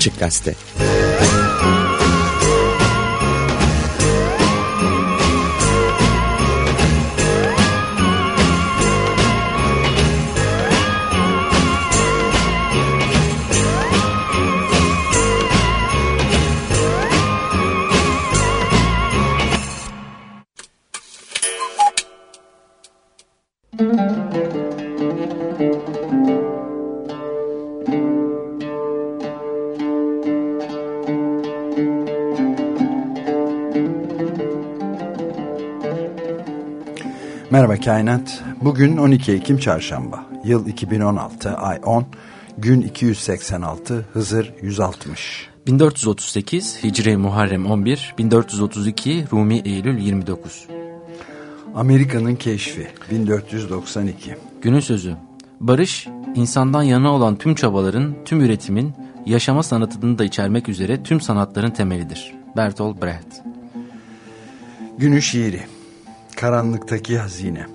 Açık Gazete Kainat. Bugün 12 Ekim Çarşamba. Yıl 2016, ay 10, gün 286, Hızır 160. 1438 Hicri Muharrem 11, 1432 Rumi Eylül 29. Amerika'nın keşfi 1492. Günün sözü. Barış, insandan yana olan tüm çabaların, tüm üretimin, yaşama sanatını da içermek üzere tüm sanatların temelidir. Bertolt Brecht. Günün şiiri. Karanlıktaki hazine.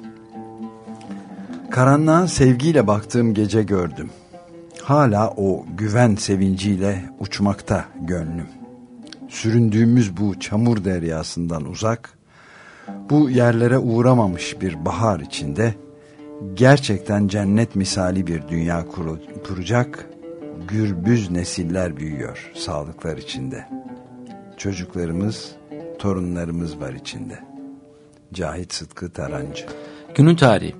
Karanlığa sevgiyle baktığım gece gördüm. Hala o güven sevinciyle uçmakta gönlüm. Süründüğümüz bu çamur deryasından uzak, bu yerlere uğramamış bir bahar içinde gerçekten cennet misali bir dünya kuru, kuracak gürbüz nesiller büyüyor sağlıklar içinde. Çocuklarımız, torunlarımız var içinde. Cahit Sıtkı Tarancı Günün tarihi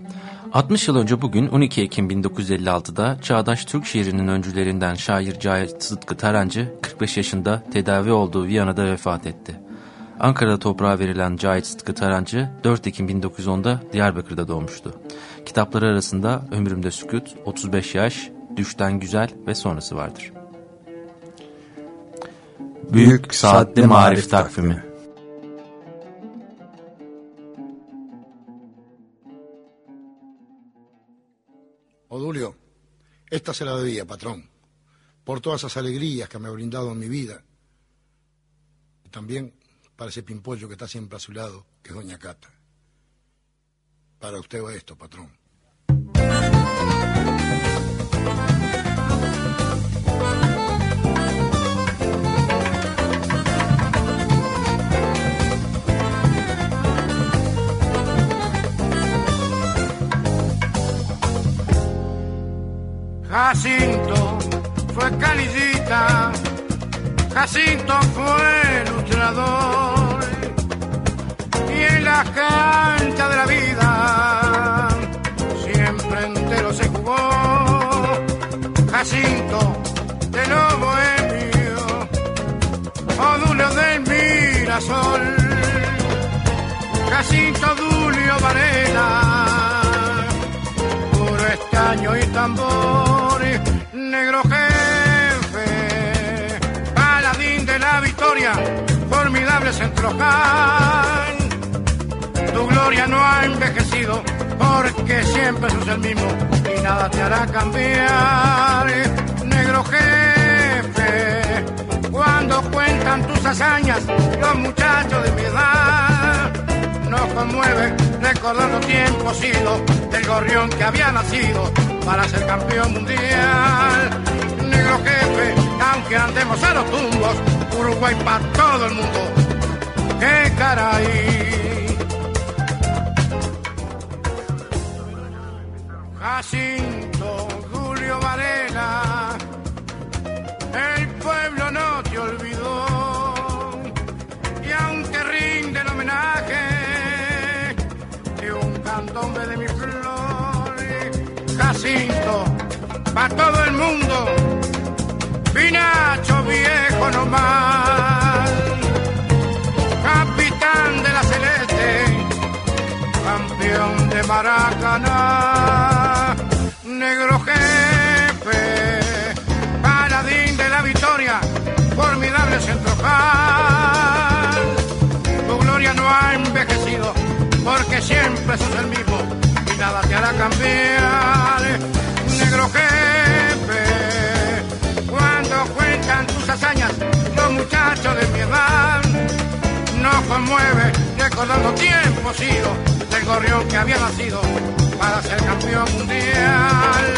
60 yıl önce bugün 12 Ekim 1956'da çağdaş Türk şiirinin öncülerinden şair Cahit Sıtkı Tarancı 45 yaşında tedavi olduğu Viyana'da vefat etti. Ankara'da toprağa verilen Cahit Sıtkı Tarancı 4 Ekim 1910'da Diyarbakır'da doğmuştu. Kitapları arasında Ömrümde Sükut, 35 Yaş, Düşten Güzel ve sonrası vardır. Büyük, Saatli Marif Takvimi, Odulio, esta se la debía, patrón, por todas esas alegrías que me ha brindado en mi vida. Y también para ese pimpollo que está siempre a su lado, que es Doña Cata. Para usted va esto, patrón. Jacinto fue canillita, Jacinto fue luchador. Y en la cancha de la vida siempre entero se jugó. Jacinto de los bohemios, Odulio del Mirasol, Jacinto Dulio Varela, estaño y tambor negro jefe, paladín de la victoria, formidable centrocal. Tu gloria no ha envejecido porque siempre sos el mismo y nada te hará cambiar. Negro jefe, cuando cuentan tus hazañas los muchachos de mi edad, nos conmueve recordando tiempos idos del gorrión que había nacido para ser campeón mundial. Negro jefe, aunque andemos a los tumbos, Uruguay para todo el mundo. ¡Qué caray! Jacinto, Julio Varela, el pueblo no te olvidó. Para todo el mundo, Pinacho viejo nomás, capitán de la celeste, campeón de Maracaná, negro jefe, paladín de la victoria, formidable centrocal. Tu gloria no ha envejecido, porque siempre sos el mismo nada te hará cambiar, negro jefe. Cuando cuentan tus hazañas, los muchachos de mi edad nos conmueve recordando tiempos idos del gorrión que había nacido para ser campeón mundial.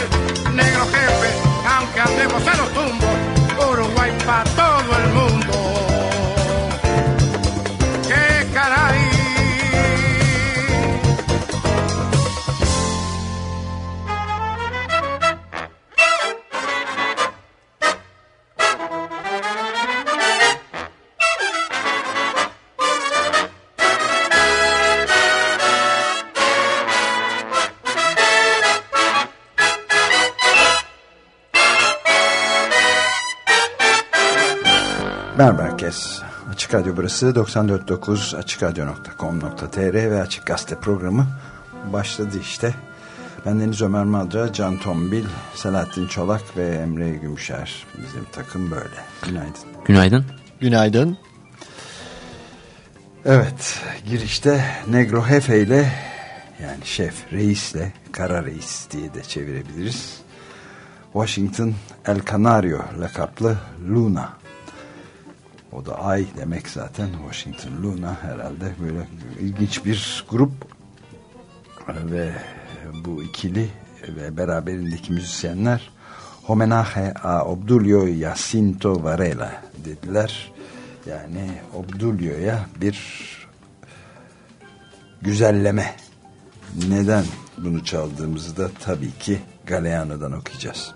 Negro jefe, aunque andemos a los tumbos, Uruguay Merhaba Açık Radyo burası 94.9 AçıkRadyo.com.tr ve Açık Gazete programı başladı işte. Bendeniz Ömer Madra, Can Tombil, Selahattin Çolak ve Emre Gümüşer. Bizim takım böyle. Günaydın. Günaydın. Günaydın. Evet, girişte Negro Hefe ile yani şef, reisle, kara reis diye de çevirebiliriz. Washington El Canario lakaplı Luna o da ay demek zaten Washington Luna herhalde böyle ilginç bir grup ve bu ikili ve beraberindeki müzisyenler homenaje a Obdulio Jacinto Varela dediler. Yani Obdulio'ya bir güzelleme. Neden bunu çaldığımızı da tabii ki Galeano'dan okuyacağız.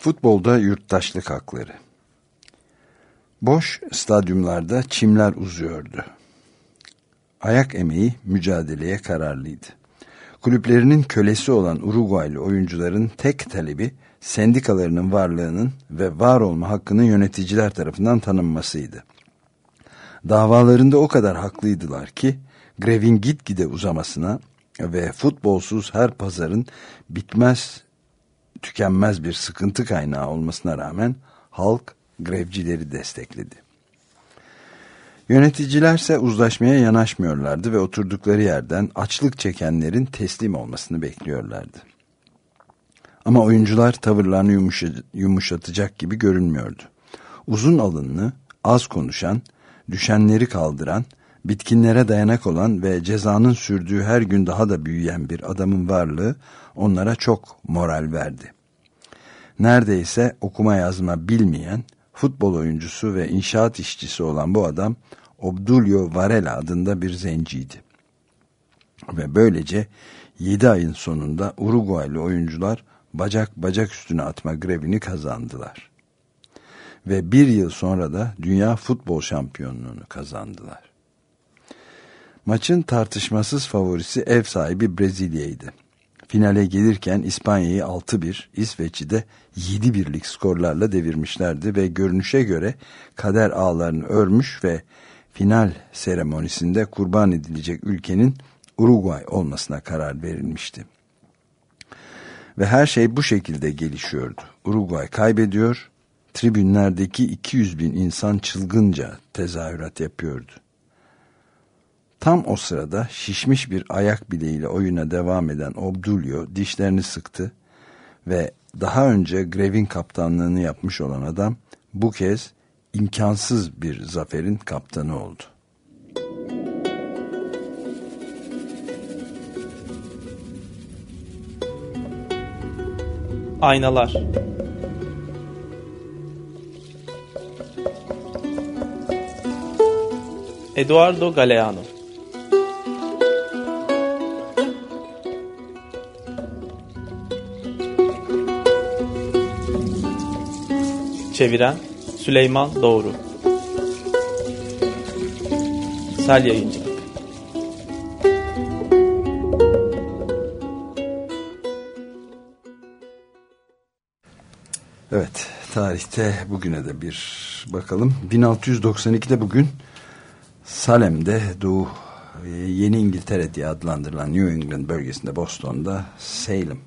Futbolda yurttaşlık hakları. Boş stadyumlarda çimler uzuyordu. Ayak emeği mücadeleye kararlıydı. Kulüplerinin kölesi olan Uruguaylı oyuncuların tek talebi sendikalarının varlığının ve var olma hakkının yöneticiler tarafından tanınmasıydı. Davalarında o kadar haklıydılar ki grevin gitgide uzamasına ve futbolsuz her pazarın bitmez tükenmez bir sıkıntı kaynağı olmasına rağmen halk grevcileri destekledi. Yöneticilerse uzlaşmaya yanaşmıyorlardı ve oturdukları yerden açlık çekenlerin teslim olmasını bekliyorlardı. Ama oyuncular tavırlarını yumuşatacak gibi görünmüyordu. Uzun alınlı, az konuşan, düşenleri kaldıran, bitkinlere dayanak olan ve cezanın sürdüğü her gün daha da büyüyen bir adamın varlığı onlara çok moral verdi. Neredeyse okuma yazma bilmeyen, futbol oyuncusu ve inşaat işçisi olan bu adam Obdulio Varela adında bir zenciydi. Ve böylece 7 ayın sonunda Uruguaylı oyuncular bacak bacak üstüne atma grevini kazandılar. Ve bir yıl sonra da dünya futbol şampiyonluğunu kazandılar. Maçın tartışmasız favorisi ev sahibi Brezilya'ydı. Finale gelirken İspanya'yı 6-1, İsveç'i de 7-1'lik skorlarla devirmişlerdi ve görünüşe göre kader ağlarını örmüş ve final seremonisinde kurban edilecek ülkenin Uruguay olmasına karar verilmişti. Ve her şey bu şekilde gelişiyordu. Uruguay kaybediyor, tribünlerdeki 200 bin insan çılgınca tezahürat yapıyordu. Tam o sırada şişmiş bir ayak bileğiyle oyuna devam eden Obdulio dişlerini sıktı ve daha önce grevin kaptanlığını yapmış olan adam bu kez imkansız bir zaferin kaptanı oldu. Aynalar Eduardo Galeano Çeviren Süleyman Doğru Sel Yayıncı Evet, tarihte bugüne de bir bakalım. 1692'de bugün Salem'de Doğu Yeni İngiltere diye adlandırılan New England bölgesinde Boston'da Salem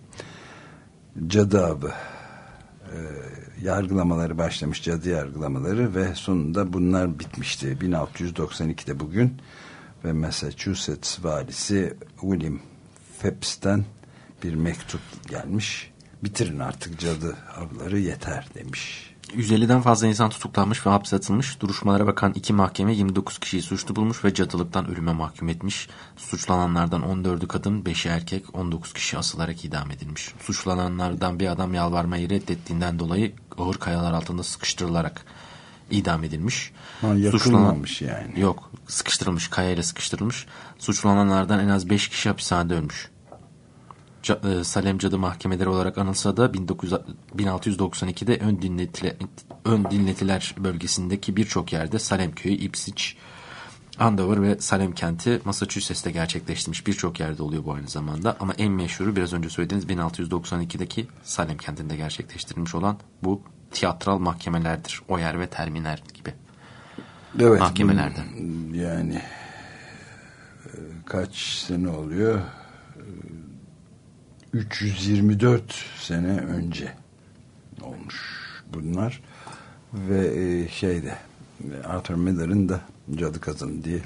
cadı avı e, yargılamaları başlamış cadı yargılamaları ve sonunda bunlar bitmişti. 1692'de bugün ve Massachusetts valisi William Phelps'ten bir mektup gelmiş. Bitirin artık cadı avları yeter demiş 150'den fazla insan tutuklanmış ve hapse atılmış. Duruşmalara bakan iki mahkeme 29 kişiyi suçlu bulmuş ve cadılıktan ölüme mahkum etmiş. Suçlananlardan 14'ü kadın, 5'i erkek, 19 kişi asılarak idam edilmiş. Suçlananlardan bir adam yalvarmayı reddettiğinden dolayı ağır kayalar altında sıkıştırılarak idam edilmiş. Ha, yakılmamış yani. Yok sıkıştırılmış kayayla sıkıştırılmış. Suçlananlardan en az 5 kişi hapishanede ölmüş. E, Salem Cadı Mahkemeleri olarak anılsa da 1900 1692'de ön, dinletile, ön dinletiler bölgesindeki birçok yerde Salem köyü, Ipswich, Andover ve Salem kenti Massachusetts'te gerçekleştirmiş. Birçok yerde oluyor bu aynı zamanda. Ama en meşhuru biraz önce söylediğiniz 1692'deki Salem kentinde gerçekleştirilmiş olan bu tiyatral mahkemelerdir. Oyer ve Terminer gibi. Evet, mahkemelerden. bu- Yani e, kaç sene oluyor? E, 324 sene önce olmuş bunlar ve e, şeyde Arthur Miller'ın da Cadı Kadın diye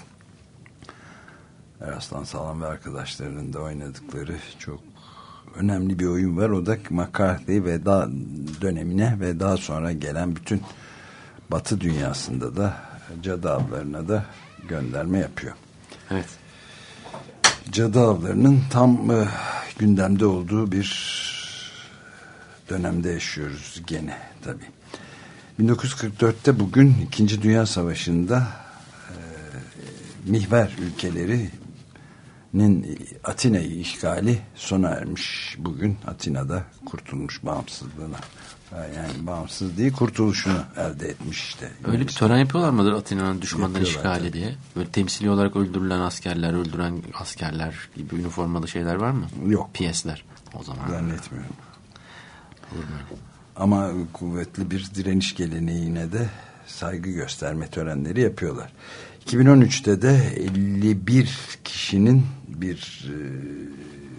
Eraslan Sağlam ve arkadaşlarının da oynadıkları çok önemli bir oyun var. O da McCarthy ve daha dönemine ve daha sonra gelen bütün Batı dünyasında da cadı avlarına da gönderme yapıyor. Evet. Cadı avlarının tam e, gündemde olduğu bir dönemde yaşıyoruz gene tabi. 1944'te bugün 2. Dünya Savaşı'nda e, mihver ülkelerinin Atina'yı işgali sona ermiş. Bugün Atina'da kurtulmuş bağımsızlığına. Yani bağımsız değil kurtuluşunu elde etmiş işte. Öyle bir tören yapıyorlar mıdır Atina'nın düşmandan işgali diye? Böyle temsili olarak öldürülen askerler, öldüren askerler gibi üniformalı şeyler var mı? Yok. Piyesler. O zaman. Zannetmiyorum. Ama kuvvetli bir direniş geleneğine de saygı gösterme törenleri yapıyorlar. 2013'te de 51 kişinin bir e,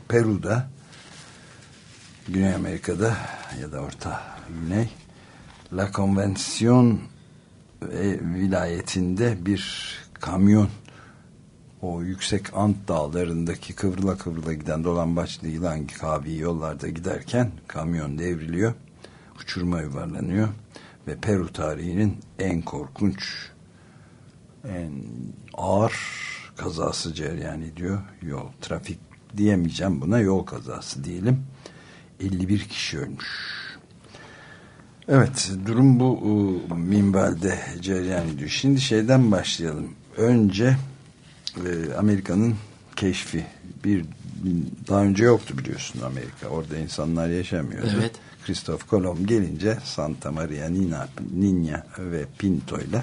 Peru'da Güney Amerika'da ya da Orta Güney La Convención e, vilayetinde bir kamyon o yüksek Ant dağlarındaki kıvrıla kıvrıla giden dolambaçlı yılan kavi yollarda giderken kamyon devriliyor. Uçuruma yuvarlanıyor ve Peru tarihinin en korkunç en ağır kazası cereyan ediyor. Yol trafik diyemeyeceğim buna yol kazası diyelim. 51 kişi ölmüş. Evet durum bu minvalde cereyan ediyor. Şimdi şeyden başlayalım. Önce e, Amerika'nın keşfi bir daha önce yoktu biliyorsun Amerika. Orada insanlar yaşamıyordu. Evet. Christoph Kolomb gelince Santa Maria Nina, Nina ve Pinto ile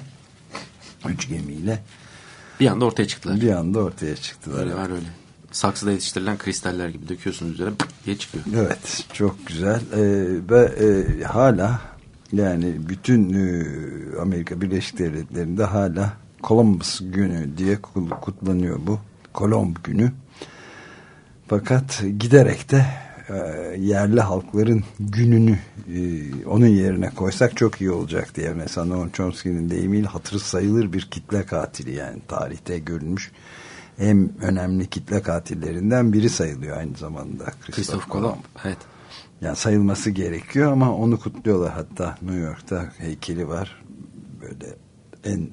üç gemiyle Bir anda ortaya çıktılar. bir anda ortaya çıktılar. Öyle var öyle. Saksıda yetiştirilen kristaller gibi döküyorsunuz üzerine diye çıkıyor. Evet çok güzel Ee, ve e, hala yani bütün e, Amerika Birleşik Devletleri'nde hala Columbus günü diye kutlanıyor bu Kolomb günü fakat giderek de e, yerli halkların gününü e, onun yerine koysak çok iyi olacak diye mesela Noam Chomsky'nin deyimiyle hatırı sayılır bir kitle katili yani tarihte görülmüş en önemli kitle katillerinden biri sayılıyor aynı zamanda Christoph Christoph. Kolomb. Evet. Yani sayılması gerekiyor ama onu kutluyorlar hatta New York'ta heykeli var. Böyle en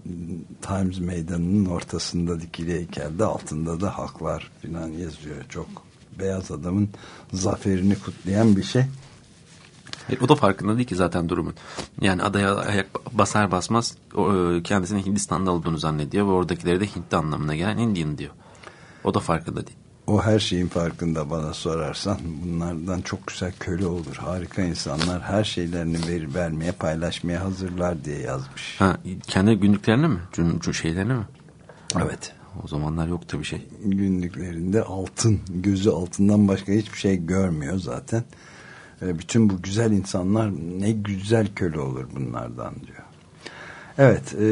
Times meydanının ortasında dikili heykelde altında da haklar falan yazıyor. Çok beyaz adamın zaferini kutlayan bir şey. E, o da farkında değil ki zaten durumun. Yani adaya ayak basar basmaz e, kendisini Hindistan'da olduğunu zannediyor ve oradakileri de Hintli anlamına gelen Indian diyor. O da farkında değil. O her şeyin farkında bana sorarsan bunlardan çok güzel köle olur. Harika insanlar her şeylerini ver, vermeye paylaşmaya hazırlar diye yazmış. Ha, kendi günlüklerine mi? Cün- şeylerine mi? Evet. O zamanlar yok tabii şey. günlüklerinde altın gözü altından başka hiçbir şey görmüyor zaten. E, bütün bu güzel insanlar ne güzel köle olur bunlardan diyor. Evet e,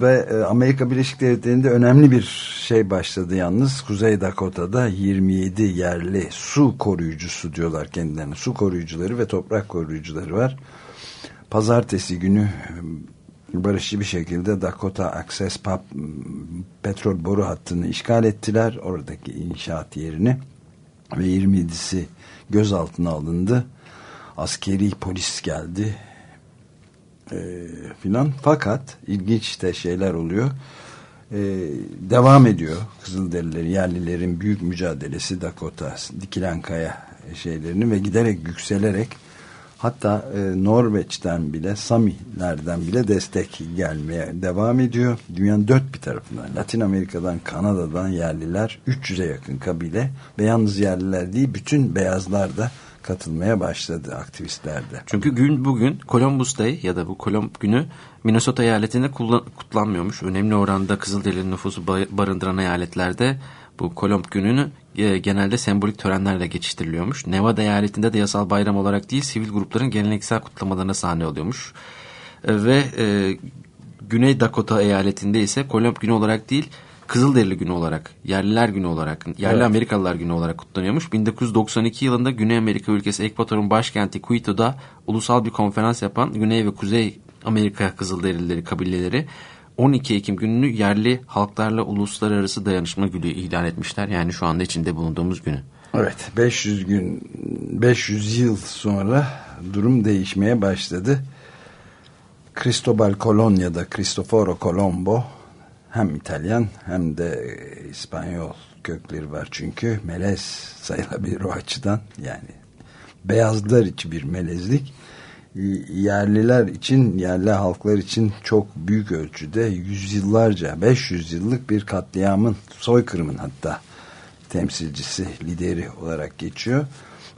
ve e, Amerika Birleşik Devletleri'nde önemli bir şey başladı yalnız. Kuzey Dakota'da 27 yerli su koruyucusu diyorlar kendilerine. Su koruyucuları ve toprak koruyucuları var. Pazartesi günü e, barışçı bir şekilde Dakota Access Pub petrol boru hattını işgal ettiler. Oradaki inşaat yerini ve 27'si gözaltına alındı. Askeri polis geldi e, filan. Fakat ilginç de şeyler oluyor. E, devam ediyor Kızılderililerin, yerlilerin büyük mücadelesi Dakota, dikilen kaya şeylerini ve giderek yükselerek hatta e, Norveç'ten bile Samilerden bile destek gelmeye devam ediyor. Dünyanın dört bir tarafından Latin Amerika'dan Kanada'dan yerliler 300'e yakın kabile ve yalnız yerliler değil bütün beyazlar da katılmaya başladı aktivistlerde. Çünkü gün bugün Columbus Day ya da bu Kolomb günü Minnesota eyaletinde kutlanmıyormuş. Önemli oranda Kızılderili nüfusu barındıran eyaletlerde bu Kolomb gününü e, genelde sembolik törenlerle geçiştiriliyormuş. Nevada eyaletinde de yasal bayram olarak değil sivil grupların geleneksel kutlamalarına sahne oluyormuş. E, ve e, Güney Dakota eyaletinde ise Kolomb günü olarak değil Kızılderili günü olarak, yerliler günü olarak, yerli evet. Amerikalılar günü olarak kutlanıyormuş. 1992 yılında Güney Amerika ülkesi Ekvator'un başkenti Quito'da ulusal bir konferans yapan Güney ve Kuzey Amerika Kızılderilileri kabileleri 12 Ekim gününü yerli halklarla uluslararası dayanışma günü ilan etmişler. Yani şu anda içinde bulunduğumuz günü. Evet 500 gün 500 yıl sonra durum değişmeye başladı. Cristobal Colon ya da Cristoforo Colombo hem İtalyan hem de İspanyol kökleri var çünkü. Melez sayılabilir o açıdan. Yani beyazlar için bir melezlik. Yerliler için yerli halklar için çok büyük ölçüde yüzyıllarca 500 yıllık bir katliamın soykırımın hatta temsilcisi lideri olarak geçiyor.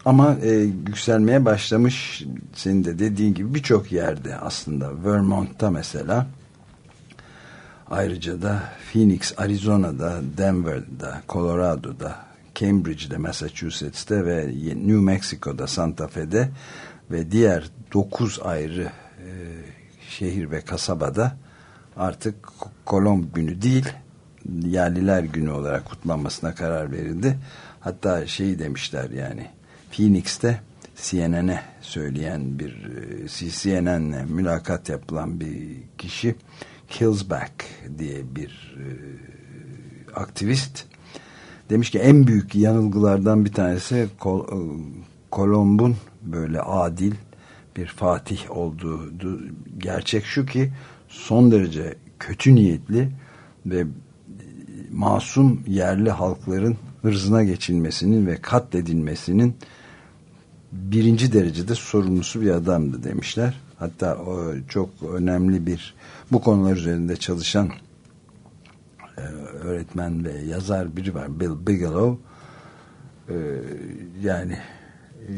Ama e, yükselmeye başlamış senin de dediğin gibi birçok yerde aslında. Vermont'ta mesela Ayrıca da Phoenix, Arizona'da, Denver'da, Colorado'da, Cambridge'de, Massachusetts'te ve New Mexico'da, Santa Fe'de ve diğer dokuz ayrı e, şehir ve kasabada artık Kolomb günü değil yerliler günü olarak kutlanmasına karar verildi. Hatta şeyi demişler yani Phoenix'te CNN'e söyleyen bir e, CNN'le mülakat yapılan bir kişi Killsback diye bir e, aktivist demiş ki en büyük yanılgılardan bir tanesi Kol, e, Kolomb'un böyle adil bir fatih olduğu gerçek şu ki son derece kötü niyetli ve masum yerli halkların hırzına geçilmesinin ve katledilmesinin birinci derecede sorumlusu bir adamdı demişler. Hatta o çok önemli bir bu konular üzerinde çalışan e, öğretmen ve yazar biri var Bill Bigelow e, yani e,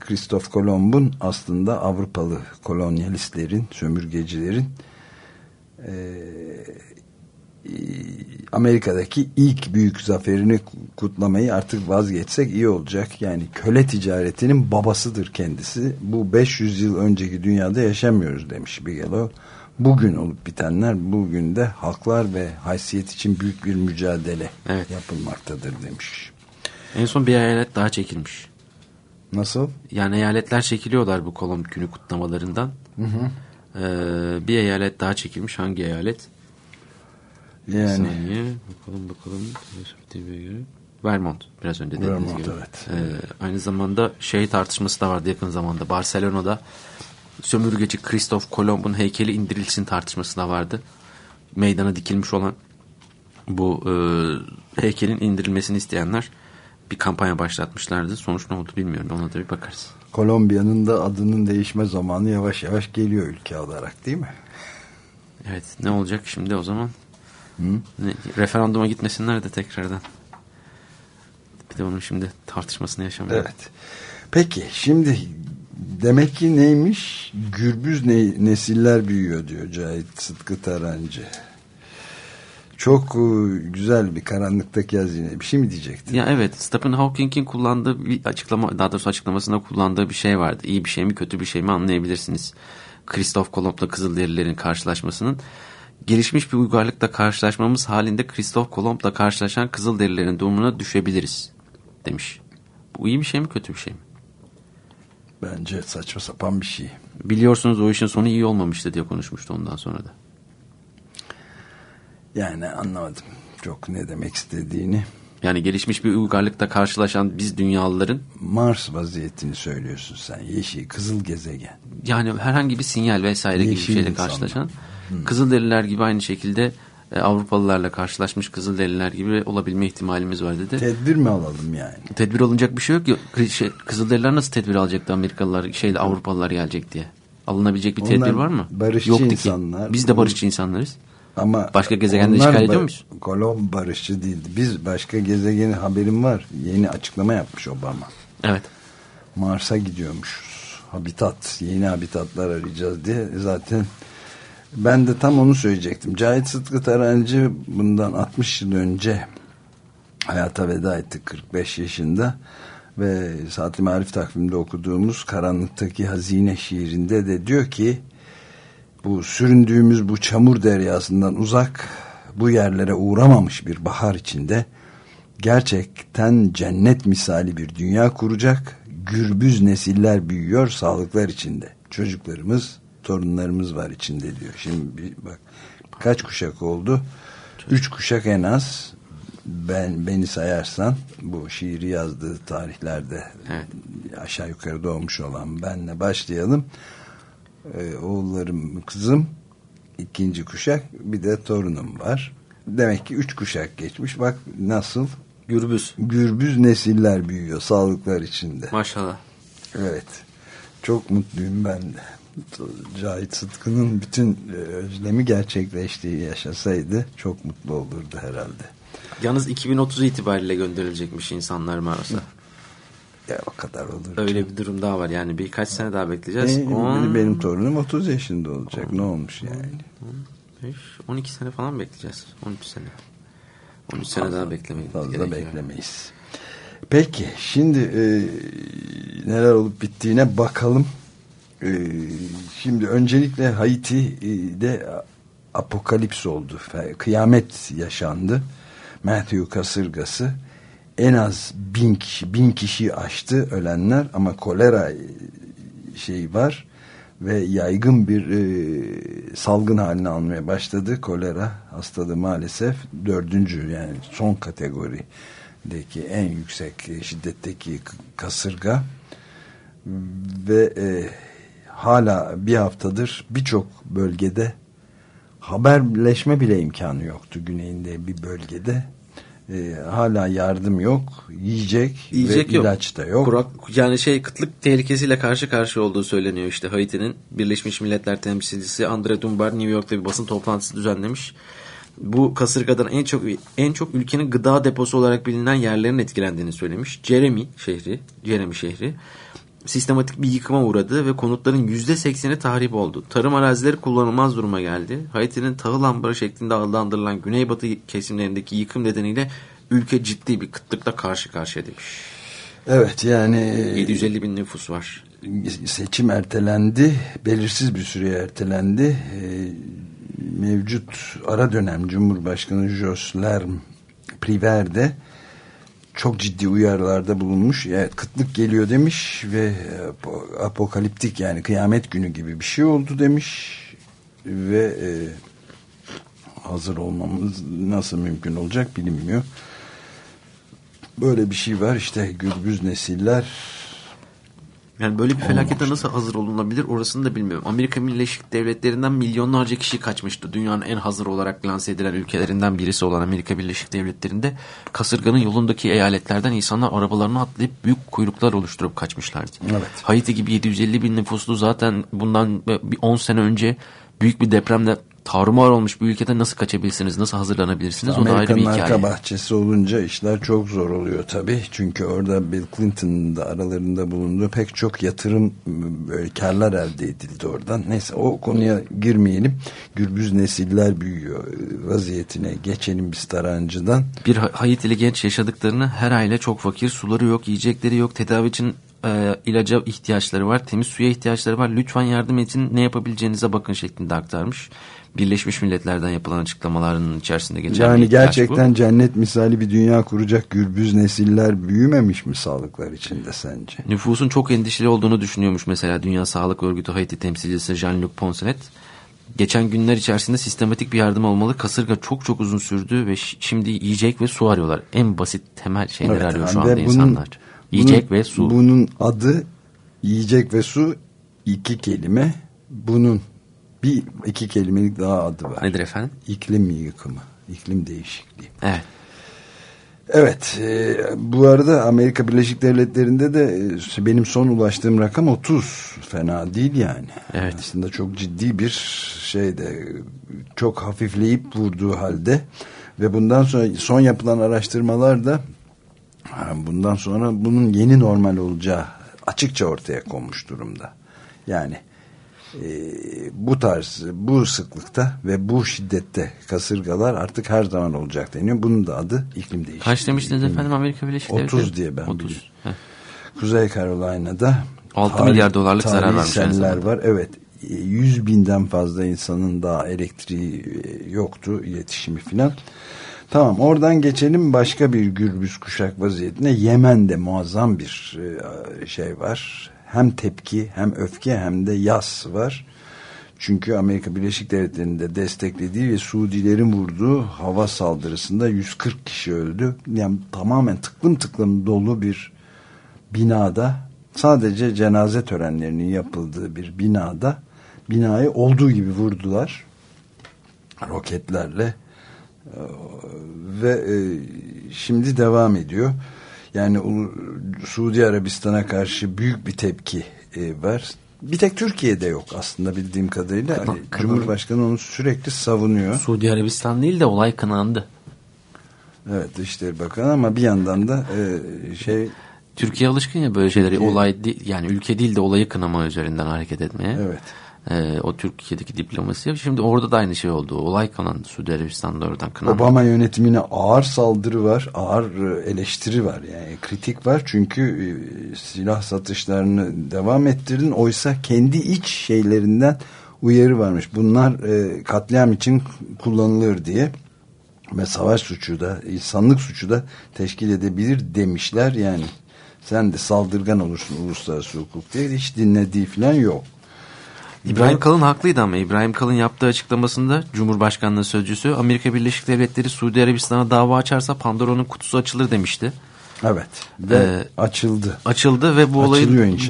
Christoph Kolomb'un aslında Avrupalı kolonyalistlerin, sömürgecilerin e, Amerika'daki ilk büyük zaferini kutlamayı artık vazgeçsek iyi olacak. Yani köle ticaretinin babasıdır kendisi. Bu 500 yıl önceki dünyada yaşamıyoruz demiş Bigelow bugün olup bitenler bugün de haklar ve haysiyet için büyük bir mücadele evet. yapılmaktadır demiş. En son bir eyalet daha çekilmiş. Nasıl? Yani eyaletler çekiliyorlar bu kolom günü kutlamalarından. Hı hı. Ee, bir eyalet daha çekilmiş. Hangi eyalet? Yani. Saniye. Bakalım bakalım. Vermont. Biraz önce dediğiniz Vermont, gibi. Evet. Ee, aynı zamanda şey tartışması da vardı yakın zamanda. Barcelona'da sömürgeci Kristof Kolomb'un heykeli indirilsin tartışması da vardı. Meydana dikilmiş olan bu e, heykelin indirilmesini isteyenler bir kampanya başlatmışlardı. Sonuç ne oldu bilmiyorum. Ona da bir bakarız. Kolombiya'nın da adının değişme zamanı yavaş yavaş geliyor ülke olarak değil mi? Evet. Ne olacak şimdi o zaman? Hı? Ne, referanduma gitmesinler de tekrardan. Bir de onun şimdi tartışmasını yaşamıyor. Evet. Peki şimdi demek ki neymiş? Gürbüz ne, nesiller büyüyor diyor Cahit Sıtkı Tarancı. Çok e, güzel bir karanlıktaki hazine. Bir şey mi diyecektin? Ya evet. Stephen Hawking'in kullandığı bir açıklama, daha doğrusu açıklamasında kullandığı bir şey vardı. İyi bir şey mi kötü bir şey mi anlayabilirsiniz. Christoph Kolomb'la Kızılderililerin karşılaşmasının gelişmiş bir uygarlıkla karşılaşmamız halinde Christoph Kolomb'la karşılaşan Kızılderililerin durumuna düşebiliriz demiş. Bu iyi bir şey mi kötü bir şey mi? Bence saçma sapan bir şey. Biliyorsunuz o işin sonu iyi olmamıştı diye konuşmuştu ondan sonra da. Yani anlamadım çok ne demek istediğini. Yani gelişmiş bir uygarlıkla karşılaşan biz dünyalıların Mars vaziyetini söylüyorsun sen. Yeşil, kızıl gezegen. yani herhangi bir sinyal vesaire gibi bir Yeşil şeyle insanlar. karşılaşan Kızılderililer gibi aynı şekilde e, Avrupalılarla karşılaşmış Kızılderililer gibi olabilme ihtimalimiz var dedi. Tedbir mi alalım yani? tedbir alınacak bir şey yok ki. Şey, Kızılderililer nasıl tedbir alacaktı Amerikalılar, şeyle Avrupalılar gelecek diye? Alınabilecek bir Onlar tedbir var mı? barışçı Yoktu ki. insanlar. Biz de barışçı insanlarız. Ama Başka gezegende işgal ediyor muyuz? Kolon barışçı değildi. Biz başka gezegenin haberim var. Yeni açıklama yapmış Obama. Evet. Mars'a gidiyormuşuz. Habitat, yeni habitatlar arayacağız diye. Zaten ben de tam onu söyleyecektim. Cahit Sıtkı Tarancı bundan 60 yıl önce hayata veda etti 45 yaşında ve Saat-i Marif takviminde okuduğumuz Karanlıktaki Hazine şiirinde de diyor ki bu süründüğümüz bu çamur deryasından uzak bu yerlere uğramamış bir bahar içinde gerçekten cennet misali bir dünya kuracak gürbüz nesiller büyüyor sağlıklar içinde çocuklarımız torunlarımız var içinde diyor. Şimdi bir bak kaç kuşak oldu? Üç kuşak en az ben beni sayarsan bu şiiri yazdığı tarihlerde Evet. aşağı yukarı doğmuş olan benle başlayalım. Ee, oğullarım kızım ikinci kuşak bir de torunum var. Demek ki üç kuşak geçmiş. Bak nasıl Gürbüz. gürbüz nesiller büyüyor sağlıklar içinde. Maşallah. evet. Çok mutluyum ben de Cahit Sıtkı'nın bütün e, özlemi gerçekleştiği yaşasaydı çok mutlu olurdu herhalde Yalnız 2030 itibariyle gönderilecekmiş insanlar Mars'a. ya o kadar olur Öyle bir durum daha var. Yani birkaç sene daha bekleyeceğiz. E, On- benim torunum 30 yaşında olacak ne olmuş yani beş, 12 sene falan bekleyeceğiz. 13 sene. 13 sene daha beklemeyiz. fazla beklemeyiz. Peki şimdi e, neler olup bittiğine bakalım. E, şimdi öncelikle Haiti'de apokalips oldu. Kıyamet yaşandı. Matthew kasırgası en az bin kişi, bin kişi aştı ölenler ama kolera e, şeyi var ve yaygın bir e, salgın haline almaya başladı. Kolera hastalığı maalesef dördüncü yani son kategorideki en yüksek şiddetteki kasırga ve e, hala bir haftadır birçok bölgede haberleşme bile imkanı yoktu güneyinde bir bölgede. E, hala yardım yok, yiyecek, Yiyecek ve yok. ilaç da yok. Kurak, yani şey kıtlık tehlikesiyle karşı karşıya olduğu söyleniyor işte Haiti'nin Birleşmiş Milletler temsilcisi Andre Dunbar New York'ta bir basın toplantısı düzenlemiş. Bu kasırgadan en çok en çok ülkenin gıda deposu olarak bilinen yerlerin etkilendiğini söylemiş. Jeremy şehri, Jeremy şehri sistematik bir yıkıma uğradı ve konutların %80'i tahrip oldu. Tarım arazileri kullanılmaz duruma geldi. Haiti'nin tahıl ambarı şeklinde adlandırılan güneybatı kesimlerindeki yıkım nedeniyle ülke ciddi bir kıtlıkla karşı karşıya demiş. Evet yani 750 bin nüfus var. seçim ertelendi. Belirsiz bir süre ertelendi. Ee, mevcut ara dönem Cumhurbaşkanı Jos Lerm Priver de çok ciddi uyarılarda bulunmuş. Evet kıtlık geliyor demiş ve apo- apokaliptik yani kıyamet günü gibi bir şey oldu demiş ve e, hazır olmamız nasıl mümkün olacak bilinmiyor. Böyle bir şey var işte gürbüz nesiller Yani böyle bir felakete nasıl hazır olunabilir orasını da bilmiyorum. Amerika Birleşik Devletleri'nden milyonlarca kişi kaçmıştı. Dünyanın en hazır olarak lanse edilen ülkelerinden birisi olan Amerika Birleşik Devletleri'nde kasırganın yolundaki eyaletlerden insanlar arabalarına atlayıp büyük kuyruklar oluşturup kaçmışlardı. Evet. Haiti gibi 750 bin nüfuslu zaten bundan bir 10 sene önce büyük bir depremde tarumar olmuş bir ülkede nasıl kaçabilirsiniz, nasıl hazırlanabilirsiniz o da ayrı bir hikaye. arka bahçesi olunca işler çok zor oluyor tabii. Çünkü orada Bill Clinton'ın da aralarında bulunduğu pek çok yatırım böyle karlar elde edildi oradan. Neyse o konuya girmeyelim. Gürbüz nesiller büyüyor vaziyetine geçelim biz Tarancı'dan. Bir Ha- Haitili genç yaşadıklarını her aile çok fakir, suları yok, yiyecekleri yok, tedavi için e, ilaca ihtiyaçları var, temiz suya ihtiyaçları var. Lütfen yardım edin, ne yapabileceğinize bakın şeklinde aktarmış. Birleşmiş Milletler'den yapılan açıklamaların içerisinde geçen Yani gerçekten bu. cennet misali bir dünya kuracak gürbüz nesiller büyümemiş mi sağlıklar içinde sence? Nüfusun çok endişeli olduğunu düşünüyormuş mesela Dünya Sağlık Örgütü Haiti temsilcisi Jean-Luc Poncelet. Geçen günler içerisinde sistematik bir yardım olmalı. Kasırga çok çok uzun sürdü ve şimdi yiyecek ve su arıyorlar. En basit temel şeyleri Evet, arıyor şu anda bunun- insanlar. Yiyecek bunun- ve su. Bunun adı yiyecek ve su iki kelime. Bunun bir iki kelimelik daha adı var. Nedir efendim? İklim yıkımı, iklim değişikliği. Evet. Evet, e, bu arada Amerika Birleşik Devletleri'nde de e, benim son ulaştığım rakam 30. Fena değil yani. Evet. Aslında çok ciddi bir şeyde çok hafifleyip vurduğu halde ve bundan sonra son yapılan araştırmalar da bundan sonra bunun yeni normal olacağı açıkça ortaya konmuş durumda. Yani bu tarz, bu sıklıkta ve bu şiddette kasırgalar artık her zaman olacak deniyor. Bunun da adı iklim değişikliği. Kaç demiştiniz İklim- efendim Amerika Birleşik 30 Devletleri? diye ben 30. biliyorum. Heh. Kuzey Carolina'da 6 tarih- milyar dolarlık zarar vermiş seller var. Evet. 100 binden fazla insanın daha elektriği e, yoktu, iletişimi filan. Tamam oradan geçelim başka bir gürbüz kuşak vaziyetine. Yemen'de muazzam bir e, şey var. Hem tepki hem öfke hem de yas var. Çünkü Amerika Birleşik Devletleri'nin de desteklediği ve Suudilerin vurduğu hava saldırısında 140 kişi öldü. Yani tamamen tıklım tıklım dolu bir binada sadece cenaze törenlerinin yapıldığı bir binada binayı olduğu gibi vurdular roketlerle Ee, ve e, şimdi devam ediyor. Yani Suudi Arabistan'a karşı büyük bir tepki e, var. Bir tek Türkiye'de yok aslında bildiğim kadarıyla. Kına- Hani Cumhurbaşkanı onu sürekli savunuyor. Suudi Arabistan değil de olay kınandı. Evet Dışişleri Bakanı ama bir yandan da e, şey Türkiye alışkın ya böyle şeyleri Türkiye- olay değil, yani ülke değil de olayı kınama üzerinden hareket etmeye. evet Ee, o Türkiye'deki diplomasi. Şimdi orada da aynı şey oldu. Olay kınandı. Suudi Arabistan'da oradan kınandı. Obama yönetimine ağır saldırı var, ağır e, eleştiri var. Yani kritik var çünkü e, silah satışlarını devam ettirdin. Oysa kendi iç şeylerinden uyarı varmış. Bunlar e, katliam için kullanılır diye ve savaş suçu da, insanlık suçu da teşkil edebilir demişler. Yani sen de saldırgan olursun uluslararası hukuk diye hiç dinlediği falan yok. İbrahim Kalın haklıydı ama İbrahim Kalın yaptığı açıklamasında Cumhurbaşkanlığı sözcüsü Amerika Birleşik Devletleri Suudi Arabistan'a dava açarsa Pandora'nın kutusu açılır demişti. Evet. Ve Ee, açıldı. Açıldı ve bu olay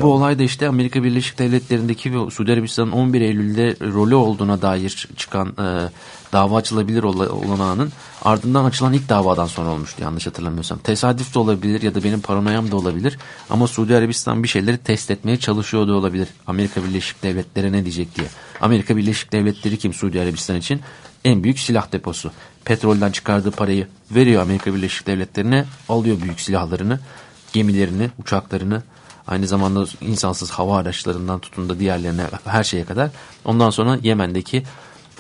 bu olay da işte Amerika Birleşik Devletleri'ndeki ve Suudi Arabistan'ın 11 Eylül'de rolü olduğuna dair çıkan e, dava açılabilir ola- olanağının ardından açılan ilk davadan sonra olmuştu yanlış hatırlamıyorsam. Tesadüf de olabilir ya da benim paranoyam da olabilir ama Suudi Arabistan bir şeyleri test etmeye çalışıyor da olabilir. Amerika Birleşik Devletleri ne diyecek diye. Amerika Birleşik Devletleri kim Suudi Arabistan için? En büyük silah deposu. Petrolden çıkardığı parayı veriyor Amerika Birleşik Devletleri'ne, alıyor büyük silahlarını, gemilerini, uçaklarını, aynı zamanda insansız hava araçlarından tutun da diğerlerine her şeye kadar. Ondan sonra Yemen'deki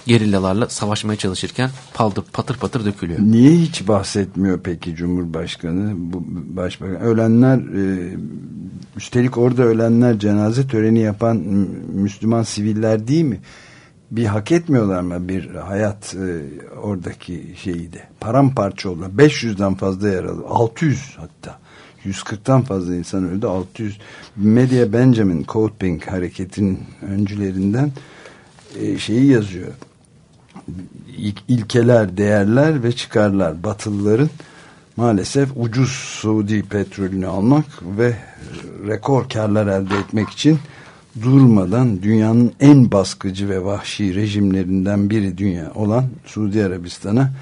gerillalarla savaşmaya çalışırken paldır patır patır dökülüyor. Niye hiç bahsetmiyor peki Cumhurbaşkanı? Bu başbakan ölenler e, üstelik orada ölenler cenaze töreni yapan Müslüman siviller değil mi? Bir hak etmiyorlar mı bir hayat e, oradaki şeyi de? Paramparça oldular. 500'den fazla yaralı. 600 hatta. 140'tan fazla insan öldü. 600. Media Benjamin Coatpink hareketinin öncülerinden e, şeyi yazıyor ilkeler, değerler ve çıkarlar. Batılıların maalesef ucuz Suudi petrolünü almak ve rekor karlar elde etmek için durmadan dünyanın en baskıcı ve vahşi rejimlerinden biri dünya olan Suudi Arabistan'a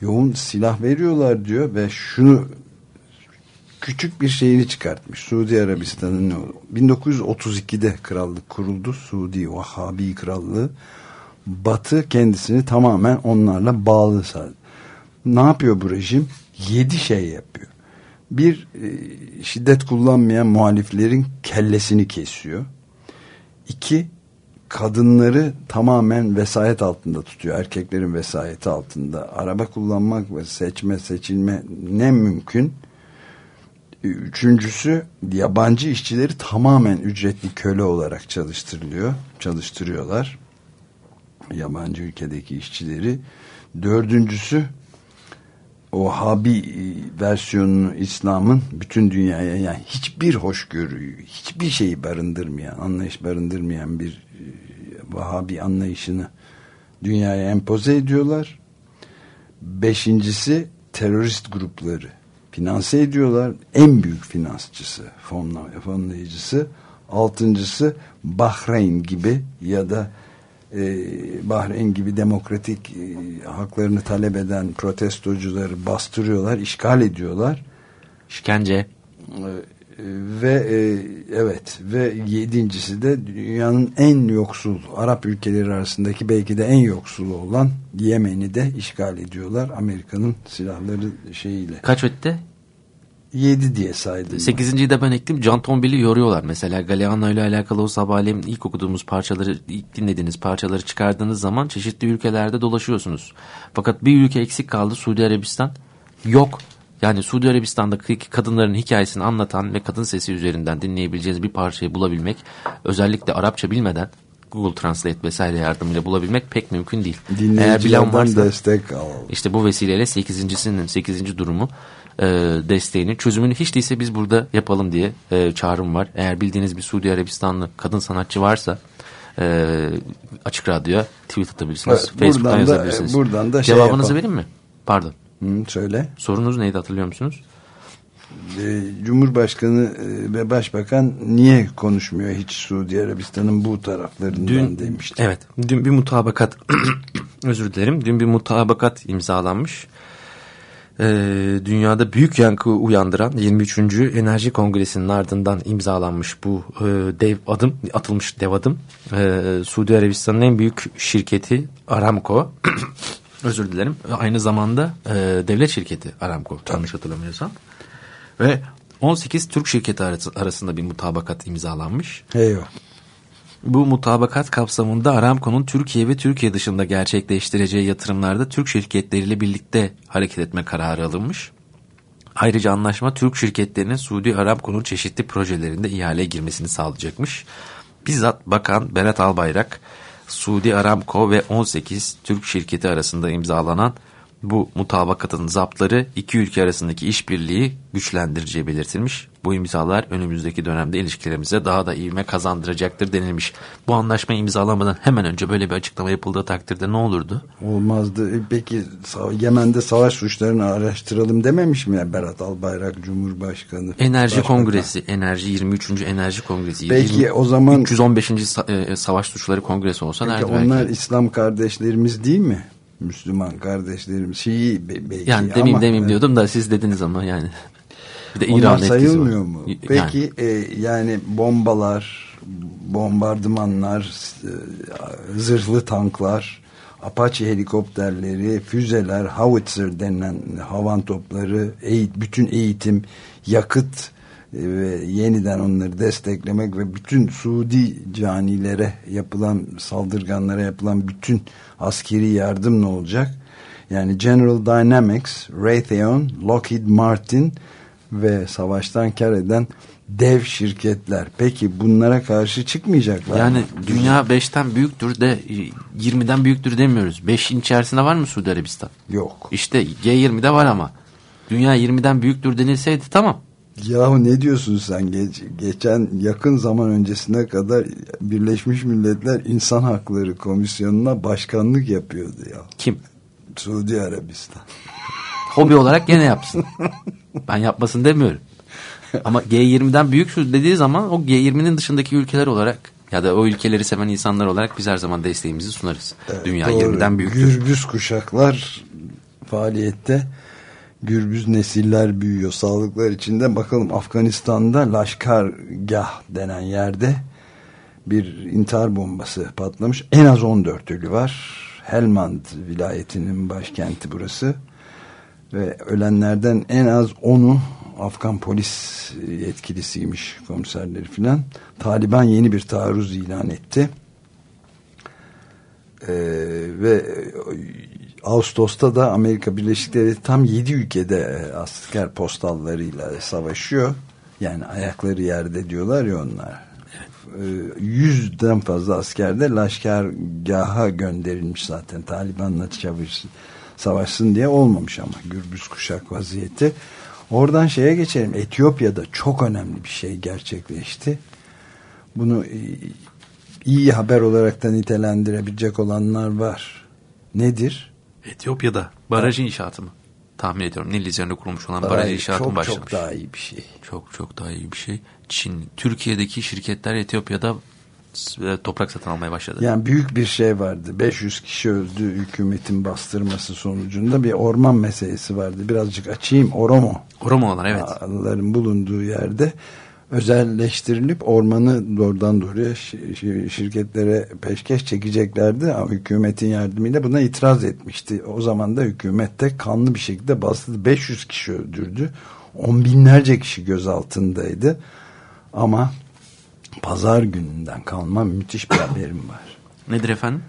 yoğun silah veriyorlar diyor ve şunu küçük bir şeyini çıkartmış. Suudi Arabistan'ın 1932'de krallık kuruldu. Suudi Vahabi Krallığı. Batı kendisini tamamen onlarla bağlı sandı. Ne yapıyor bu rejim? Yedi şey yapıyor. Bir, e, şiddet kullanmayan muhaliflerin kellesini kesiyor. İki, kadınları tamamen vesayet altında tutuyor. Erkeklerin vesayeti altında. Araba kullanmak ve seçme seçilme ne mümkün. Üçüncüsü yabancı işçileri tamamen ücretli köle olarak çalıştırılıyor. Çalıştırıyorlar. Yabancı ülkedeki işçileri. Dördüncüsü o Habi e, versiyonunu İslam'ın bütün dünyaya yani hiçbir hoşgörüyü, hiçbir şeyi barındırmayan, anlayış barındırmayan bir e, Vahabi anlayışını dünyaya empoze ediyorlar. Beşincisi terörist grupları finanse ediyorlar. En büyük finansçısı, fonla, fonlayıcısı. Altıncısı Bahreyn gibi ya da e, Bahreyn gibi demokratik e, haklarını talep eden protestocuları bastırıyorlar, işgal ediyorlar. İşkence. E, ve e, evet ve yedincisi de dünyanın en yoksul Arap ülkeleri arasındaki belki de en yoksulu olan Yemen'i de işgal ediyorlar Amerika'nın silahları şeyiyle. Kaç ötte? 7 diye saydım. Sekizinciyi de ben ekledim. Can Tombil'i yoruyorlar. Mesela Galeano ile alakalı o sabahleyin ilk okuduğumuz parçaları, ilk dinlediğiniz parçaları çıkardığınız zaman çeşitli ülkelerde dolaşıyorsunuz. Fakat bir ülke eksik kaldı Suudi Arabistan. Yok. Yani Suudi Arabistan'daki kadınların hikayesini anlatan ve kadın sesi üzerinden dinleyebileceğiniz bir parçayı bulabilmek, özellikle Arapça bilmeden Google Translate vesaire yardımıyla bulabilmek pek mümkün değil. Eğer bilen varsa destek al. işte bu vesileyle 8.sinin 8. durumu e, desteğini çözümünü hiç değilse biz burada yapalım diye e, çağrım var. Eğer bildiğiniz bir Suudi Arabistanlı kadın sanatçı varsa e, açık radyoya tweet atabilirsiniz. Evet, Facebook'tan buradan da- yazabilirsiniz. buradan da şey Cevabınızı yapalım. vereyim mi? Pardon. Hı, söyle. Sorunuz neydi hatırlıyor musunuz? e, Cumhurbaşkanı e, ve Başbakan niye konuşmuyor hiç Suudi Arabistan'ın bu taraflarından Dün demişti. Evet, dün bir mutabakat özür dilerim. Dün bir mutabakat imzalanmış. Ee, dünyada büyük yankı uyandıran 23. Enerji Kongresi'nin ardından imzalanmış bu e, dev adım, atılmış dev adım. Ee, Suudi Arabistan'ın en büyük şirketi Aramco. özür dilerim. Aynı zamanda e, devlet şirketi Aramco. Yanlış hatırlamıyorsam. Ve 18 Türk şirketi arası- arasında bir mutabakat imzalanmış. Heyo. Bu mutabakat kapsamında Aramco'nun Türkiye ve Türkiye dışında gerçekleştireceği yatırımlarda Türk şirketleriyle birlikte hareket etme kararı alınmış. Ayrıca anlaşma Türk şirketlerinin Suudi Aramco'nun çeşitli projelerinde ihaleye girmesini sağlayacakmış. Bizzat Bakan Berat Albayrak, Suudi Aramco ve 18 Türk şirketi arasında imzalanan bu mutabakatın zaptları iki ülke arasındaki işbirliği güçlendireceği belirtilmiş. Bu imzalar önümüzdeki dönemde ilişkilerimize daha da ivme kazandıracaktır denilmiş. Bu anlaşma imzalanmadan hemen önce böyle bir açıklama yapıldığı takdirde ne olurdu? Olmazdı. E, Peki Yemen'de savaş suçlarını araştıralım dememiş mi Berat Albayrak Cumhurbaşkanı? Enerji Başbakan? Kongresi, Enerji 23. Enerji Kongresi. Peki, 20 o zaman- 315. sa- e, Savaş Suçları Kongresi olsa Peki nerede onlar belki? İslam kardeşlerimiz değil mi? Müslüman kardeşlerimiz. Şii be- belki Yani demeyeyim ama- demeyeyim diyordum da siz dediniz ama yani. Bir de İran sayılmıyor mu? Peki e, yani bombalar, bombardımanlar, e, zırhlı tanklar, Apache helikopterleri, füzeler, howitzer denilen havan topları, eğit, bütün eğitim, yakıt ve yeniden onları desteklemek ve bütün Suudi canilere yapılan saldırganlara yapılan bütün askeri yardım ne olacak? Yani General Dynamics, Raytheon, Lockheed Martin ve savaştan kar eden dev şirketler. Peki bunlara karşı çıkmayacaklar Yani mı? dünya 5'ten büyüktür de e, 20'den büyüktür demiyoruz. 5'in içerisinde var mı Suudi Arabistan? Yok. İşte G20'de var ama. Dünya 20'den büyüktür denilseydi tamam. Yahu ne diyorsun sen? Geç, geçen yakın zaman öncesine kadar Birleşmiş Milletler İnsan Hakları Komisyonu'na başkanlık yapıyordu ya. Kim? Suudi Arabistan. Hobi olarak gene yapsın. ben yapmasın demiyorum. Ama G20'den büyük dediği zaman o G20'nin dışındaki ülkeler olarak ya da o ülkeleri seven insanlar olarak biz her zaman desteğimizi sunarız. Dünya Doğru. 20'den büyüktür. Gürbüz kuşaklar faaliyette gürbüz nesiller büyüyor sağlıklar içinde. Bakalım Afganistan'da Laşkargah denen yerde bir intihar bombası patlamış. En az 14 ölü var. Helmand vilayetinin başkenti burası. Ve ölenlerden en az 10'u Afgan polis yetkilisiymiş komiserleri filan. Taliban yeni bir taarruz ilan etti. Ee, ve Ağustos'ta da Amerika Birleşik Devletleri tam 7 ülkede e, asker postallarıyla savaşıyor. Yani ayakları yerde diyorlar ya onlar. Ee, Yüzden fazla asker de Laşkergah'a gönderilmiş zaten Taliban'la çavuşsun, savaşsın diye olmamış ama gürbüz kuşak vaziyeti. Oradan şeye geçelim. Etiyopya'da çok önemli bir şey gerçekleşti. Bunu e, iyi haber olarak da nitelendirebilecek olanlar var. Nedir? Etiyopya'da baraj inşaatı mı? Tahmin ediyorum. Nil üzerinde kurulmuş olan baraj Ay, inşaatı çok, başlamış. çok daha iyi bir şey. Çok çok daha iyi bir şey. Çin, Türkiye'deki şirketler Etiyopya'da e, toprak satın almaya başladı. Yani büyük bir şey vardı. 500 kişi öldü hükümetin bastırması sonucunda bir orman meselesi vardı. Birazcık açayım. Oromo Oromo'lar evet. ağaların bulunduğu yerde özelleştirilip ormanı doğrudan doğruya şi- şi- şirketlere peşkeş çekeceklerdi ama hükümetin yardımıyla buna itiraz etmişti. O zaman da hükümette kanlı bir şekilde bastırdı. 500 kişi öldürdü. On binlerce kişi gözaltındaydı. Ama pazar gününden kalma müthiş bir haberim var. Nedir efendim?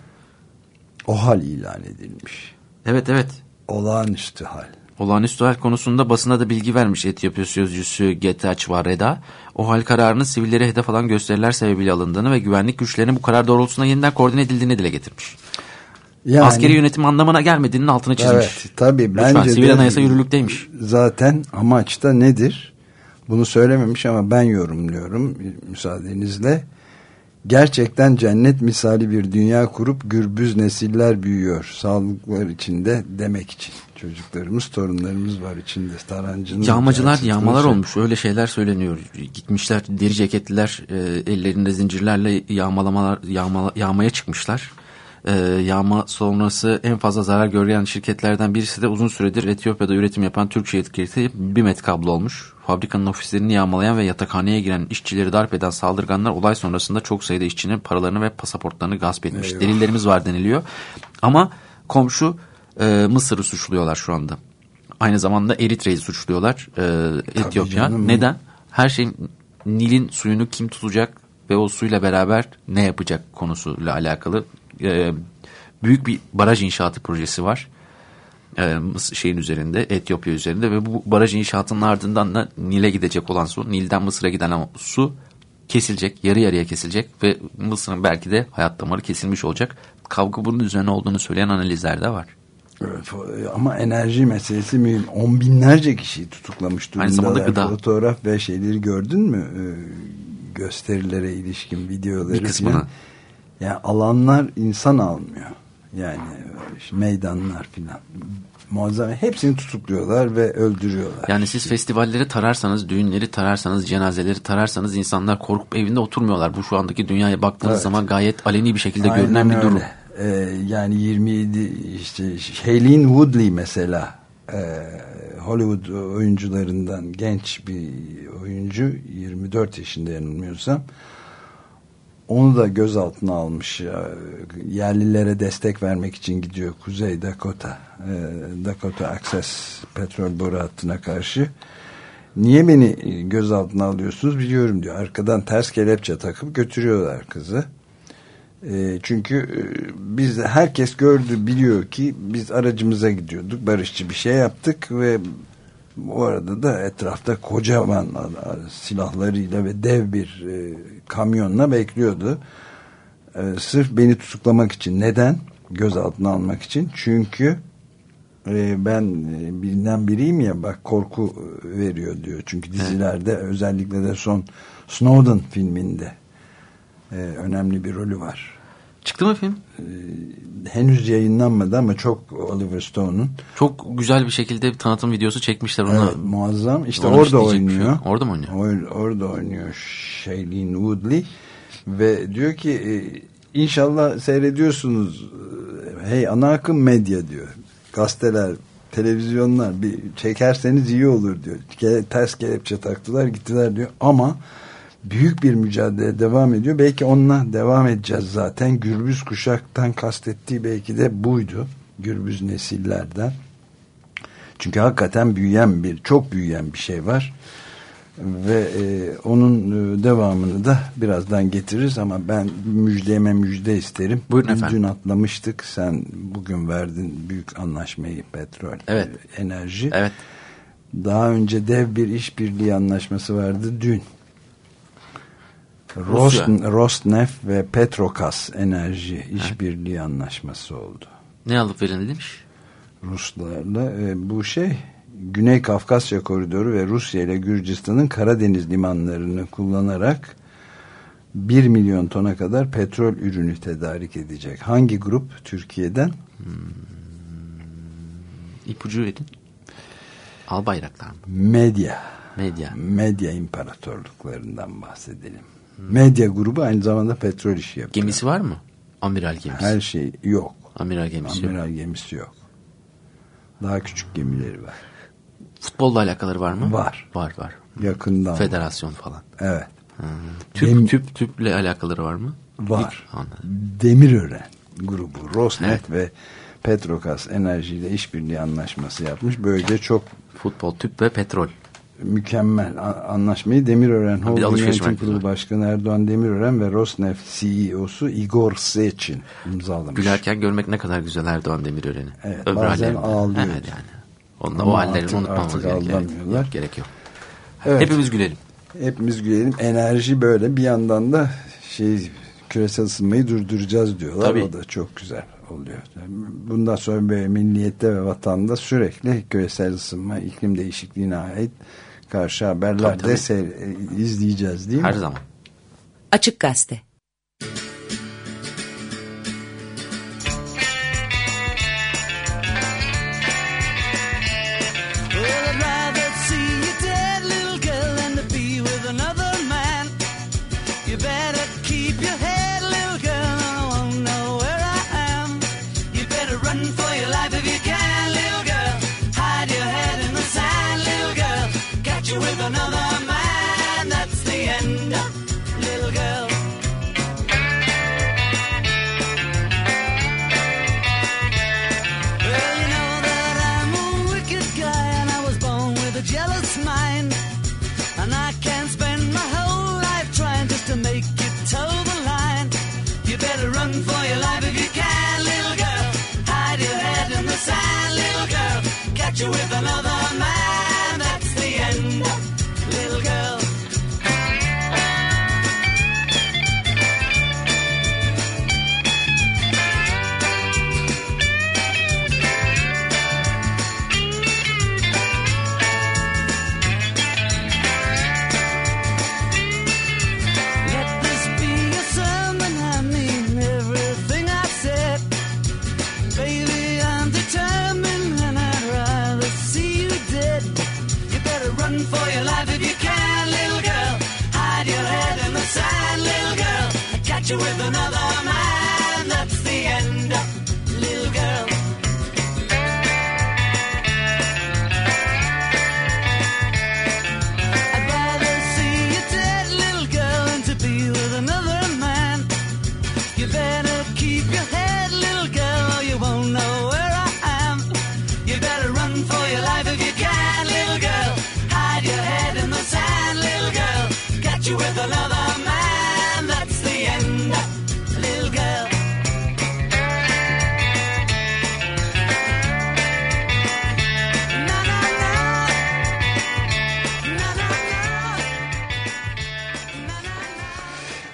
O hal ilan edilmiş. Evet evet. Olağanüstü hal. Olağanüstü hal konusunda basına da bilgi vermiş Etiyopya sözcüsü Getachew Reda. O hal kararının sivillere hedef alan gösteriler sebebiyle alındığını ve güvenlik güçlerinin bu karar doğrultusunda yeniden koordine edildiğini dile getirmiş. Yani, Askeri yönetim anlamına gelmediğinin altını çizmiş. Evet tabii Lütfen, bence sivil de anayasa yürürlükteymiş. Zaten amaç da nedir? Bunu söylememiş ama ben yorumluyorum müsaadenizle. Gerçekten cennet misali bir dünya kurup gürbüz nesiller büyüyor. Sağlıklar içinde demek için. Çocuklarımız, torunlarımız var içinde. Tarancının Yağmacılar yağmalar şey. olmuş. Öyle şeyler söyleniyor. Gitmişler deri ceketliler e, ellerinde zincirlerle yağmalamalar yağmala, yağmaya çıkmışlar. E, yağma sonrası en fazla zarar gören şirketlerden birisi de uzun süredir Etiyopya'da üretim yapan Türk şirketi Bimet kablo olmuş. Fabrikanın ofislerini yağmalayan ve yatakhaneye giren işçileri darp eden saldırganlar olay sonrasında çok sayıda işçinin paralarını ve pasaportlarını gasp etmiş. Eyvah. Delillerimiz var deniliyor. Ama komşu e, Mısır'ı suçluyorlar şu anda. Aynı zamanda Eritre'yi suçluyorlar. e, Etiyopya. Neden? Her şey Nil'in suyunu kim tutacak ve o suyla beraber ne yapacak konusuyla alakalı e, büyük bir baraj inşaatı projesi var. E, şeyin üzerinde, Etiyopya üzerinde ve bu baraj inşaatının ardından da Nil'e gidecek olan su, Nil'den Mısır'a giden su kesilecek, yarı yarıya kesilecek ve Mısır'ın belki de hayat damarı kesilmiş olacak. Kavga bunun üzerine olduğunu söyleyen analizler de var. Evet, ama enerji meselesi mühim. On binlerce kişiyi tutuklamış durumdalar. Aynı zamanda gıda. Fotoğraf ve şeyleri gördün mü? Ee, gösterilere ilişkin videoları. Bir kısmını. filan. Yani alanlar insan almıyor. Yani işte meydanlar filan. Muazzam. Hepsini tutukluyorlar ve öldürüyorlar. Yani siz festivalleri tararsanız, düğünleri tararsanız, cenazeleri tararsanız insanlar korkup evinde oturmuyorlar. Bu şu andaki dünyaya baktığınız Evet. zaman gayet aleni bir şekilde Aynen görünen bir öyle. durum. Ee, yani 27 işte Shailene Woodley mesela e, Hollywood oyuncularından genç bir oyuncu 24 yaşında yanılmıyorsam onu da gözaltına almış yerlilere destek vermek için gidiyor Kuzey Dakota e, Dakota Access petrol boru hattına karşı. Niye beni gözaltına alıyorsunuz biliyorum diyor. Arkadan ters kelepçe takıp götürüyorlar kızı. E, çünkü e, biz herkes gördü biliyor ki biz aracımıza gidiyorduk. Barışçı bir şey yaptık ve bu arada da etrafta kocaman silahlarıyla ve dev bir e, kamyonla bekliyordu. E, sırf beni tutuklamak için. Neden? Gözaltına almak için. Çünkü e, ben e, bilinen biriyim ya bak korku e, veriyor diyor. Çünkü dizilerde özellikle de son Snowden filminde e, önemli bir rolü var. Çıktı mı film? Henüz yayınlanmadı ama çok Oliver Stone'un Çok güzel bir şekilde bir tanıtım videosu çekmişler ona. Evet, muazzam. İşte Onu orada şey oynuyor. yok. Orada mı oynuyor? Or- orada oynuyor Shailene Woodley ve diyor ki e, inşallah seyrediyorsunuz e, hey ana akım medya diyor. Gazeteler, televizyonlar bir çekerseniz iyi olur diyor. Ters kelepçe taktılar gittiler diyor ama büyük bir mücadele devam ediyor. Belki onunla devam edeceğiz zaten. Gürbüz kuşaktan kastettiği belki de buydu. Gürbüz nesillerden. Çünkü hakikaten büyüyen bir, çok büyüyen bir şey var. Ve e, onun e, devamını da birazdan getiririz ama ben müjdeme müjde isterim. Buyurun efendim. Dün atlamıştık. Sen bugün verdin büyük anlaşmayı petrol, Evet. e, enerji. Evet. Daha önce dev bir işbirliği anlaşması vardı dün. Rost, Rosneft ve Petrokas enerji işbirliği anlaşması oldu. Ne alıp verilmiş? Ruslarla e, bu şey Güney Kafkasya koridoru ve Rusya ile Gürcistan'ın Karadeniz limanlarını kullanarak 1 milyon tona kadar petrol ürünü tedarik edecek. Hangi grup Türkiye'den? İpucu verin. Al bayraklar mı? Medya. Medya. Medya imparatorluklarından bahsedelim. Medya grubu aynı zamanda petrol işi yapıyor. Gemisi var mı? Amiral gemisi. Her şey yok. Amiral gemisi yok. Amiral gemisi yok. Daha küçük gemileri var. Futbolla alakaları var mı? Var. Var var. Yakından. Federasyon falan. Evet. Tüp, Gemi- tüp, tüple alakaları var mı? Var. Demirören grubu Rosneft ve Petrokas Enerji ile işbirliği anlaşması yapmış. Böylece çok Futbol, tüp ve petrol. Mükemmel anlaşmayı Demirören Holding Yönetim Kurulu. Başkanı Erdoğan Demirören ve Rosneft CEO'su Igor Sechin imzalamış. Gülerken görmek ne kadar güzel Erdoğan Demirören'i. Evet, Öbür bazen ağlıyor. Evet yani. Onda Ama o hallerini unutmamamız artık gerek, yok, gerek yok. Evet. Hepimiz gülelim. Hepimiz gülelim. Enerji böyle bir yandan da şey küresel ısınmayı durduracağız diyorlar. Tabii. O da çok güzel oluyor. Bundan sonra böyle milliyette ve vatanda sürekli küresel ısınma, iklim değişikliğine ait karşı haberler Tabii, tabii. de e, izleyeceğiz değil mi? Her zaman. Açık Gazete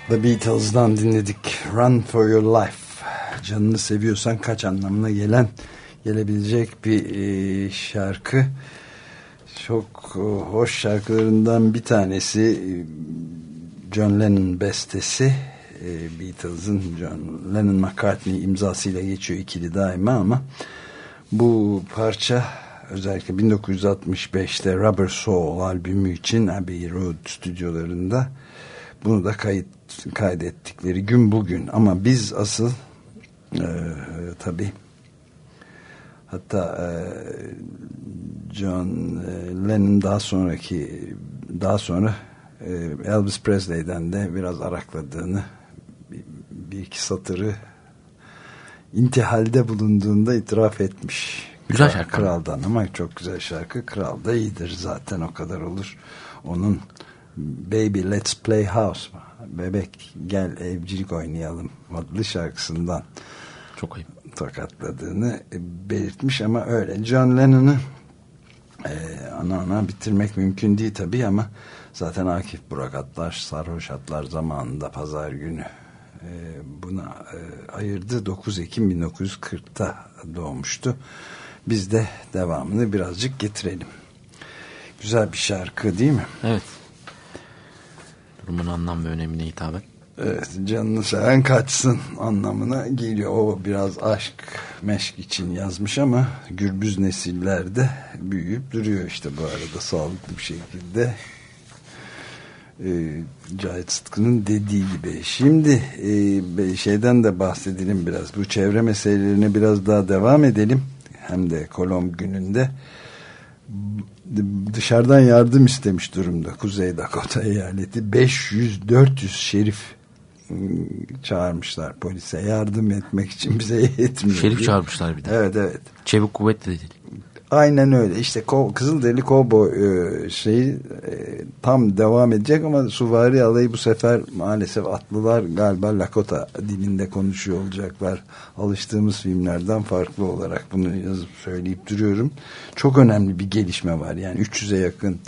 The Beatles'dan dinledik. Run for your life. Canını seviyorsan kaç anlamına gelen gelebilecek bir e, şarkı. Çok e, hoş şarkılarından bir tanesi e, John Lennon bestesi. E, Beatles'ın John Lennon McCartney imzasıyla geçiyor ikili daima ama bu parça özellikle 1965'te Rubber Soul albümü için Abbey Road stüdyolarında bunu da kayıt kaydettikleri gün bugün ama biz asıl e, tabi hatta e, John e, Lennon daha sonraki daha sonra e, Elvis Presley'den de biraz arakladığını bir, bir iki satırı intihalde bulunduğunda itiraf etmiş. Güzel şarkı. Kraldan ama çok güzel şarkı. Kral da iyidir zaten o kadar olur. Onun Baby Let's Play House Bebek gel evcilik oynayalım adlı şarkısından Çok ayıp. tokatladığını belirtmiş ama öyle John Lennon'ı e, ana ana bitirmek mümkün değil tabii ama zaten Akif Burak Atlar Sarhoş Atlar zamanında pazar günü e, buna e, ayırdı 9 Ekim 1940'ta doğmuştu biz de devamını birazcık getirelim güzel bir şarkı değil mi? Evet. Durumun anlam ve önemine hitaben. Evet, canını seven kaçsın anlamına geliyor. O biraz aşk, meşk için yazmış ama gürbüz nesillerde büyüyüp duruyor işte bu arada sağlıklı bir şekilde. Ee, Cahit Sıtkı'nın dediği gibi. Şimdi e, şeyden de bahsedelim biraz. Bu çevre meselelerine biraz daha devam edelim. Hem de Kolomb gününde dışarıdan yardım istemiş durumda Kuzey Dakota eyaleti 500-400 şerif ıı, çağırmışlar polise yardım etmek için bize yetmiyor. Şerif diye. çağırmışlar bir de. Evet evet. Çevik kuvvet de değil. Aynen öyle. İşte Ko Kızılderili Kobo e, şeyi e, tam devam edecek ama Suvari alayı bu sefer maalesef atlılar galiba Lakota dilinde konuşuyor olacaklar. Alıştığımız filmlerden farklı olarak bunu yazıp söyleyip duruyorum. Çok önemli bir gelişme var. Yani 300'e yakın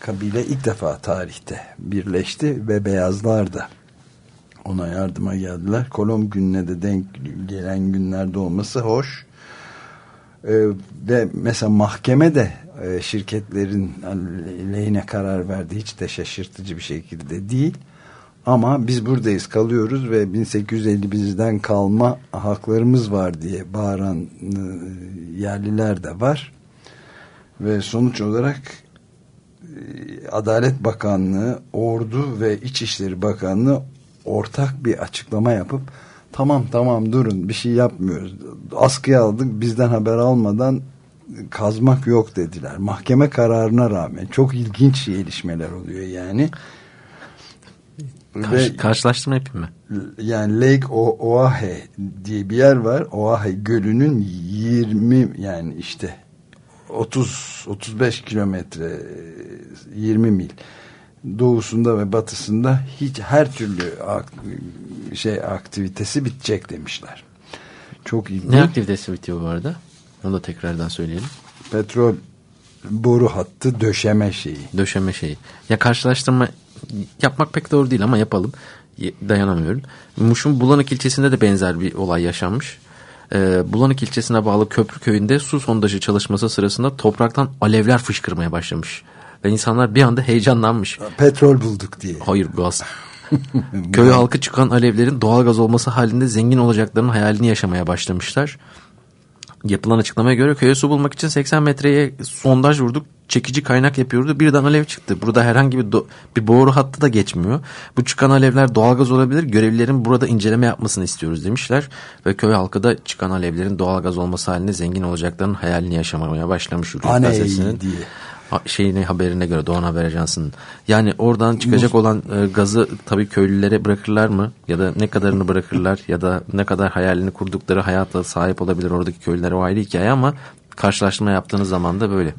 kabile ilk defa tarihte birleşti ve beyazlar da ona yardıma geldiler. Kolomb gününe de denk gelen günlerde olması hoş. Ee, ve mesela mahkeme de e, şirketlerin lehine karar verdi. Hiç de şaşırtıcı bir şekilde değil. Ama biz buradayız kalıyoruz ve 1850'den kalma haklarımız var diye bağıran e, yerliler de var. Ve sonuç olarak e, Adalet Bakanlığı, Ordu ve İçişleri Bakanlığı ortak bir açıklama yapıp tamam tamam durun bir şey yapmıyoruz. Askıya aldık bizden haber almadan kazmak yok dediler. Mahkeme kararına rağmen çok ilginç gelişmeler oluyor yani. Karş, Ve karşılaştırma yapayım mı? yani Lake O- Oahe diye bir yer var. Oahe gölünün 20 yani işte 30 35 kilometre 20 mil doğusunda ve batısında hiç her türlü ak- şey aktivitesi bitecek demişler. Çok ilginç. Ne aktivitesi bitiyor bu arada? Onu da tekrardan söyleyelim. Petrol boru hattı döşeme şeyi. Döşeme şeyi. Ya karşılaştırma yapmak pek doğru değil ama yapalım. Dayanamıyorum. Muş'un Bulanık ilçesinde de benzer bir olay yaşanmış. Ee, Bulanık ilçesine bağlı Köprü köyünde su sondajı çalışması sırasında topraktan alevler fışkırmaya başlamış. Ve insanlar bir anda heyecanlanmış. Petrol bulduk diye. Hayır gaz. Köy halkı çıkan alevlerin doğal gaz olması halinde zengin olacaklarının hayalini yaşamaya başlamışlar. Yapılan açıklamaya göre köye su bulmak için 80 metreye sondaj vurduk. Çekici kaynak yapıyordu. Birden alev çıktı. Burada herhangi bir, bir boru hattı da geçmiyor. Bu çıkan alevler doğalgaz olabilir. Görevlilerin burada inceleme yapmasını istiyoruz demişler. Ve köy halkı da çıkan alevlerin doğalgaz olması halinde zengin olacaklarının hayalini yaşamaya başlamış. Aney diye. Şeyine haberine göre Doğan Haber Ajansı'nın. Yani oradan çıkacak olan e, gazı tabii köylülere bırakırlar mı? Ya da ne kadarını bırakırlar? ya da ne kadar hayalini kurdukları hayata sahip olabilir oradaki köylüler o ayrı hikaye ama karşılaştırma yaptığınız zaman da böyle.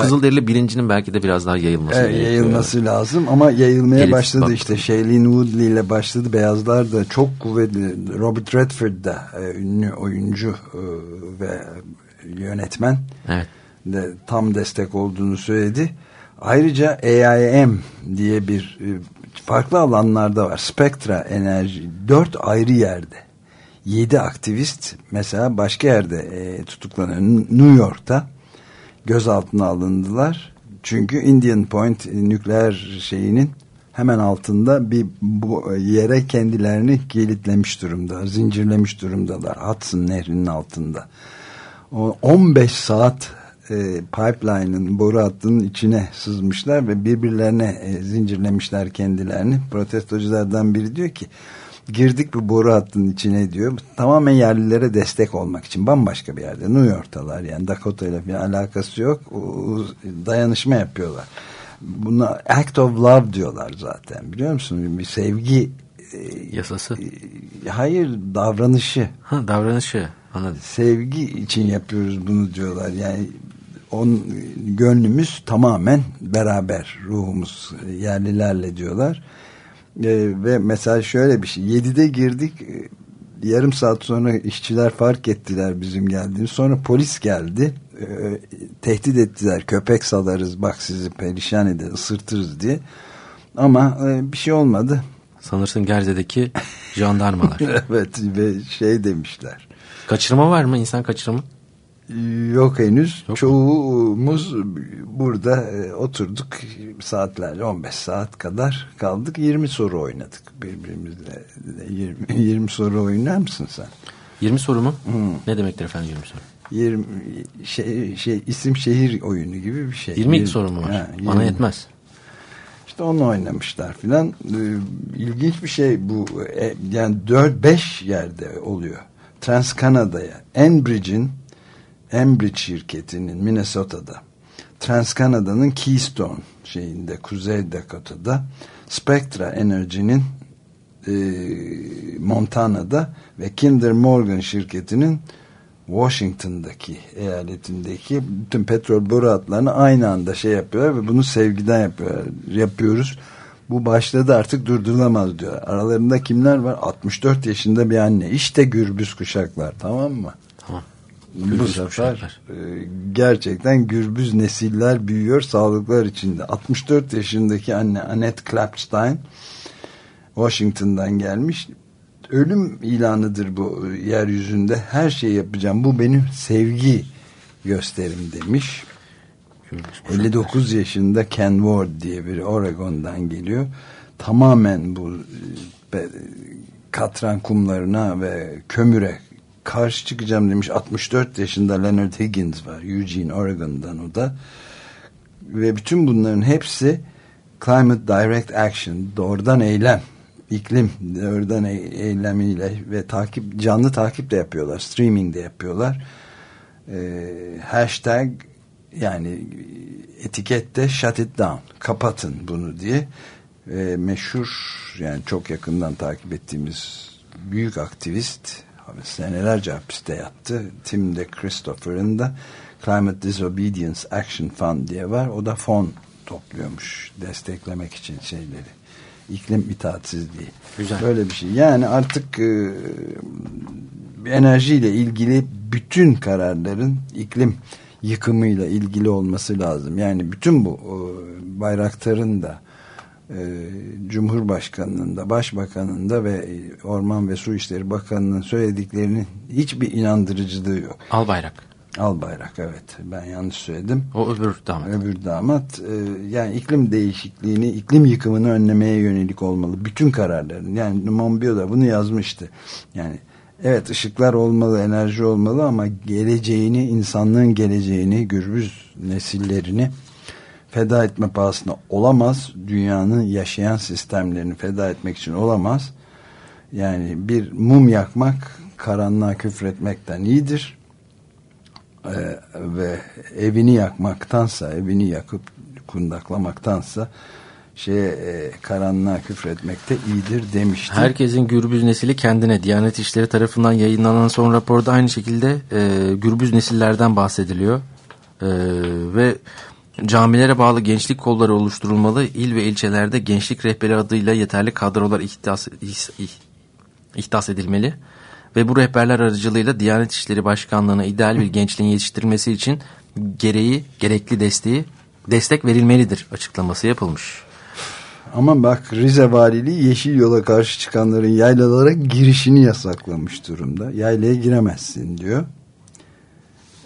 Kızılderili birincinin belki de biraz daha yayılması Evet, gerekiyor. yayılması lazım ama yayılmaya Gelip başladı bak- işte Shailene Woodley ile başladı beyazlar da çok kuvvetli Robert Redford da e, ünlü oyuncu e, ve yönetmen Evet. De tam destek olduğunu söyledi ayrıca AIM diye bir e, farklı alanlarda var Spectra Enerji dört ayrı yerde yedi aktivist mesela başka yerde e, tutuklanıyor New York'ta gözaltına alındılar. Çünkü Indian Point nükleer şeyinin hemen altında bir bu yere kendilerini kilitlemiş durumda, zincirlemiş durumdalar. Hudson Nehri'nin altında. O 15 saat e, pipeline'ın boru hattının içine sızmışlar ve birbirlerine e, zincirlemişler kendilerini. Protestoculardan biri diyor ki girdik bu boru hattının içine diyor. Tamamen yerlilere destek olmak için bambaşka bir yerde. New York'talar yani Dakota ile falan alakası yok. Dayanışma yapıyorlar. Buna act of love diyorlar zaten biliyor musun? Bir sevgi Yasası. e, hayır davranışı Ha, davranışı. Anladım. sevgi için yapıyoruz bunu diyorlar. Yani on gönlümüz tamamen beraber ruhumuz yerlilerle diyorlar. Ee, ve mesela şöyle bir şey 7'de girdik e, yarım saat sonra işçiler fark ettiler bizim geldiğimiz sonra polis geldi Ee, tehdit ettiler köpek salarız bak sizi perişan ederiz ısırtırız diye ama e, bir şey olmadı Sanırsın Gerze'deki jandarmalar. evet ve şey demişler kaçırma var mı? İnsan kaçırma? Yok henüz. Çoğumuz burada e, oturduk saatlerce 15 saat kadar kaldık. 20 soru oynadık birbirimizle. 20, 20 soru oynar mısın sen? 20 soru mu? Ne demektir efendim 20 soru? 20 şey, şey isim şehir oyunu gibi bir şey. 22 soru mu var? Ha, Bana 20. yetmez. İşte onu oynamışlar filan. Ee, İlginç bir şey bu. E, Yani 4-5 yerde oluyor. Trans-Kanada'ya. Enbridge'in Enbridge şirketinin Minnesota'da. Trans-Kanada'nın Keystone şeyinde Kuzey Dakota'da. Spectra Energy'nin e, Montana'da ve Kinder Morgan şirketinin Washington'daki eyaletindeki bütün petrol boru hatlarını aynı anda şey yapıyorlar ve bunu sevgiden yapıyorlar, yapıyoruz. Bu başladı artık durdurulamaz diyor. Aralarında kimler var? 64 yaşında bir anne. İşte gürbüz kuşaklar tamam mı? Bu sefer kuşaklar. e, gerçekten gürbüz nesiller büyüyor sağlıklar içinde. 64 yaşındaki anne Annette Klapstein Washington'dan gelmiş. Ölüm ilanıdır bu yeryüzünde. Her şeyi yapacağım. Bu benim sevgi gösterim demiş. 59 yaşında Ken Ward diye biri Oregon'dan geliyor. Tamamen bu e, katran kumlarına ve kömüre karşı çıkacağım demiş. 64 yaşında Leonard Higgins var. Eugene, Oregon'dan o da. Ve bütün bunların hepsi Climate Direct Action, doğrudan eylem, iklim doğrudan e- eylemiyle ve takip canlı takip de yapıyorlar, streaming de yapıyorlar. Ee, hashtag yani etikette shut it down, kapatın bunu diye Ee, meşhur yani çok yakından takip ettiğimiz büyük aktivist senelerce hapiste yattı. Tim de Christopher'ın da Climate Disobedience Action Fund diye var. O da fon topluyormuş desteklemek için şeyleri. İklim itaatsizliği. Güzel. Böyle bir şey. Yani artık e, enerjiyle ilgili bütün kararların iklim yıkımıyla ilgili olması lazım. Yani bütün bu e, bayraktarın da Cumhurbaşkanının da Başbakanının da ve e, Orman ve Su İşleri Bakanı'nın söylediklerinin hiçbir inandırıcılığı yok. Al bayrak. Al bayrak evet ben yanlış söyledim. O öbür damat. Öbür damat e, yani iklim değişikliğini, iklim yıkımını önlemeye yönelik olmalı. Bütün kararların. Yani Monbiot da bunu yazmıştı. Yani evet ışıklar olmalı, enerji olmalı ama geleceğini, insanlığın geleceğini, gürbüz nesillerini feda etme pahasına olamaz. Dünyanın yaşayan sistemlerini feda etmek için olamaz. Yani bir mum yakmak karanlığa küfretmekten iyidir. Ee, ve evini yakmaktansa, evini yakıp kundaklamaktansa şeye e, karanlığa küfretmekte iyidir demişti. Herkesin gürbüz nesili kendine. Diyanet İşleri tarafından yayınlanan son raporda aynı şekilde e, gürbüz nesillerden bahsediliyor. E, ve camilere bağlı gençlik kolları oluşturulmalı. İl ve ilçelerde gençlik rehberi adıyla yeterli kadrolar ihtas, ihs- ih- ihdas edilmeli. Ve bu rehberler aracılığıyla Diyanet İşleri Başkanlığı'na ideal bir gençliğin yetiştirilmesi için gereği, gerekli desteği destek verilmelidir açıklaması yapılmış. Ama bak Rize Valiliği yeşil yola karşı çıkanların yaylalara girişini yasaklamış durumda. Yaylaya giremezsin diyor.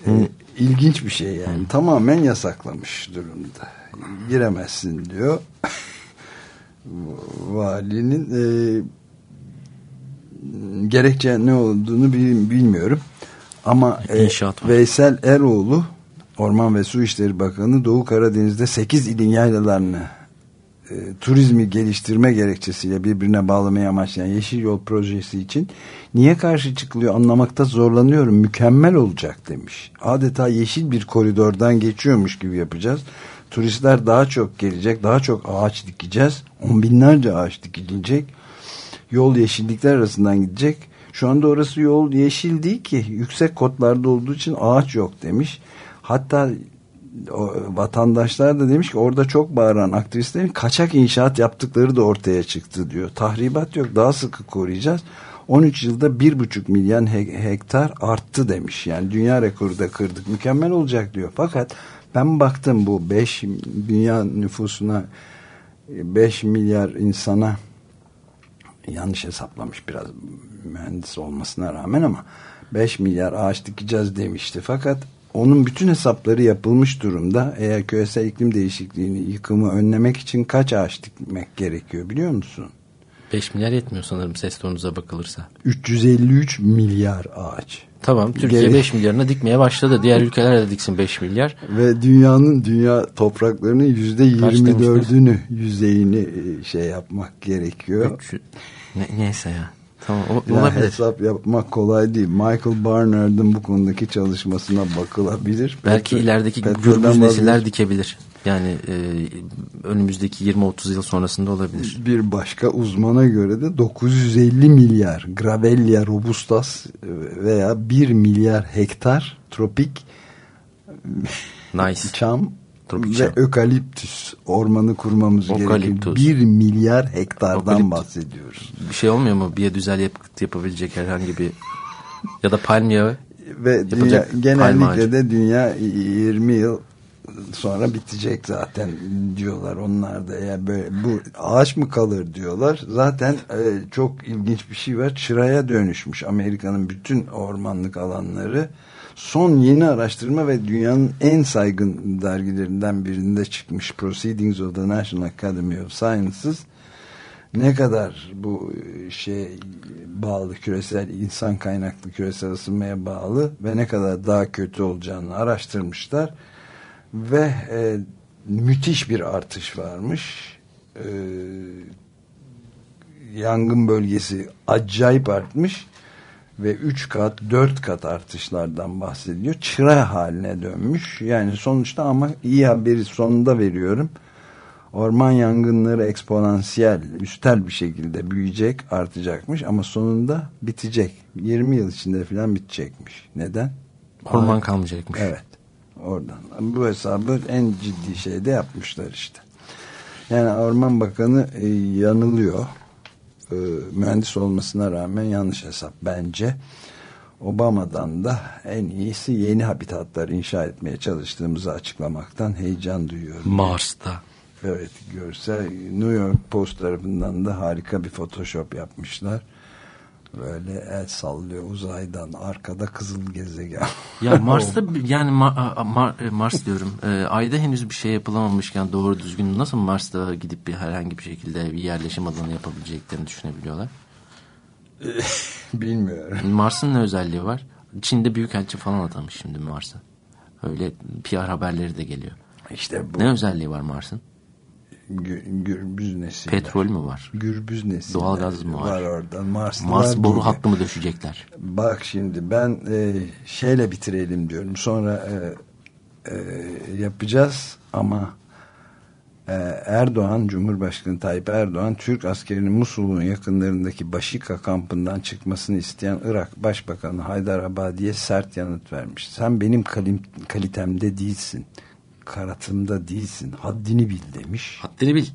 Ee, ilginç bir şey yani. Tamamen yasaklamış durumda. Giremezsin diyor. Valinin e, gerekçe ne olduğunu bil- bilmiyorum. Ama e. Veysel Eroğlu Orman ve Su İşleri Bakanı Doğu Karadeniz'de 8 ilin yaylalarını e, turizmi geliştirme gerekçesiyle birbirine bağlamayı amaçlayan Yeşil Yol projesi için niye karşı çıkılıyor anlamakta zorlanıyorum. Mükemmel olacak demiş. Adeta yeşil bir koridordan geçiyormuş gibi yapacağız. Turistler daha çok gelecek, daha çok ağaç dikeceğiz. On binlerce ağaç dikilecek. Yol yeşillikler arasından gidecek. Şu anda orası yol yeşil değil ki. Yüksek kotlarda olduğu için ağaç yok demiş. Hatta o, vatandaşlar da demiş ki orada çok bağıran aktivistlerin kaçak inşaat yaptıkları da ortaya çıktı diyor. Tahribat yok daha sıkı koruyacağız. 13 yılda 1,5 milyon he- hektar arttı demiş. Yani dünya rekoru da kırdık. Mükemmel olacak diyor. Fakat ben baktım bu 5 dünya nüfusuna 5 milyar insana yanlış hesaplamış biraz mühendis olmasına rağmen ama 5 milyar ağaç dikeceğiz demişti. Fakat onun bütün hesapları yapılmış durumda. Eğer küresel iklim değişikliğini, yıkımı önlemek için kaç ağaç dikmek gerekiyor biliyor musun? 5 milyar yetmiyor sanırım ses tonunuza bakılırsa. 353 milyar ağaç. Tamam Türkiye Geri- 5 milyarına dikmeye başladı. Diğer ülkeler de diksin 5 milyar. Ve dünyanın dünya topraklarının yüzde 24'ünü yüzeyini e, şey yapmak gerekiyor. Şu- ne, neyse ya. Tamam o, Ya olabilir. hesap yapmak kolay değil. Michael Barnard'ın bu konudaki çalışmasına bakılabilir. Belki Petro- ilerideki gürbüz nesiller dikebilir. Yani e, önümüzdeki 20-30 yıl sonrasında olabilir. bir başka uzmana göre de 950 milyar Gravellia robustas veya 1 milyar hektar tropik Nice. çam Tropik ve çam. ökaliptüs ormanı kurmamız gerekiyor. Okaliptüs. 1 milyar hektardan Okaliptüs. bahsediyoruz. Bir şey olmuyor mu? Biyodüzel yakıt yapabilecek herhangi bir ya da palm yağı Ve dünya, genellikle de dünya 20 yıl sonra bitecek zaten diyorlar. Onlar da eğer böyle bu ağaç mı kalır diyorlar. Zaten e, çok ilginç bir şey var. Çıraya dönüşmüş Amerika'nın bütün ormanlık alanları. Son yeni araştırma ve dünyanın en saygın dergilerinden birinde çıkmış Proceedings of the National Academy of Sciences. Ne kadar bu şey bağlı küresel insan kaynaklı küresel ısınmaya bağlı ve ne kadar daha kötü olacağını araştırmışlar ve e, müthiş bir artış varmış e, yangın bölgesi acayip artmış ve 3 kat 4 kat artışlardan bahsediyor çıra haline dönmüş yani sonuçta ama iyi haberi sonunda veriyorum orman yangınları eksponansiyel, üstel bir şekilde büyüyecek, artacakmış ama sonunda bitecek. 20 yıl içinde falan bitecekmiş. Neden? orman kalmayacakmış. Evet. Oradan. Bu hesabı en ciddi şeyde yapmışlar işte. Yani Orman Bakanı e, yanılıyor. E, mühendis olmasına rağmen yanlış hesap bence. Obama'dan da en iyisi yeni habitatlar inşa etmeye çalıştığımızı açıklamaktan heyecan duyuyorum. Mars'ta. Evet görsel New York Post tarafından da harika bir photoshop yapmışlar. Böyle el sallıyor uzaydan arkada kızıl gezegen. Ya Mars'ta yani Mar- e, Mars diyorum. E, Ayda henüz bir şey yapılamamışken doğru düzgün nasıl Mars'ta gidip bir herhangi bir şekilde bir yerleşim alanı yapabileceklerini düşünebiliyorlar? Bilmiyorum. Mars'ın ne özelliği var? Çin'de büyükelçi falan atamış şimdi Mars'a. Öyle PR haberleri de geliyor. İşte bu Ne özelliği var Mars'ın? Gü- gürbüz nesiller. Petrol mü var? Gürbüz nesiller. Doğalgaz mı var? Var. Mars'ta Mars var boru hattı mı döşecekler? Bak şimdi ben e, şeyle bitirelim diyorum. Sonra e, e, yapacağız ama e, Erdoğan, Cumhurbaşkanı Tayyip Erdoğan Türk askerinin Musul'un yakınlarındaki Başika kampından çıkmasını isteyen Irak Başbakanı Haydar Abadi'ye sert yanıt vermiş. Sen benim kalim, kalitemde değilsin. Karatımda değilsin. Haddini bil demiş. Haddini bil.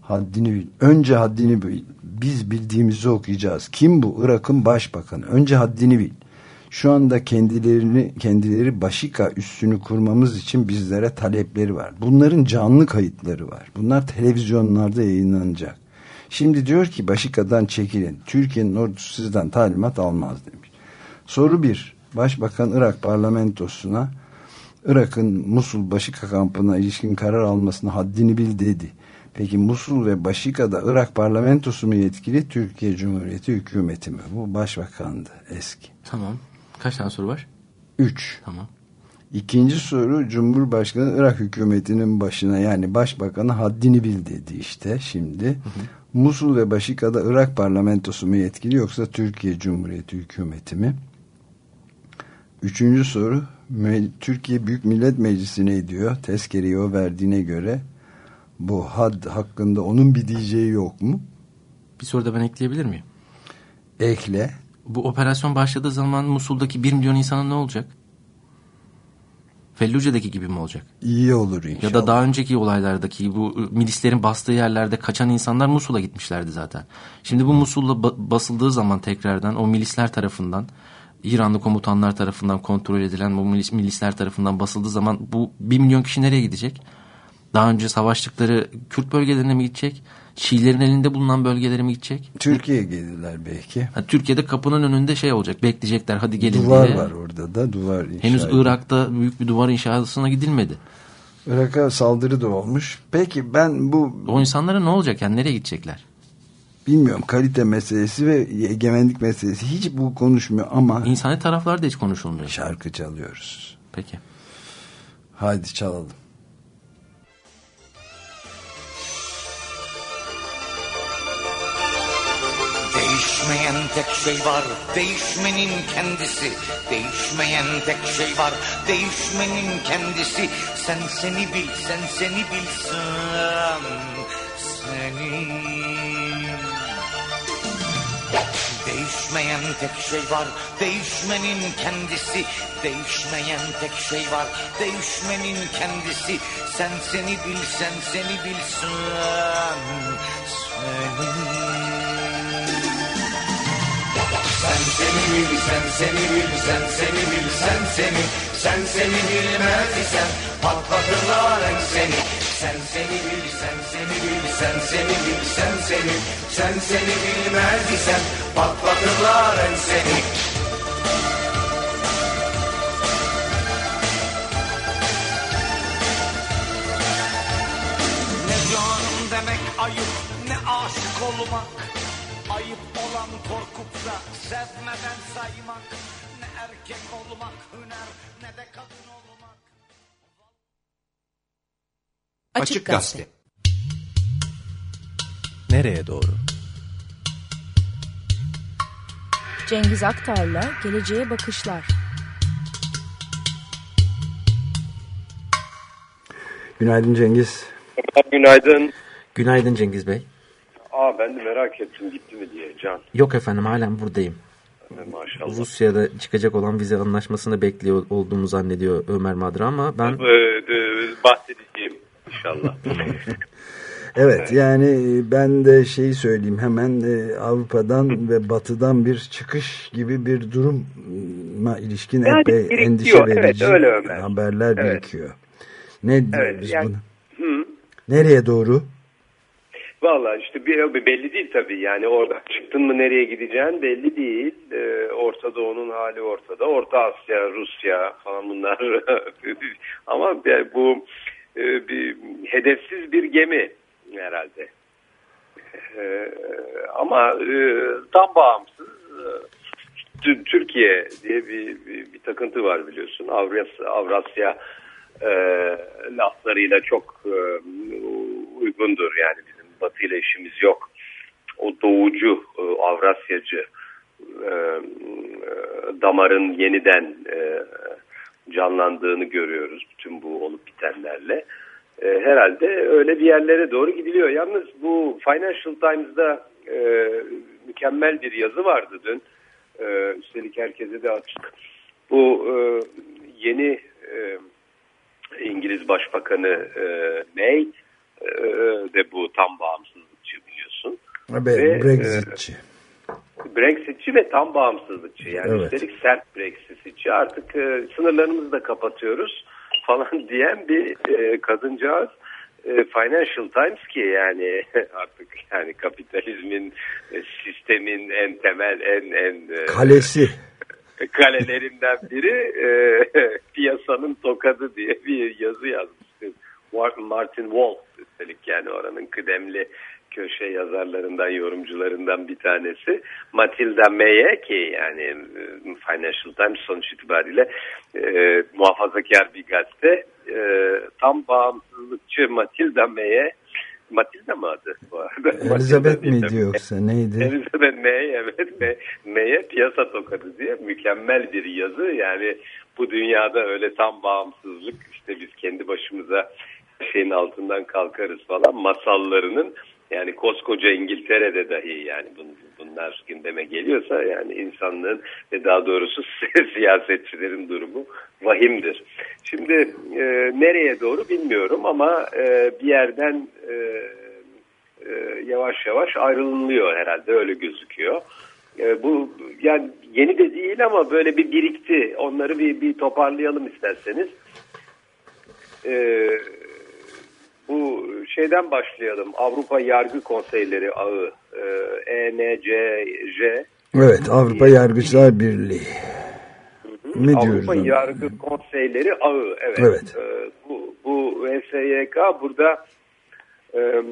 Haddini bil. Önce haddini bil. Biz bildiğimizi okuyacağız. Kim bu? Irak'ın başbakanı. Önce haddini bil. Şu anda kendilerini kendileri Başika üssünü kurmamız için bizlere talepleri var. Bunların canlı kayıtları var. Bunlar televizyonlarda yayınlanacak. Şimdi diyor ki Başika'dan çekilin. Türkiye'nin ordusu sizden talimat almaz demiş. Soru bir. Başbakan Irak parlamentosuna Irak'ın Musul Başika kampına ilişkin karar almasına haddini bil dedi. Peki Musul ve Başika'da Irak parlamentosu mu yetkili Türkiye Cumhuriyeti hükümeti mi? Bu başbakandı eski. Tamam. Kaç tane soru var? Üç. Tamam. İkinci soru Cumhurbaşkanı Irak hükümetinin başına yani başbakanı haddini bil dedi işte şimdi. Musul ve Başika'da Irak parlamentosu mu yetkili yoksa Türkiye Cumhuriyeti hükümeti mi? Üçüncü soru Türkiye Büyük Millet Meclisi ne diyor? Tezkereyi o verdiğine göre bu had hakkında onun bir diyeceği yok mu? Bir soru da ben ekleyebilir miyim? Ekle. Bu operasyon başladığı zaman Musul'daki 1 milyon insanın ne olacak? Felluce'deki gibi mi olacak? İyi olur inşallah. Ya da daha önceki olaylardaki bu ı, milislerin bastığı yerlerde kaçan insanlar Musul'a gitmişlerdi zaten. Şimdi bu Musul'la ba- basıldığı zaman tekrardan o milisler tarafından İranlı komutanlar tarafından kontrol edilen bu milis, milisler tarafından basıldığı zaman bu 1 milyon kişi nereye gidecek? Daha önce savaştıkları Kürt bölgelerine mi gidecek? Şiilerin elinde bulunan bölgelere mi gidecek? Türkiye'ye gelirler belki. Ha, Türkiye'de kapının önünde şey olacak. Bekleyecekler hadi gelin Duvar diye. var orada da duvar inşa Henüz edildi. Irak'ta büyük bir duvar inşasına gidilmedi. Irak'a saldırı da olmuş. Peki ben bu O insanlara ne olacak yani nereye gidecekler? Bilmiyorum kalite meselesi ve egemenlik meselesi hiç bu konuşmuyor ama İnsani taraflar da hiç konuşulmuyor. şarkı çalıyoruz. Peki. Haydi çalalım. Değişmeyen tek şey var, değişmenin kendisi. Değişmeyen tek şey var, değişmenin kendisi. Sen seni bil, sen seni bilsen. Seni. Değişmeyen tek şey var, değişmenin kendisi. Değişmeyen tek şey var, değişmenin kendisi. Sen seni bil, sen seni bilsen. Seni. Sen seni bil, sen seni bil, sen seni bil, sen seni, sen seni bilmez isen patlatırlar en seni. Sen seni bil, sen seni bil, sen seni bil, sen seni, sen seni bilmez isen patlatırlar en seni. Ne canım demek ayıp, ne aşık olmak. Ayıp olan korkup da sevmeden saymak. Ne erkek olmak hüner, ne de kadın olmak. Açık Gazete. Nereye doğru? Cengiz Aktar'la Geleceğe Bakışlar. Günaydın Cengiz. Günaydın. Günaydın Cengiz Bey. Aa ben de merak ettim gitti mi diye Can. Yok efendim halen buradayım. Maşallah. Rusya'da çıkacak olan vize anlaşmasını bekliyor olduğumu zannediyor Ömer Madra ama ben Ee, e, bahsedeceğim inşallah. Evet yani e, ben de şeyi söyleyeyim hemen e, Avrupa'dan ve Batı'dan bir çıkış gibi bir duruma ilişkin Yani epey birikiyor, endişe evet, verici öyle Ömer. haberler Evet. birikiyor. Ne Evet, diyoruz yani- buna? Hı. Nereye doğru? Valla işte bir, belli değil tabii yani orada çıktın mı nereye gideceğin belli değil. Ee, Orta Doğu'nun hali ortada. Orta Asya, Rusya falan bunlar. Ama yani bu e, bir hedefsiz bir gemi herhalde. Ee, ama e, tam bağımsız e, Tü- Türkiye diye bir, bir, bir takıntı var biliyorsun. Avrasya, Avrasya e, laflarıyla çok e, uygundur yani bizim Batı ile işimiz yok. O doğucu, e, Avrasyacı e, e, damarın yeniden e, canlandığını görüyoruz bütün bu olup bitenlerle. E, herhalde öyle bir yerlere doğru gidiliyor. Yalnız bu Financial Times'da e, mükemmel bir yazı vardı dün. E, üstelik herkese de açık. Bu e, yeni e, İngiliz Başbakanı e, May e, de bu tam bağımsızlıkçı biliyorsun. Ve Brexitçi. Brexitçi ve tam bağımsızlıkçı yani Evet. üstelik sert Brexitçi artık e, sınırlarımızı da kapatıyoruz falan diyen bir e, kadıncağız e, Financial Times ki yani artık yani kapitalizmin e, sistemin en temel en en e, Kalesi. kalelerinden biri e, piyasanın tokadı diye bir yazı. Martin, Martin Wolf üstelik yani oranın kıdemli köşe yazarlarından, yorumcularından bir tanesi. Matilda May'e ki yani e, Financial Times sonuç itibariyle e, muhafazakar bir gazete. E, tam bağımsızlıkçı Matilda May'e Matilda mı adı bu arada? Elizabeth miydi yoksa neydi? Elizabeth May evet May, May'e piyasa tokadı diye mükemmel bir yazı. Yani bu dünyada öyle tam bağımsızlık işte biz kendi başımıza şeyin altından kalkarız falan masallarının yani koskoca İngiltere'de dahi yani bun- bunlar gündeme geliyorsa yani insanlığın ve daha doğrusu siyasetçilerin durumu vahimdir. Şimdi e, nereye doğru bilmiyorum ama e, bir yerden e, e, yavaş yavaş ayrılınıyor herhalde öyle gözüküyor. E, bu yani yeni de değil ama böyle bir birikti. Onları bir, bir toparlayalım isterseniz. E, şeyden başlayalım. Avrupa Yargı Konseyleri Ağı, e, ENCJ. Evet Avrupa Yargıçlar Birliği. Ne? Avrupa? Yargı Konseyleri Ağı. Evet. Evet. E, bu, bu HSYK burada e,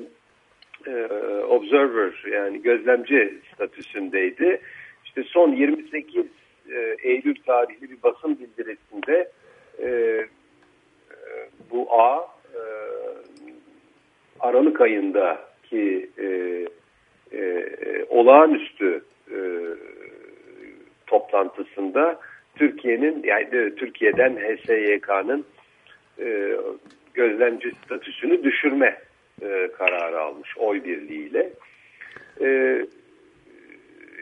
e, observer yani gözlemci statüsündeydi. İşte son 28 e, Eylül tarihli bir basın bildirisinde e, e, bu ağ e, Aralık ayındaki e, e, olağanüstü e, toplantısında Türkiye'nin yani e, Türkiye'den HSYK'nın e, gözlemci statüsünü düşürme e, kararı almış oy birliğiyle. E,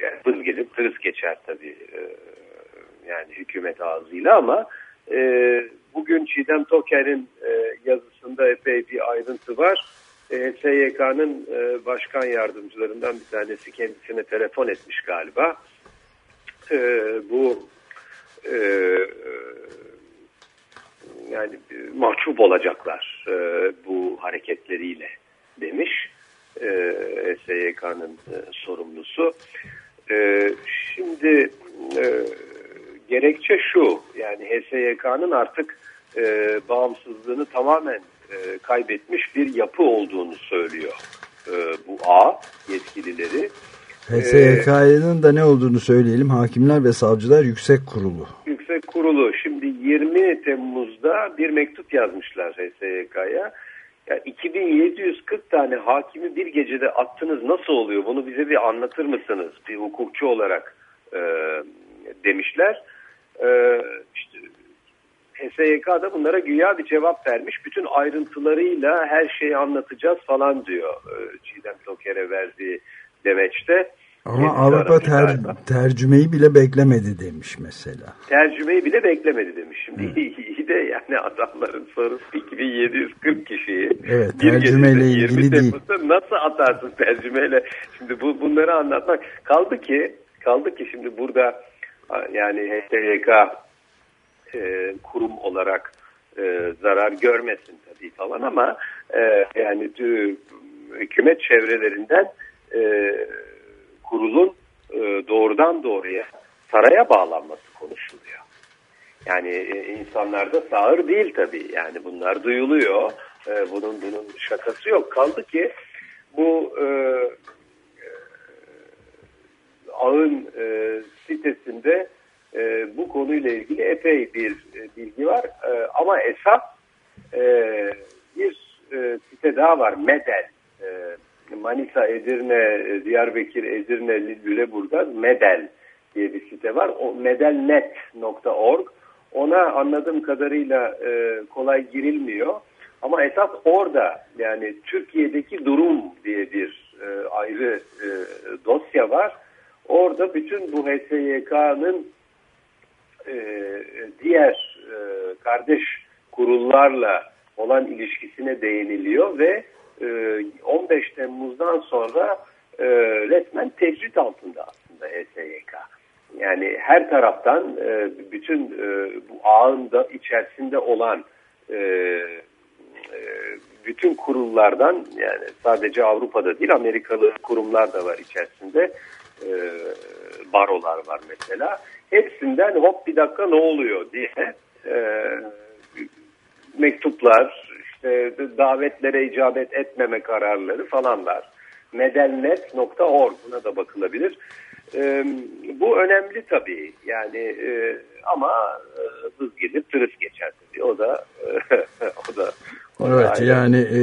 yani vız gelip tırıs geçer tabii e, yani hükümet ağzıyla ama e, bugün Çiğdem Toker'in e, yazısında epey bir ayrıntı var. E, SYK'nın e, başkan yardımcılarından bir tanesi kendisine telefon etmiş galiba. E, bu yani mahcup olacaklar bu hareketleriyle demiş SYK'nın sorumlusu. Şimdi gerekçe şu yani HSYK'nın artık bağımsızlığını tamamen e, kaybetmiş bir yapı olduğunu söylüyor e, bu ağ yetkilileri. HSYK'nın da ne olduğunu söyleyelim. Hakimler ve Savcılar Yüksek Kurulu. Yüksek Kurulu şimdi 20 Temmuz'da bir mektup yazmışlar HSYK'ya. Ya 2740 tane hakimi bir gecede attınız nasıl oluyor? Bunu bize bir anlatır mısınız? Bir hukukçu olarak e, demişler. E, işte HSYK da bunlara güya bir cevap vermiş. Bütün ayrıntılarıyla her şeyi anlatacağız falan diyor e, Çiğdem Toker'e verdiği demeçte. Ama Avrupa ter- tercümeyi bile beklemedi demiş mesela. tercümeyi bile beklemedi demiş. Şimdi iyi de yani adamların sorusu 2740 kişiyi Evet, tercümeyle ilgili 20 değil. Nasıl atarsın tercümeyle? Şimdi bu bunları anlatmak kaldı ki kaldı ki şimdi burada yani HTYK e, kurum olarak e, zarar görmesin tabii falan ama e, yani tü- hükümet çevrelerinden e, kurulun e, doğrudan doğruya saraya bağlanması konuşuluyor. Yani e, insanlarda sağır değil tabii. Yani bunlar duyuluyor. E, bunun bunun şakası yok. Kaldı ki bu e, e, ağın e, sitesinde e, bu konuyla ilgili epey bir e, bilgi var. E, ama esas e, bir e, site daha var. Medel. E, Manisa, Edirne, e, Diyarbakır, Edirne, Lüleburgaz Medel diye bir site var. O medelnet.org. Ona anladığım kadarıyla e, kolay girilmiyor. Ama esas orada yani Türkiye'deki durum diye bir e, ayrı e, dosya var. Orada bütün bu HSYK'nın e, diğer e, kardeş kurullarla olan ilişkisine değiniliyor ve e, 15 Temmuz'dan sonra e, resmen tecrit altında aslında HSYK. Yani her taraftan e, bütün e, bu ağın da içerisinde olan e, e, bütün kurullardan yani sadece Avrupa'da değil Amerikalı kurumlar da var içerisinde e, barolar var mesela hepsinden hop bir dakika ne oluyor diye e, mektuplar işte davetlere icabet etmeme kararları falanlar. medelnet.org buna da bakılabilir. E, bu önemli tabii. Yani e, ama e, hız gidip tırıs geçer tabii. O da da o da Evet ayrı. yani e,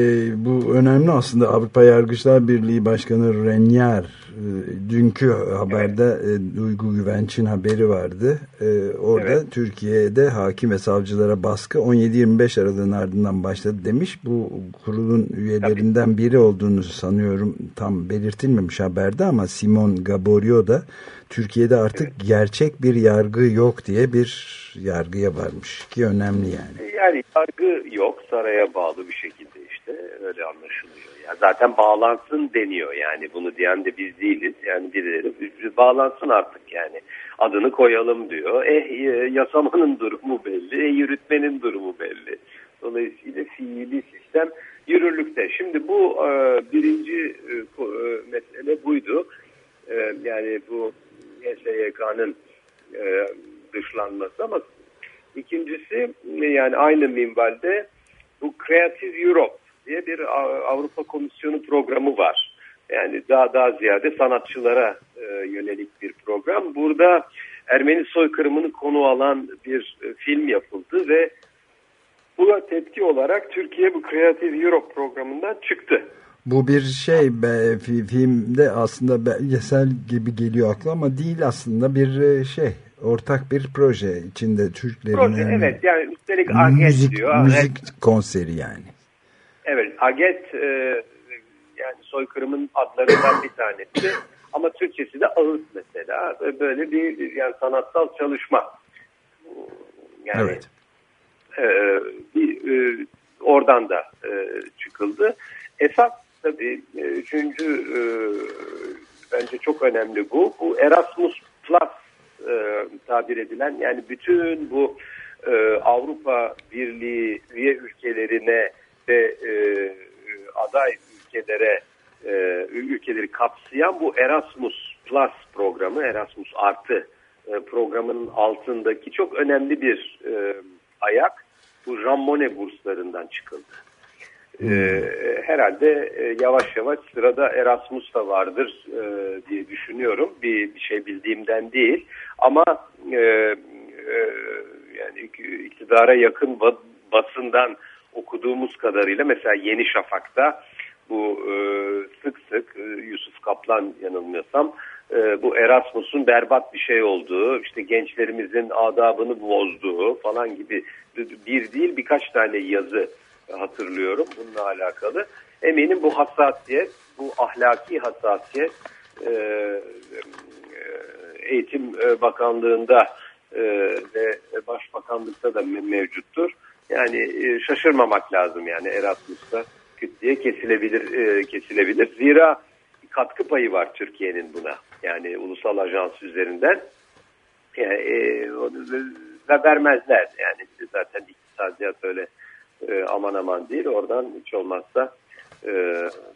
bu önemli aslında Avrupa Yargıçlar Birliği Başkanı Renyar e, dünkü haberde e, Duygu Güvenç'in haberi vardı. E, orada Evet. Türkiye'de hakim ve savcılara baskı 17-25 Aralık'ın ardından başladı demiş. Bu kurulun üyelerinden biri olduğunu sanıyorum tam belirtilmemiş haberde ama Simon Gaborio da Türkiye'de artık gerçek bir yargı yok diye bir yargıya varmış ki önemli yani. Yani yargı yok saraya bağlı bir şekilde işte öyle anlaşılıyor. Ya zaten bağlansın deniyor yani bunu diyen de biz değiliz. Yani birileri bağlansın artık yani adını koyalım diyor. Eh e, yasamanın durumu belli, e, yürütmenin durumu belli. Dolayısıyla fiili sistem yürürlükte. Şimdi bu e, birinci e, e, mesele buydu. E, yani bu SYK'nın e, dışlanması ama ikincisi yani aynı minvalde bu Creative Europe diye bir Avrupa Komisyonu programı var. Yani daha daha ziyade sanatçılara e, yönelik bir program. Burada Ermeni soykırımını konu alan bir e, film yapıldı ve buna tepki olarak Türkiye bu Creative Europe programından çıktı. Bu bir şey be, fi- filmde aslında belgesel gibi geliyor akla ama değil aslında bir e, şey ortak bir proje içinde Türklerin Proje, yani evet yani üstelik Aget müzik, diyor. müzik konseri yani. Evet, Aget e, yani soykırımın adlarından bir tanesi. Ama Türkçesi de ağıt mesela. Böyle bir yani sanatsal çalışma. Yani Evet. e, bir, e, oradan da e, çıkıldı. Esas tabii e, üçüncü e, bence çok önemli bu. Bu Erasmus Plus e, tabir edilen yani bütün bu e, Avrupa Birliği üye ülkelerine ve e, aday ülkelere e, ülkeleri kapsayan bu Erasmus Plus programı Erasmus Artı e, programının altındaki çok önemli bir e, ayak bu Jean Monnet burslarından çıkıldı. E, herhalde e, yavaş yavaş sırada Erasmus da vardır e, diye düşünüyorum. Bir, bir şey bildiğimden değil. Ama e, e, yani ik- iktidara yakın ba- basından okuduğumuz kadarıyla mesela Yeni Şafak'ta bu e, sık sık e, Yusuf Kaplan yanılmıyorsam e, bu Erasmus'un berbat bir şey olduğu, işte gençlerimizin adabını bozduğu falan gibi bir değil birkaç tane yazı hatırlıyorum bununla alakalı. Eminim bu hassasiyet, bu ahlaki hassasiyet e, e, Eğitim e, Bakanlığı'nda ve Başbakanlıkta da me- mevcuttur. Yani şaşırmamak lazım yani Erasmus'ta diye kesilebilir kesilebilir. Zira katkı payı var Türkiye'nin buna. Yani ulusal ajans üzerinden. Yani, e, onu vermezler. Yani zaten iktisadiyat öyle e, aman aman değil. Oradan hiç olmazsa e,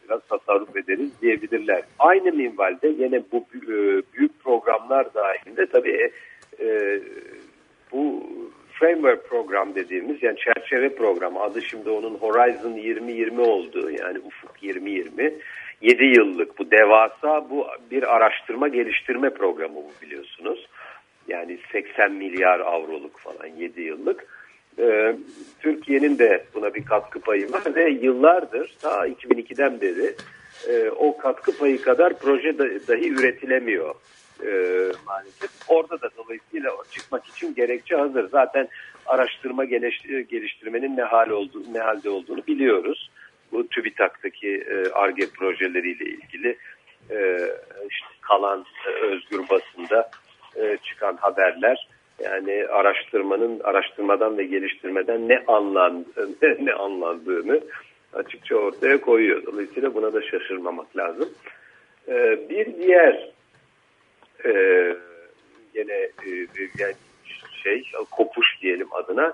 biraz tasarruf ederiz diyebilirler. Aynı minvalde yine bu e, büyük programlar dahilinde tabii e, bu framework program dediğimiz yani çerçeve programı adı şimdi onun Horizon 2020 oldu yani Ufuk 2020 7 yıllık bu devasa bu bir araştırma geliştirme programı bu biliyorsunuz. Yani 80 milyar avroluk falan 7 yıllık. Ee, Türkiye'nin de buna bir katkı payı var ve yıllardır ta 2002'den beri e, o katkı payı kadar proje da- dahi üretilemiyor e, maalesef. Orada da dolayısıyla çıkmak için gerekçe hazır. Zaten araştırma geliş- geliştirmenin ne hal olduğu, ne halde olduğunu biliyoruz. Bu TÜBİTAK'taki e, ARGE projeleriyle ilgili e, işte kalan e, özgür basında e, çıkan haberler yani araştırmanın araştırmadan ve geliştirmeden ne anlan ne, anlandığını açıkça ortaya koyuyor. Dolayısıyla buna da şaşırmamak lazım. E, bir diğer e, gene e, yani şey kopuş diyelim adına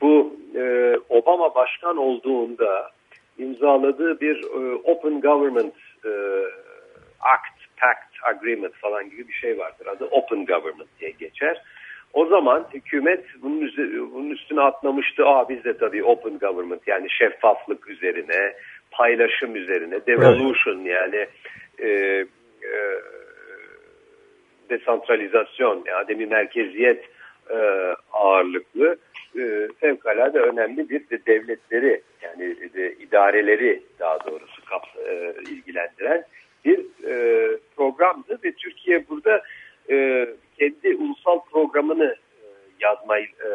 bu e, Obama başkan olduğunda imzaladığı bir e, Open Government e, Act, Pact, Agreement falan gibi bir şey vardır. Adı Open Government diye geçer. O zaman hükümet bunun, üstüne atlamıştı. Aa biz de tabii Open Government yani şeffaflık üzerine, paylaşım üzerine, devolution yani e, e, desantralizasyon, yani ademi merkeziyet e, ağırlıklı e, fevkalade önemli bir de devletleri yani de idareleri daha doğrusu kap, e, ilgilendiren bir e, programdı ve Türkiye burada e, kendi ulusal programını e, yazmayı e,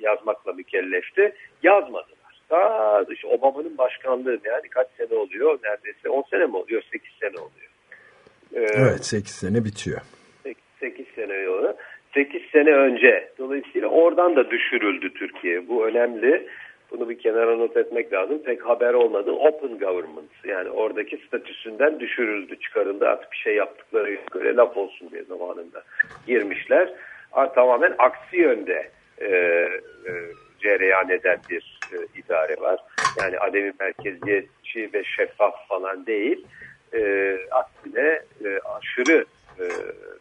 yazmakla mükellefti. Yazmadılar. Daha işte Obama'nın başkanlığı yani kaç sene oluyor? Neredeyse 10 sene mi oluyor? 8 sene oluyor. E, Evet 8 sene bitiyor. 8 sene yolu. 8 sene önce. Dolayısıyla oradan da düşürüldü Türkiye. Bu önemli. Bunu bir kenara not etmek lazım. Pek haber olmadı. Open government yani oradaki statüsünden düşürüldü, çıkarıldı. Artık bir şey yaptıkları göre laf olsun diye zamanında girmişler. Ama tamamen aksi yönde e, e, cereyan eden bir e, idare var. Yani ademi merkeziyetçi ve şeffaf falan değil. E, aksine e, aşırı e,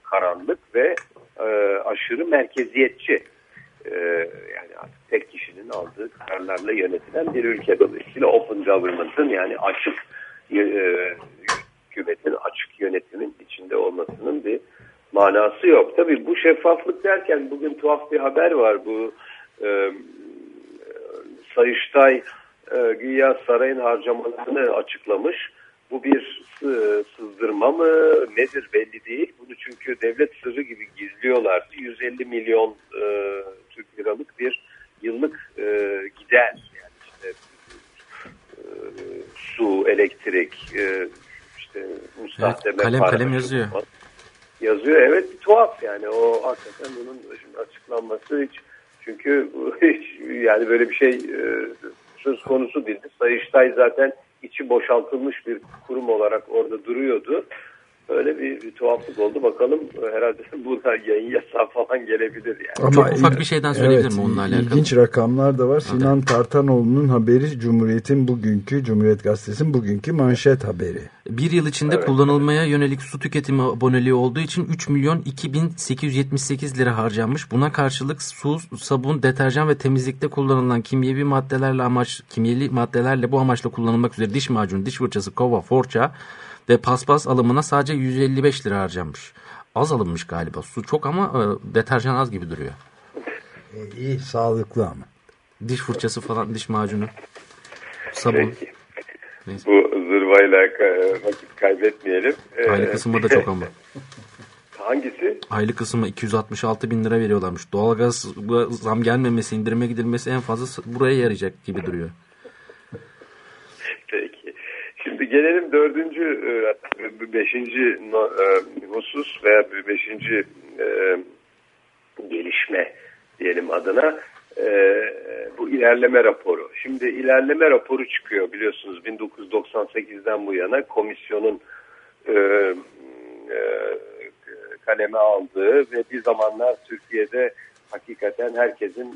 karanlık ve e, aşırı merkeziyetçi. E, yani artık tek kişinin aldığı kararlarla yönetilen bir ülke dolayısıyla open government'ın yani açık e, hükümetin açık yönetimin içinde olmasının bir manası yok. Tabii bu şeffaflık derken bugün tuhaf bir haber var. Bu e, Sayıştay e, güya sarayın harcamalarını açıklamış. Bu bir sı- sızdırma mı nedir belli değil. Bunu çünkü devlet sırrı gibi gizliyorlardı. 150 milyon e, Türk liralık bir yıllık e, gider. Yani işte e, su, elektrik, e, işte müstahdeme kalem kalem yazıyor. Yazıyor evet bir tuhaf yani o hakikaten bunun açıklanması hiç çünkü hiç yani böyle bir şey e, söz konusu değildi. Sayıştay zaten içi boşaltılmış bir kurum olarak orada duruyordu. Öyle bir, bir tuhaflık oldu. Bakalım e, herhalde bu da yayın yasağı falan gelebilir yani. Çok ufak bir şeyden söyleyebilir mi onunla alakalı? İlginç rakamlar da var. Sinan Tartanoğlu'nun haberi Cumhuriyet'in bugünkü, Cumhuriyet Gazetesi'nin bugünkü manşet haberi. Bir yıl içinde kullanılmaya yönelik su tüketimi aboneliği olduğu için 3 milyon 2878 lira harcanmış. Buna karşılık su, sabun, deterjan ve temizlikte kullanılan kimyevi maddelerle amaç kimyeli maddelerle bu amaçla kullanılmak üzere diş macunu, diş fırçası, kova, força ve paspas alımına sadece 155 lira harcanmış. Az alınmış galiba. Su çok ama e, deterjan az gibi duruyor. iyi, sağlıklı ama. Diş fırçası falan, diş macunu, sabun. Peki. Neyse. Bu zırvayla e, vakit kaybetmeyelim. E, Aylık kısmı da çok ama. Hangisi? Aylık kısmı 266 bin lira veriyorlarmış. Doğalgaz zam gelmemesi, indirime gidilmesi en fazla buraya yarayacak gibi duruyor. Peki. Şimdi gelelim dördüncü, e, beşinci e, husus veya beşinci e, gelişme diyelim adına. Bu ilerleme raporu. Şimdi ilerleme raporu çıkıyor biliyorsunuz 1998'den bu yana komisyonun kaleme aldığı ve bir zamanlar Türkiye'de hakikaten herkesin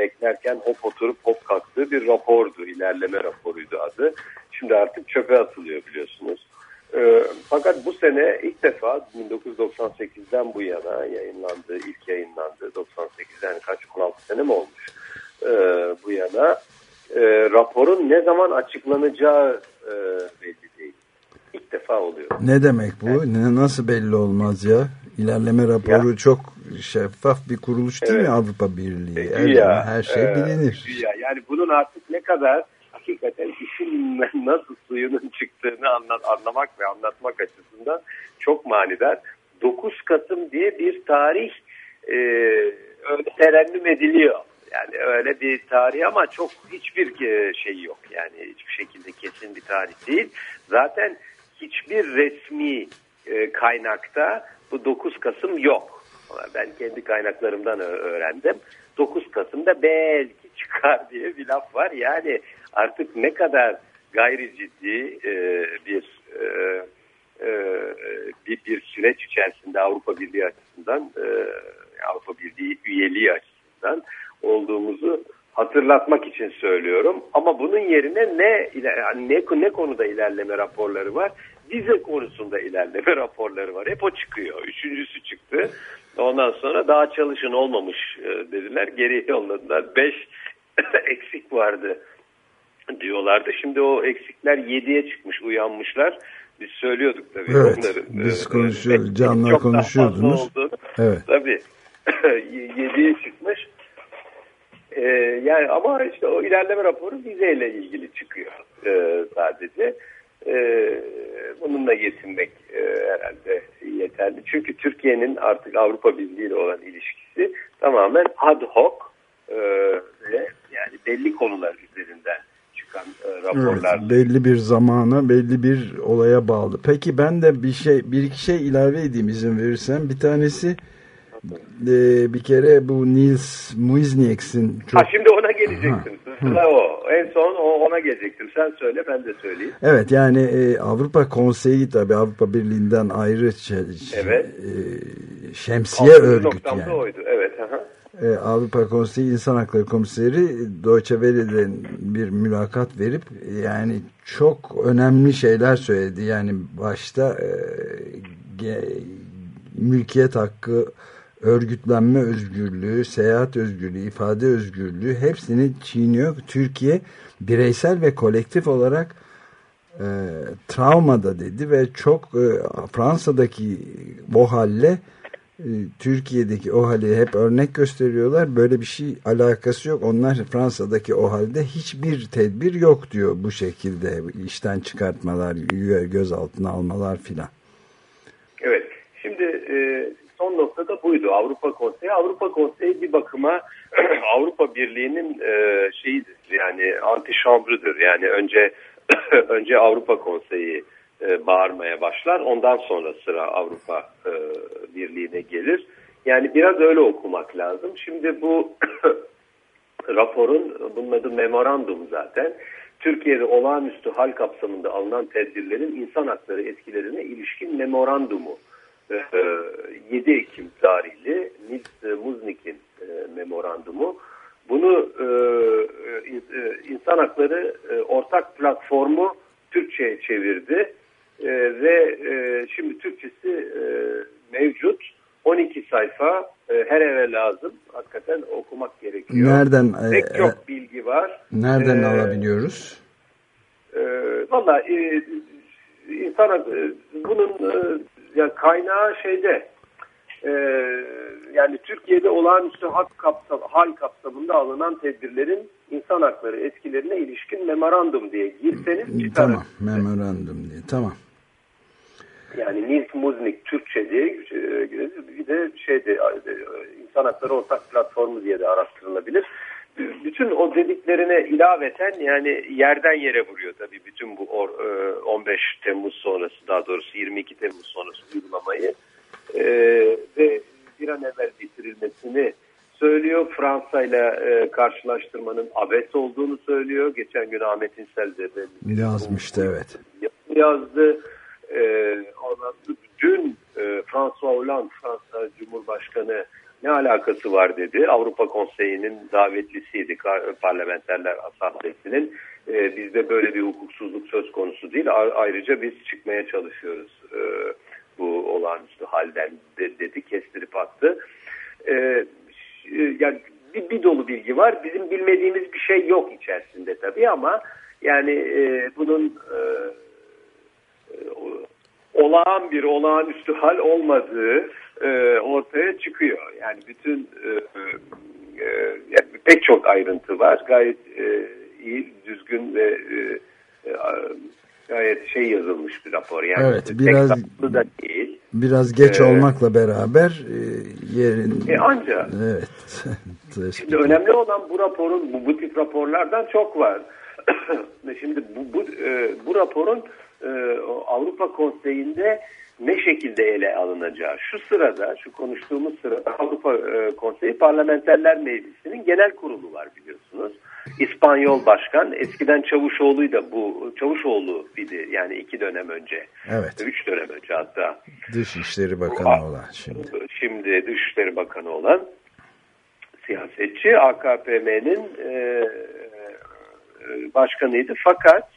beklerken hop oturup hop kalktığı bir rapordu. ilerleme raporuydu adı. Şimdi artık çöpe atılıyor biliyorsunuz. E, fakat bu sene ilk defa 1998'den bu yana yayınlandı, ilk yayınlandı. 98'den kaç 16 sene mi olmuş e, bu yana. E, raporun ne zaman açıklanacağı e, belli değil. İlk defa oluyor. Ne demek bu? Ne, nasıl belli olmaz ya? İlerleme raporu çok şeffaf bir kuruluş değil Evet. mi Avrupa Birliği? Her, Güya, her şey e, bilinir. güya. Yani bunun artık ne kadar hakikaten işin nasıl suyunun çıktığını anla- anlamak ve anlatmak açısından çok manidar. 9 Kasım diye bir tarih e, öyle terennüm ediliyor. Yani öyle bir tarih ama çok hiçbir e, şey yok. Yani hiçbir şekilde kesin bir tarih değil. Zaten hiçbir resmi e, kaynakta bu 9 Kasım yok. Ben kendi kaynaklarımdan öğrendim. 9 Kasım'da belki çıkar diye bir laf var. Yani artık ne kadar gayri ciddi e, bir, e, e, bir bir süreç içerisinde Avrupa Birliği açısından Avrupa Birliği üyeliği açısından olduğumuzu hatırlatmak için söylüyorum. Ama bunun yerine ne ne ne konuda ilerleme raporları var? Vize konusunda ilerleme raporları var. Hep o çıkıyor. Üçüncüsü çıktı. Ondan sonra daha çalışın olmamış e, dediler. Geri yolladılar. Beş eksik vardı diyorlardı. Şimdi o eksikler yediye çıkmış, uyanmışlar. Biz söylüyorduk tabii Evet, onların. biz e, konuşuyoruz. e, Can'la çok daha fazla konuşuyordunuz. Evet. Tabii. Yediye çıkmış. Ee, yani ama işte o ilerleme raporu vizeyle ilgili çıkıyor e, sadece. Ee, bununla yetinmek e, herhalde yeterli. Çünkü Türkiye'nin artık Avrupa Birliği ile olan ilişkisi tamamen ad hoc e, ve yani belli konular üzerinden çıkan e, raporlar. Evet, belli bir zamana, belli bir olaya bağlı. Peki ben de bir şey, bir iki şey ilave edeyim izin verirsen. Bir tanesi e, bir kere bu Nils Muizniek'sin çok Ha şimdi ona gelecektim. Sıra o. En son ona gelecektim. Sen söyle ben de söyleyeyim. Evet yani e, Avrupa Konseyi tabi Avrupa Birliği'nden ayrı Evet. e, şemsiye Altıncı örgüt noktam da yani. oydu. Evet. Aha. e, Avrupa Konseyi İnsan Hakları Komiseri Deutsche Welle'den bir mülakat verip yani çok önemli şeyler söyledi. Yani başta e, ge- mülkiyet hakkı, örgütlenme özgürlüğü, seyahat özgürlüğü, ifade özgürlüğü hepsini çiğniyor. Türkiye bireysel ve kolektif olarak e, travmada dedi ve çok e, Fransa'daki o halle e, Türkiye'deki o hali hep örnek gösteriyorlar. Böyle bir şey alakası yok. Onlar Fransa'daki o halde hiçbir tedbir yok diyor bu şekilde işten çıkartmalar, gözaltına almalar filan. Evet. Şimdi e, son noktada buydu. Avrupa Konseyi. Avrupa Konseyi bir bakıma Avrupa Birliği'nin e, şeyidir. Yani antişambrıdır. Yani önce önce Avrupa Konseyi e, bağırmaya başlar. Ondan sonra sıra Avrupa e, Birliği'ne gelir. Yani biraz öyle okumak lazım. Şimdi bu raporun, bunun adı memorandum zaten. Türkiye'de olağanüstü hal kapsamında alınan tedbirlerin insan hakları etkilerine ilişkin memorandumu. E, 7 Ekim tarihli Nils Muznik'in e, memorandumu. Bunu e, e, insan hakları e, ortak platformu Türkçe'ye çevirdi e, ve e, şimdi Türkçesi e, mevcut 12 sayfa e, her eve lazım hakikaten okumak gerekiyor. Nereden Pek e, çok bilgi var. nereden Ee, alabiliyoruz? E, Valla e, insan e, bunun e, ya kaynağı şeyde e, yani Türkiye'de olağanüstü hak kapsam, hal kapsamında alınan tedbirlerin insan hakları etkilerine ilişkin memorandum diye girseniz çıkarır. Tamam, memorandum diye. Tamam. Yani Nils Muznik Türkçe diye e, bir de şeyde insan hakları ortak platformu diye de araştırılabilir. Bütün o dediklerine ilaveten yani yerden yere vuruyor tabii bütün bu or- e, 15 Temmuz sonrası daha doğrusu 22 Temmuz sonrası uygulamayı E, ve bir an evvel bitirilmesini söylüyor. Fransa ile e, karşılaştırmanın abes olduğunu söylüyor. Geçen gün Ahmet İnsel de Yazmıştı evet. yazdı. Ee, ondan dün e, François Hollande, Fransa Cumhurbaşkanı ne alakası var dedi. Avrupa Konseyi'nin davetlisiydi parlamenterler asamblesinin. Ee, bizde böyle bir hukuksuzluk söz konusu değil. Ayrıca biz çıkmaya çalışıyoruz e, bu olağanüstü halden de- dedi kestirip attı. Ee, ş- yani bir, bir dolu bilgi var. Bizim bilmediğimiz bir şey yok içerisinde tabii ama yani e, bunun e, olağan bir olağanüstü hal olmadığı e, ortaya çıkıyor. Yani bütün e, e, yani pek çok ayrıntı var. Gayet e, iyi, düzgün ve e, e, gayet şey yazılmış bir rapor. Yani Evet, biraz- da değil. Biraz geç Ee, olmakla beraber e, yerin E, ancak evet Şimdi önemli olan bu raporun, bu, bu tip raporlardan çok var. Şimdi bu, bu, e, bu raporun e, Avrupa Konseyi'nde ne şekilde ele alınacağı. Şu sırada, şu konuştuğumuz sırada Avrupa e, Konseyi Parlamenterler Meclisi'nin genel kurulu var biliyorsunuz. İspanyol Başkan, eskiden Çavuşoğlu'ydu da bu Çavuşoğlu idi yani iki dönem önce. Evet. Üç dönem önce hatta. Dışişleri Bakanı olan şimdi. Şimdi Dışişleri Bakanı olan siyasetçi AKP'nin e, e, başkanıydı. Fakat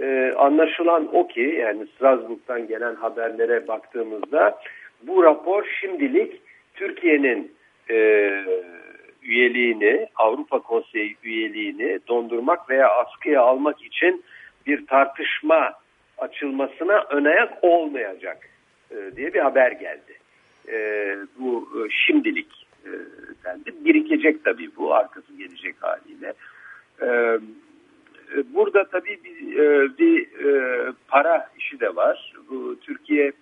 e, anlaşılan o ki yani Strasbourg'dan gelen haberlere baktığımızda bu rapor şimdilik Türkiye'nin e, üyeliğini, Avrupa Konseyi üyeliğini dondurmak veya askıya almak için bir tartışma açılmasına önayak olmayacak e, diye bir haber geldi. E, bu e, şimdilik e, dendi. Birikecek tabii bu, arkası gelecek haliyle. E, burada tabii bir, e, bir e, para işi de var. Türkiye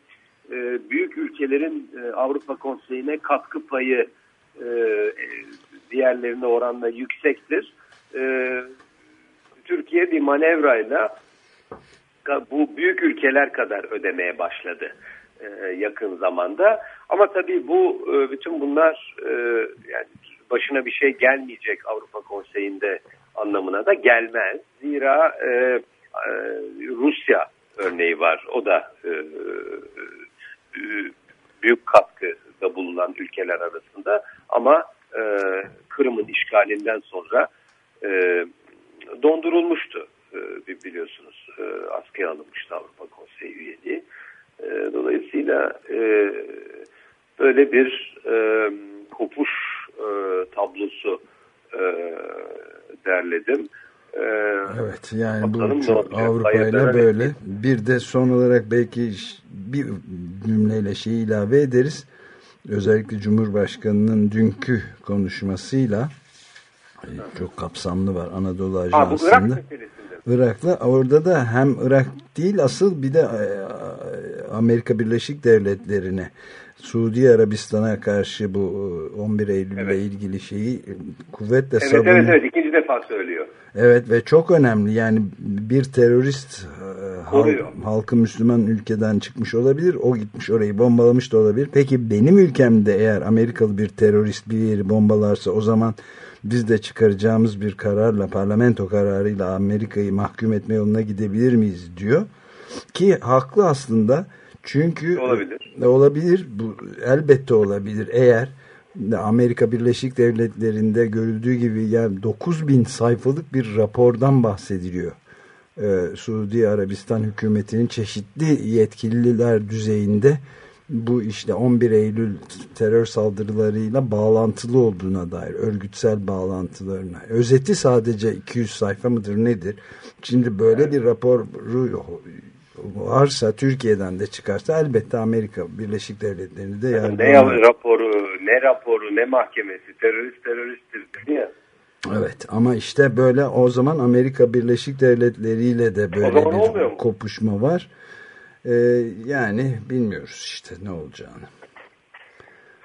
e, büyük ülkelerin e, Avrupa Konseyi'ne katkı payı e, e, diğerlerine oranla yüksektir. E, Türkiye bir manevrayla bu büyük ülkeler öder ödemeye başladı e, yakın zamanda. Ama tabii bu e, bütün bunlar e, yani başına bir şey gelmeyecek Avrupa Konseyi'nde anlamına da gelmez. Zira e, e, Rusya örneği var. O da e, e, büyük katkıda bulunan ülkeler arasında ama e, Kırım'ın işgalinden sonra e, dondurulmuştu e, bi- biliyorsunuz. E, askıya alınmıştı Avrupa Konseyi üyeliği. E, dolayısıyla e, böyle bir e, kopuş e, tablosu e, derledim. E, Evet yani bu çok? Avrupa ile böyle. Bir de son olarak belki bir cümleyle şeyi ilave ederiz. Özellikle Cumhurbaşkanı'nın dünkü konuşmasıyla e, çok kapsamlı var Anadolu Ha, bu Irak Ajansı'nda. Irak'la orada da hem Irak değil asıl bir de e, Amerika Birleşik Devletleri'ne Suudi Arabistan'a karşı bu e, 11 Eylül ile ilgili şeyi e, kuvvetle Evet savunuyor. evet evet defa söylüyor. Evet ve çok önemli yani bir terörist e, Koruyor. halkı Müslüman ülkeden çıkmış olabilir. O gitmiş orayı bombalamış da olabilir. Peki benim ülkemde eğer Amerikalı bir terörist bir yeri bombalarsa o zaman biz de çıkaracağımız bir kararla parlamento kararıyla Amerika'yı mahkum etme yoluna gidebilir miyiz diyor. Ki haklı aslında çünkü Olabilir. Olabilir bu elbette olabilir eğer Amerika Birleşik Devletleri'nde görüldüğü gibi yani 9000 sayfalık bir rapordan bahsediliyor. Ee, Suudi Arabistan hükümetinin çeşitli yetkililer düzeyinde bu işte 11 Eylül terör saldırılarıyla bağlantılı olduğuna dair örgütsel bağlantılarına. Özeti sadece 200 sayfa mıdır nedir? Şimdi böyle bir raporu varsa Türkiye'den de çıkarsa elbette Amerika Birleşik Devletleri'ni de Ne yargılar. raporu, ne raporu, ne mahkemesi, terörist teröristtir dedi ya. Evet ama işte böyle o zaman Amerika Birleşik Devletleri ile de böyle bir kopuşma var. Ee, yani bilmiyoruz işte ne olacağını.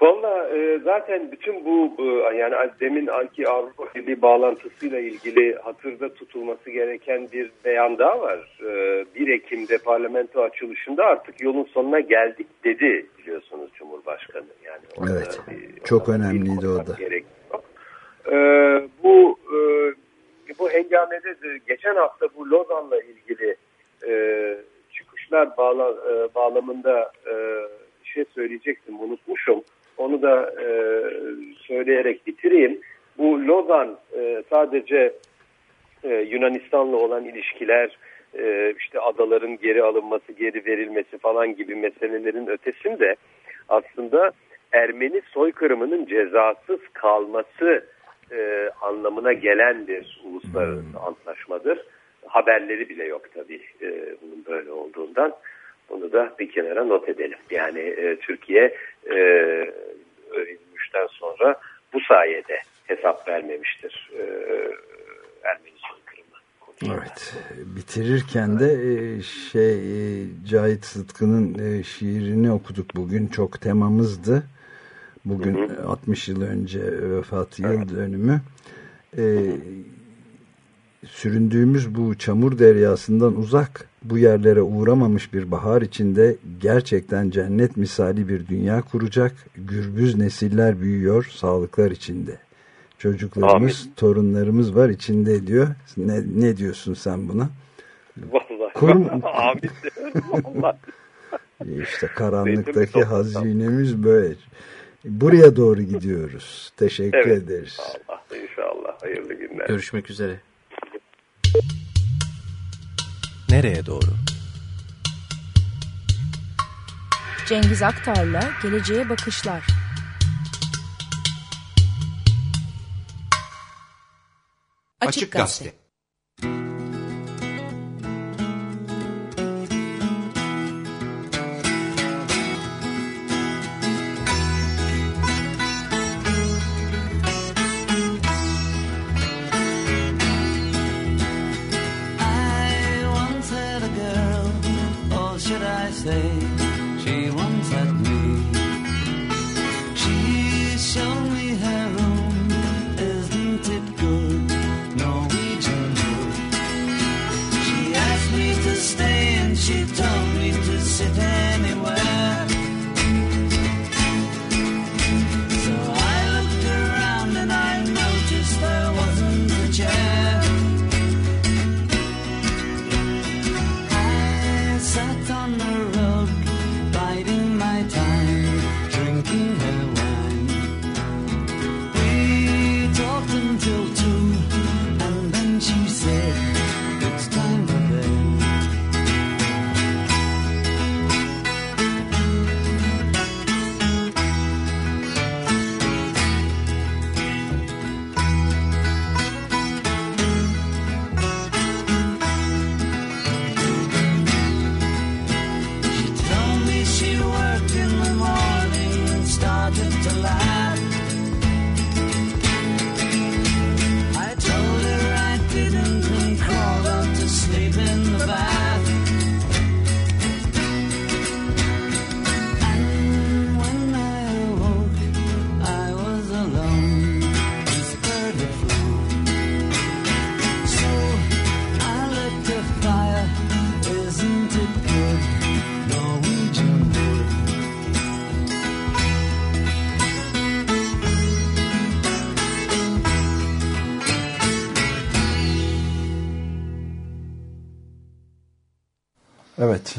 Valla e, zaten bütün bu e, yani demin anki Avrupa Birliği bağlantısıyla ilgili hatırda tutulması gereken bir beyan daha var. E, 1 Ekim'de parlamento açılışında artık yolun sonuna geldik dedi biliyorsunuz Cumhurbaşkanı. Yani Evet. bir- Çok önemliydi o da. E, bu e, bu engamede de geçen hafta bu Lozan'la ilgili e, çıkışlar bağla, e, bağlamında e, şey söyleyecektim unutmuşum. Onu da e, söyleyerek bitireyim. Bu Lozan e, sadece e, Yunanistan'la olan ilişkiler, e, işte adaların geri alınması, geri verilmesi falan gibi meselelerin ötesinde aslında Ermeni soykırımının cezasız kalması e, anlamına gelen bir uluslararası antlaşmadır. Haberleri bile yok tabii e, bunun böyle olduğundan. Bunu da bir kenara not edelim. Yani e, Türkiye e, öğrenilmişten sonra bu sayede hesap vermemiştir e, Ermeni soykırımı. Evet. Bitirirken de e, şey e, Cahit Sıtkı'nın e, şiirini okuduk bugün. Çok temamızdı. Bugün e, 60 yıl önce vefat yıl dönümü. E, süründüğümüz bu çamur deryasından uzak bu yerlere uğramamış bir bahar içinde gerçekten cennet misali bir dünya kuracak. Gürbüz nesiller büyüyor sağlıklar içinde. Çocuklarımız, torunlarımız var içinde diyor. Ne, ne diyorsun sen buna? Vallahi. Kurum- Amin. Vallahi. İşte karanlıktaki hazinemiz böyle. Buraya doğru gidiyoruz. Teşekkür Evet. ederiz. Allah inşallah. Hayırlı günler. Görüşmek üzere. Nereye doğru? Cengiz Aktar'la Geleceğe Bakışlar. Açık Gazete.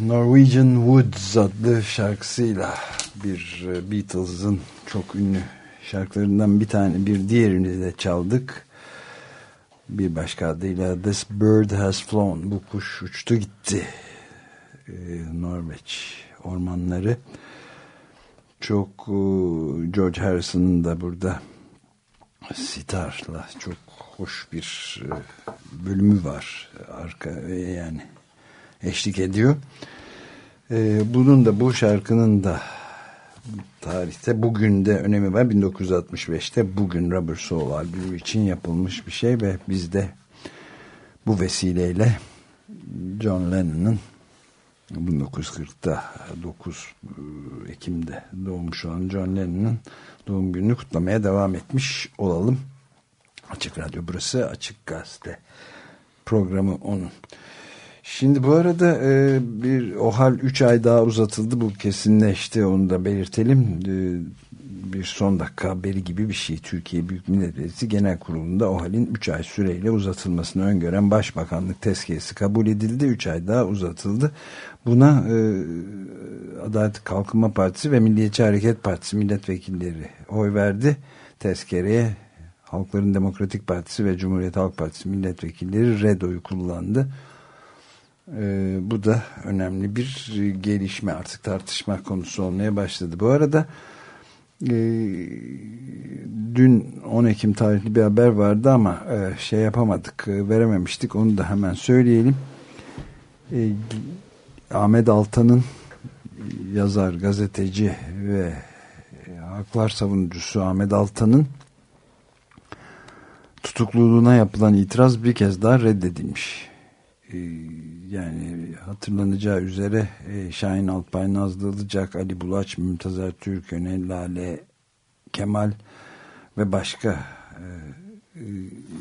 Norwegian Woods adlı şarkısıyla bir e, Beatles'ın çok ünlü şarkılarından bir tane, bir diğerini de çaldık. Bir başka adıyla This Bird Has Flown, bu kuş uçtu gitti. Ee, Norveç ormanları. Çok e, George Harrison'ın da burada sitarla çok hoş bir e, bölümü var. Arka e, yani eşlik ediyor. Ee, bunun da bu şarkının da tarihte bugün de önemi var. 1965'te bugün Rubber Soul albümü için yapılmış bir şey ve biz de bu vesileyle John Lennon'ın 1940'da 9 Ekim'de doğmuş olan John Lennon'ın doğum gününü kutlamaya devam etmiş olalım. Açık Radyo burası Açık Gazete programı onun. Şimdi bu arada e, bir OHAL 3 ay daha uzatıldı. Bu kesinleşti. Onu da belirtelim. E, bir son dakika haberi gibi bir şey. Türkiye Büyük Millet Meclisi Genel Kurulu'nda OHAL'in 3 ay süreyle uzatılmasını öngören Başbakanlık tezkeresi kabul edildi. 3 ay daha uzatıldı. Buna e, Adalet Kalkınma Partisi ve Milliyetçi Hareket Partisi milletvekilleri oy verdi. Tezkereye Halkların Demokratik Partisi ve Cumhuriyet Halk Partisi milletvekilleri red oyu kullandı. Ee, bu da önemli bir e, gelişme artık tartışma konusu olmaya başladı. Bu arada e, dün 10 Ekim tarihli bir haber vardı ama e, şey yapamadık e, verememiştik onu da hemen söyleyelim. E, Ahmet Altan'ın yazar, gazeteci ve e, haklar savunucusu Ahmet Altan'ın tutukluluğuna yapılan itiraz bir kez daha reddedilmiş. Ee, yani hatırlanacağı üzere e, Şahin Alpay, Nazlı Ilıcak, Ali Bulaç, Mümtazer Türköne, Lale Kemal ve başka e, e,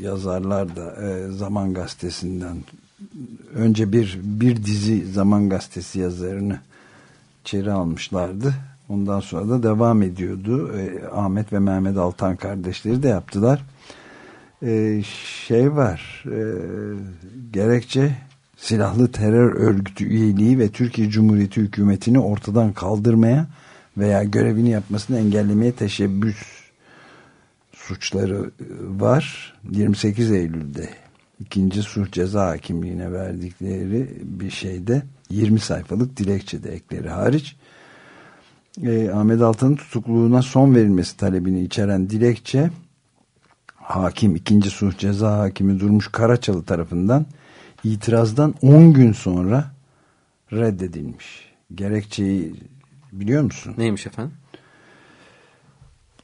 yazarlar da e, Zaman Gazetesi'nden önce bir bir dizi Zaman Gazetesi yazarını içeri almışlardı. Ondan sonra da devam ediyordu. E, Ahmet ve Mehmet Altan kardeşleri de yaptılar. E, şey var e, gerekçe silahlı terör örgütü üyeliği ve Türkiye Cumhuriyeti hükümetini ortadan kaldırmaya veya görevini yapmasını engellemeye teşebbüs suçları var. 28 Eylül'de ikinci suç ceza hakimliğine verdikleri bir şeyde 20 sayfalık dilekçede ekleri hariç e, Ahmet Altan'ın tutukluğuna son verilmesi talebini içeren dilekçe hakim ikinci suç ceza hakimi Durmuş Karaçalı tarafından itirazdan 10 gün sonra reddedilmiş. Gerekçeyi biliyor musun? Neymiş efendim?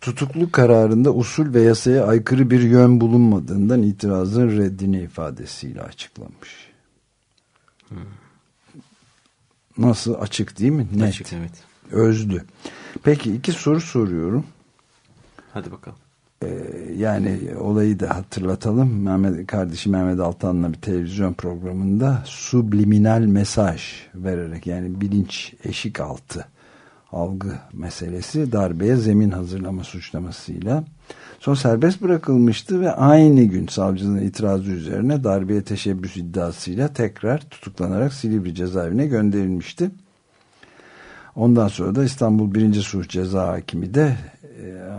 Tutukluk kararında usul ve yasaya aykırı bir yön bulunmadığından itirazın reddini ifadesiyle açıklamış. Hmm. Nasıl açık değil mi? Net. Açık evet. Özlü. Peki iki soru soruyorum. Hadi bakalım. Ee, yani olayı da hatırlatalım. Mehmet, kardeşi Mehmet Altan'la bir televizyon programında subliminal mesaj vererek yani bilinç eşik altı algı meselesi darbeye zemin hazırlama suçlamasıyla son serbest bırakılmıştı ve aynı gün savcının itirazı üzerine darbeye teşebbüs iddiasıyla tekrar tutuklanarak Silivri cezaevine gönderilmişti. Ondan sonra da İstanbul 1. Suç Ceza Hakimi de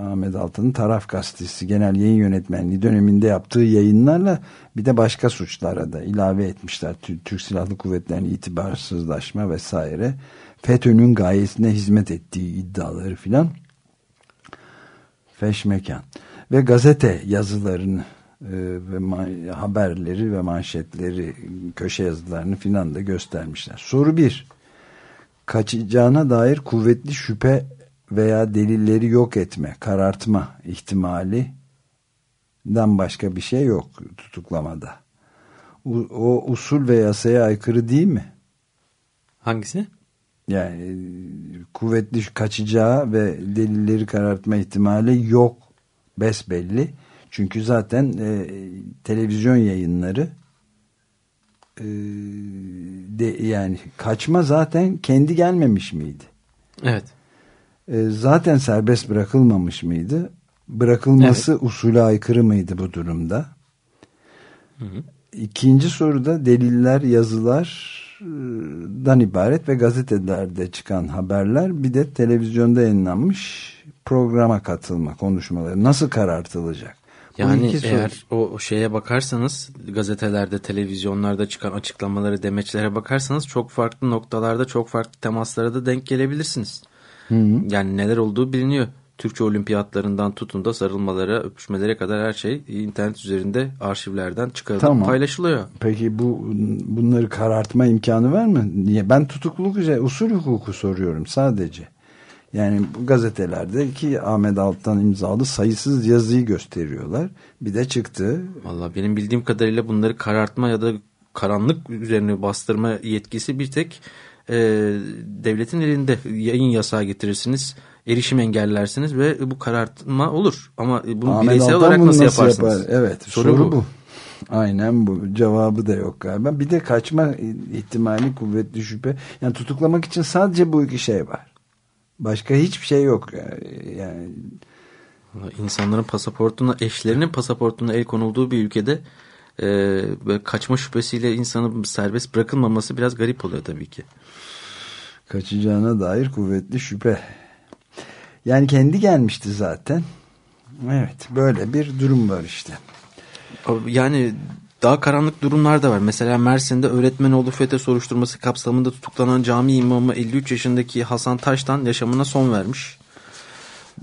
Ahmet Altan'ın Taraf Gazetesi Genel Yayın Yönetmenliği döneminde yaptığı yayınlarla bir de başka suçlara da ilave etmişler. Türk Silahlı Kuvvetleri'nin itibarsızlaşma vesaire. FETÖ'nün gayesine hizmet ettiği iddiaları filan. Feşmekan. Ve gazete yazılarını e, ve haberleri ve manşetleri, köşe yazılarını filan da göstermişler. Soru bir. Kaçacağına dair kuvvetli şüphe veya delilleri yok etme, karartma ihtimali den başka bir şey yok tutuklamada. U- o usul ve yasaya aykırı değil mi? Hangisi? Yani kuvvetli kaçacağı ve delilleri karartma ihtimali yok besbelli. Çünkü zaten e, televizyon yayınları e, de, yani kaçma zaten kendi gelmemiş miydi? Evet. E, zaten serbest bırakılmamış mıydı? Bırakılması usule aykırı mıydı bu durumda? İkinci soruda deliller, yazılardan ibaret ve gazetelerde çıkan haberler bir de televizyonda yayınlanmış programa katılma konuşmaları nasıl karartılacak? Yani iki soru- eğer o şeye bakarsanız gazetelerde, televizyonlarda çıkan açıklamaları, demeçlere bakarsanız çok farklı noktalarda çok farklı temaslara da denk gelebilirsiniz. Yani neler olduğu biliniyor. Türkçe olimpiyatlarından tutun da sarılmalara, öpüşmelere kadar her şey internet üzerinde arşivlerden çıkarılıp Tamam. paylaşılıyor. Peki bu bunları karartma imkanı var mı? Niye? Ben tutukluluk üzerine usul hukuku soruyorum sadece. Yani bu gazetelerdeki Ahmet Altan imzalı sayısız yazıyı gösteriyorlar. Bir de çıktı. Valla benim bildiğim kadarıyla bunları karartma ya da karanlık üzerine bastırma yetkisi bir tek e, devletin elinde yayın yasağı getirirsiniz, erişim engellersiniz ve bu karartma olur. Ama bunu Ahmet bireysel Altan olarak bunu nasıl yaparsınız? yapar? Evet soru, bu. Aynen bu. Cevabı da yok galiba. Bir de kaçma ihtimali kuvvetli şüphe. Yani tutuklamak için sadece bu iki şey var. Başka hiçbir şey yok. Yani, yani İnsanların pasaportuna, eşlerinin pasaportuna el konulduğu bir ülkede e, böyle kaçma şüphesiyle insanın serbest bırakılmaması biraz garip oluyor tabii ki. kaçacağına dair kuvvetli şüphe. Yani kendi gelmişti zaten. Evet böyle bir durum var işte. Yani daha karanlık durumlar da var. Mesela Mersin'de öğretmen oğlu FETÖ soruşturması kapsamında tutuklanan cami imamı 53 yaşındaki Hasan Taş'tan yaşamına son vermiş.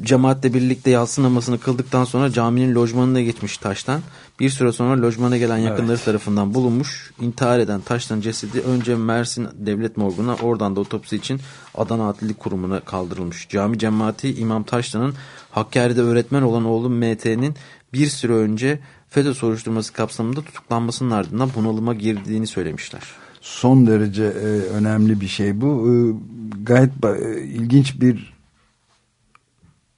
Cemaatle birlikte yatsı namazını kıldıktan sonra caminin lojmanına geçmiş Taş'tan. Bir süre sonra lojmana gelen yakınları tarafından bulunmuş. İntihar eden Taş'tan cesedi önce Mersin Devlet Morgu'na oradan da otopsi için Adana Adlilik Kurumu'na kaldırılmış. Cami cemaati İmam Taş'tan'ın Hakkari'de öğretmen olan oğlu MT'nin bir süre önce FETÖ soruşturması kapsamında tutuklanmasının ardından bunalıma girdiğini söylemişler. Son derece e, önemli bir şey bu. E, gayet e, ilginç bir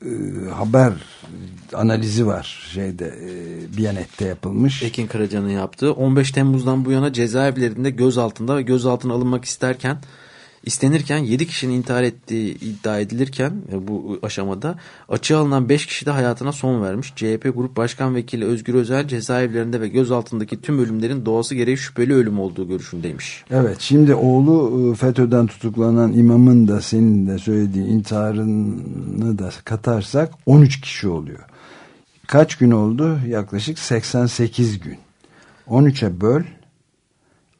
e, haber analizi var şeyde e, Biyanet'te yapılmış. Ekin Karaca'nın yaptığı 15 Temmuz'dan bu yana cezaevlerinde gözaltında ve gözaltına alınmak isterken istenirken 7 kişinin intihar ettiği iddia edilirken e, bu aşamada açığa alınan 5 kişi de hayatına son vermiş. CHP Grup Başkan Vekili Özgür Özel cezaevlerinde ve gözaltındaki tüm ölümlerin doğası gereği şüpheli ölüm olduğu görüşündeymiş. Evet şimdi oğlu e, FETÖ'den tutuklanan imamın da senin de söylediği intiharını da katarsak 13 kişi oluyor. Kaç gün oldu? Yaklaşık 88 gün. 13'e böl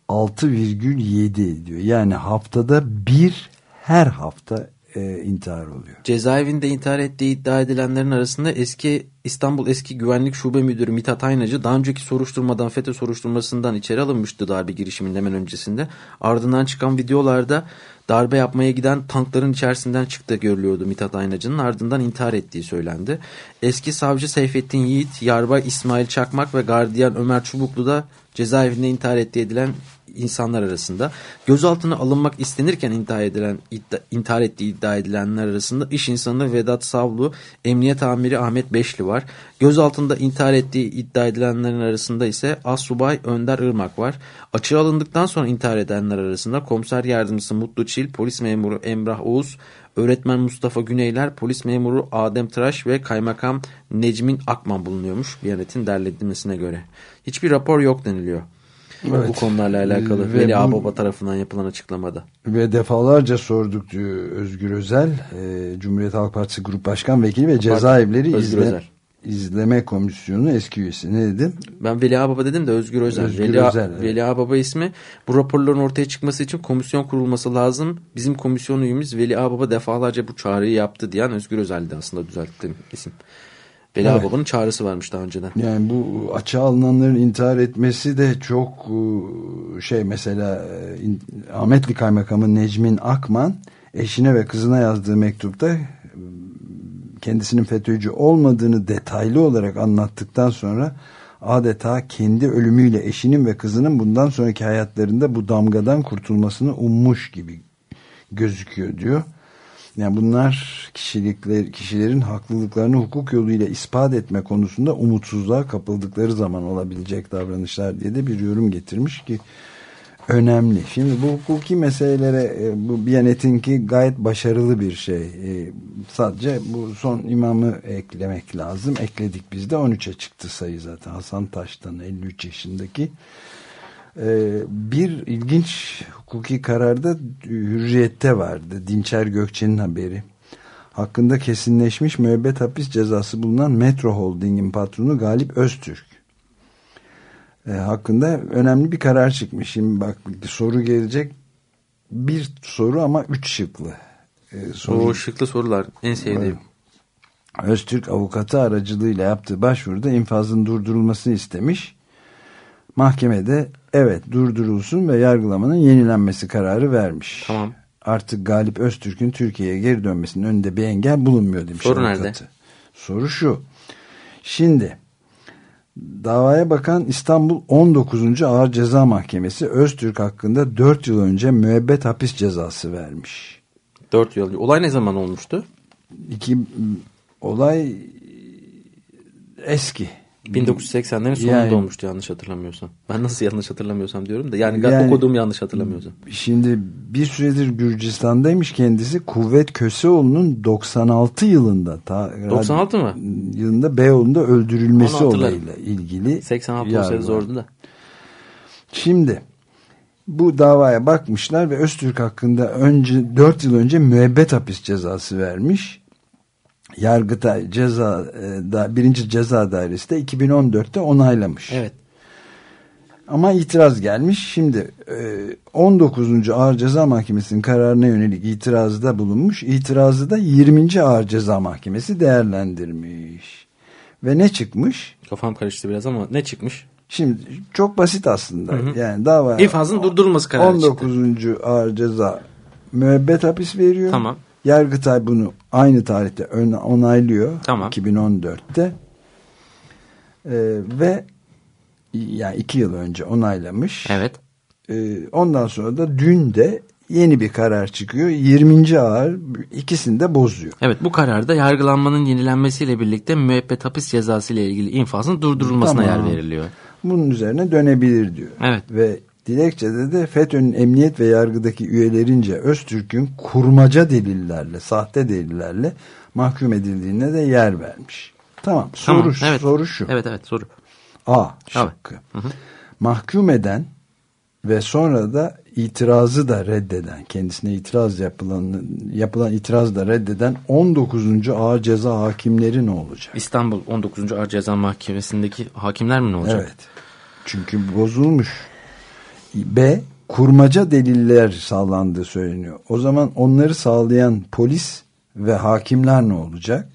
6,7 diyor. Yani haftada bir her hafta e, intihar oluyor. Cezaevinde intihar ettiği iddia edilenlerin arasında eski İstanbul Eski Güvenlik Şube Müdürü Mithat Aynacı daha önceki soruşturmadan FETÖ soruşturmasından içeri alınmıştı darbe girişiminin hemen öncesinde. Ardından çıkan videolarda darbe yapmaya giden tankların içerisinden çıktı görülüyordu Mithat Aynacı'nın ardından intihar ettiği söylendi. Eski savcı Seyfettin Yiğit, Yarbay İsmail Çakmak ve gardiyan Ömer Çubuklu da cezaevinde intihar ettiği edilen insanlar arasında gözaltına alınmak istenirken intihar edilen iddia, intihar ettiği iddia edilenler arasında iş insanı Vedat Savlu, emniyet amiri Ahmet Beşli var. Gözaltında intihar ettiği iddia edilenlerin arasında ise Assubay Önder Irmak var. Açığa alındıktan sonra intihar edenler arasında komiser yardımcısı Mutlu Çil, polis memuru Emrah Oğuz, öğretmen Mustafa Güneyler, polis memuru Adem Tıraş ve kaymakam Necmin Akman bulunuyormuş Biyanet'in derledilmesine göre. Hiçbir rapor yok deniliyor. Evet. Bu konularla alakalı Ve Veli bu- Ağbaba tarafından yapılan açıklamada. Ve defalarca sorduk diyor Özgür Özel, e, Cumhuriyet Halk Partisi Grup Başkan Vekili ve Cezaevleri Özgür izle- Özel. İzleme Komisyonu eski üyesi. Ne dedim? Ben Veli Ağbaba dedim de Özgür Özel. Özgür Veli, Özel, evet. Veli Ağbaba ismi bu raporların ortaya çıkması için komisyon kurulması lazım. Bizim komisyon üyemiz Veli Ağbaba defalarca bu çağrıyı yaptı diyen Özgür Özel'di aslında düzelttiğim isim. Veli Evet. Ağbaba'nın çağrısı varmış daha önceden. Yani bu açığa alınanların intihar etmesi de çok e, şey mesela e, Ahmetli Kaymakamı Necmin Akman eşine ve kızına yazdığı mektupta e, kendisinin FETÖ'cü olmadığını detaylı olarak anlattıktan sonra adeta kendi ölümüyle eşinin ve kızının bundan sonraki hayatlarında bu damgadan kurtulmasını ummuş gibi gözüküyor diyor. Yani bunlar kişilikler, kişilerin haklılıklarını hukuk yoluyla ispat etme konusunda umutsuzluğa kapıldıkları zaman olabilecek davranışlar diye de bir yorum getirmiş ki önemli. Şimdi bu hukuki meselelere e, bu Biyanet'inki gayet başarılı bir şey. E, sadece bu son imamı eklemek lazım. Ekledik biz de 13'e çıktı sayı zaten. Hasan Taş'tan 53 yaşındaki. E, bir ilginç hukuki kararda hürriyette vardı. Dinçer Gökçe'nin haberi. Hakkında kesinleşmiş müebbet hapis cezası bulunan Metro Holding'in patronu Galip Öztürk e, hakkında önemli bir karar çıkmış. Şimdi bak soru gelecek. Bir soru ama üç şıklı. E, soru. O şıklı sorular en sevdiğim. Öztürk avukatı aracılığıyla yaptığı başvuruda infazın durdurulmasını istemiş. Mahkemede evet durdurulsun ve yargılamanın yenilenmesi kararı vermiş. Tamam. Artık Galip Öztürk'ün Türkiye'ye geri dönmesinin önünde bir engel bulunmuyor demiş Soru avukatı. nerede? Soru şu. Şimdi davaya bakan İstanbul 19. Ağır Ceza Mahkemesi Öztürk hakkında 4 yıl önce müebbet hapis cezası vermiş. 4 yıl. Olay ne zaman olmuştu? İki, olay eski. 1980'lerin sonunda Yani- olmuştu yanlış hatırlamıyorsam. Ben nasıl yanlış hatırlamıyorsam diyorum da yani, Yani- okuduğum yanlış hatırlamıyorsam. Şimdi bir süredir Gürcistan'daymış kendisi. Kuvvet Köseoğlu'nun 96 yılında ta, 96 mı? Yılında Beyoğlu'nda öldürülmesi olayıyla ilgili 86 yargı olsaydı zordu da. Şimdi bu davaya bakmışlar ve Öztürk hakkında önce 4 yıl önce müebbet hapis cezası vermiş. Yargıtay ceza e, da, birinci ceza dairesi de 2014'te onaylamış. Evet. Ama itiraz gelmiş. Şimdi e, 19. Ağır Ceza Mahkemesi'nin kararına yönelik itirazda bulunmuş. İtirazı da 20. Ağır Ceza Mahkemesi değerlendirmiş. Ve ne çıkmış? Kafam karıştı biraz ama ne çıkmış? Şimdi çok basit aslında. Hı hı. Yani dava İnfazın durdurulması kararı 19. Ağır Ceza müebbet hapis veriyor. Tamam. Yargıtay bunu aynı tarihte onaylıyor. Tamam. 2014'te. Ee, ve yani iki yıl önce onaylamış. Evet. Ee, ondan sonra da dün de yeni bir karar çıkıyor. 20. ağır ikisini de bozuyor. Evet bu kararda yargılanmanın yenilenmesiyle birlikte müebbet hapis cezası ile ilgili infazın durdurulmasına Tamam. yer veriliyor. Bunun üzerine dönebilir diyor. Evet. Ve dilekçede de FETÖ'nün emniyet ve yargıdaki üyelerince Öztürk'ün kurmaca delillerle, sahte delillerle mahkum edildiğine de yer vermiş. Tamam. Soru, Tamam, evet. soru şu. Evet evet soru. A şıkkı. Mahkum eden ve sonra da itirazı da reddeden, kendisine itiraz yapılan yapılan itiraz da reddeden 19. Ağır Ceza hakimleri ne olacak? İstanbul 19. Ağır Ceza Mahkemesi'ndeki hakimler mi ne olacak? Evet. Çünkü bozulmuş. B. Kurmaca deliller sağlandığı söyleniyor. O zaman onları sağlayan polis ve hakimler ne olacak?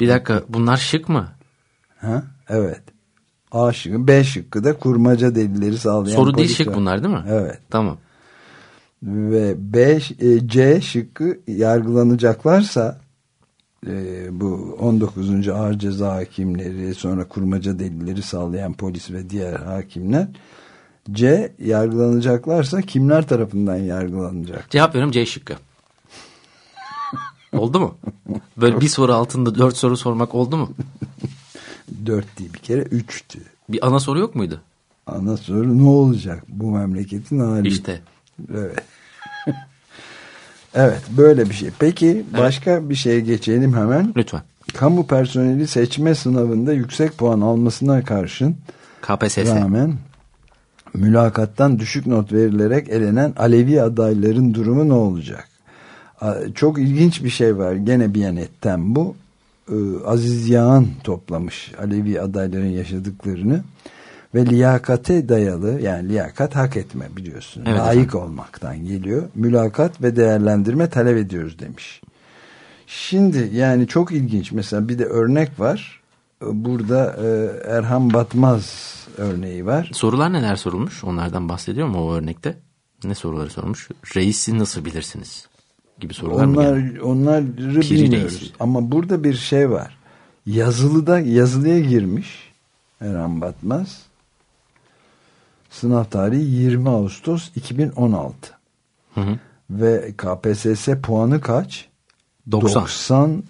Bir dakika bunlar şık mı? Ha? Evet. A şıkkı, B şıkkı da kurmaca delilleri sağlayan Soru değil polis şık ve- bunlar değil mi? Evet. Tamam. Ve B, e, C şıkkı yargılanacaklarsa e, bu 19. Ağır Ceza Hakimleri sonra kurmaca delilleri sağlayan polis ve diğer hakimler C yargılanacaklarsa kimler tarafından yargılanacak? Cevap veriyorum C şıkkı. oldu mu? Böyle bir soru altında dört soru sormak oldu mu? Dört değil bir kere üçtü. Bir ana soru yok muydu? Ana soru ne olacak bu memleketin hali? İşte. Evet. evet böyle bir şey. Peki başka bir şeye geçelim hemen. Lütfen. Kamu personeli seçme sınavında yüksek puan almasına karşın KPSS. rağmen mülakattan düşük not verilerek elenen Alevi adayların durumu ne olacak? Çok ilginç bir şey var. Gene Biyanet'ten bu. Ee, Aziz Yağan toplamış Alevi adayların yaşadıklarını ve liyakate dayalı yani liyakat hak etme biliyorsun. Evet Layık olmaktan geliyor. Mülakat ve değerlendirme talep ediyoruz demiş. Şimdi yani çok ilginç. Mesela bir de örnek var. Burada e, Erhan Batmaz örneği var. Sorular neler sorulmuş? Onlardan bahsediyor mu o örnekte? Ne soruları sormuş? Reisi nasıl bilirsiniz? Gibi sorular mı Onlar geldi? onları Piri bilmiyoruz. reis. Ama burada bir şey var. Yazılıda yazılıya girmiş. Erhan Batmaz. Sınav tarihi 20 Ağustos 2016. Hı hı. Ve KPSS puanı kaç? 90. 90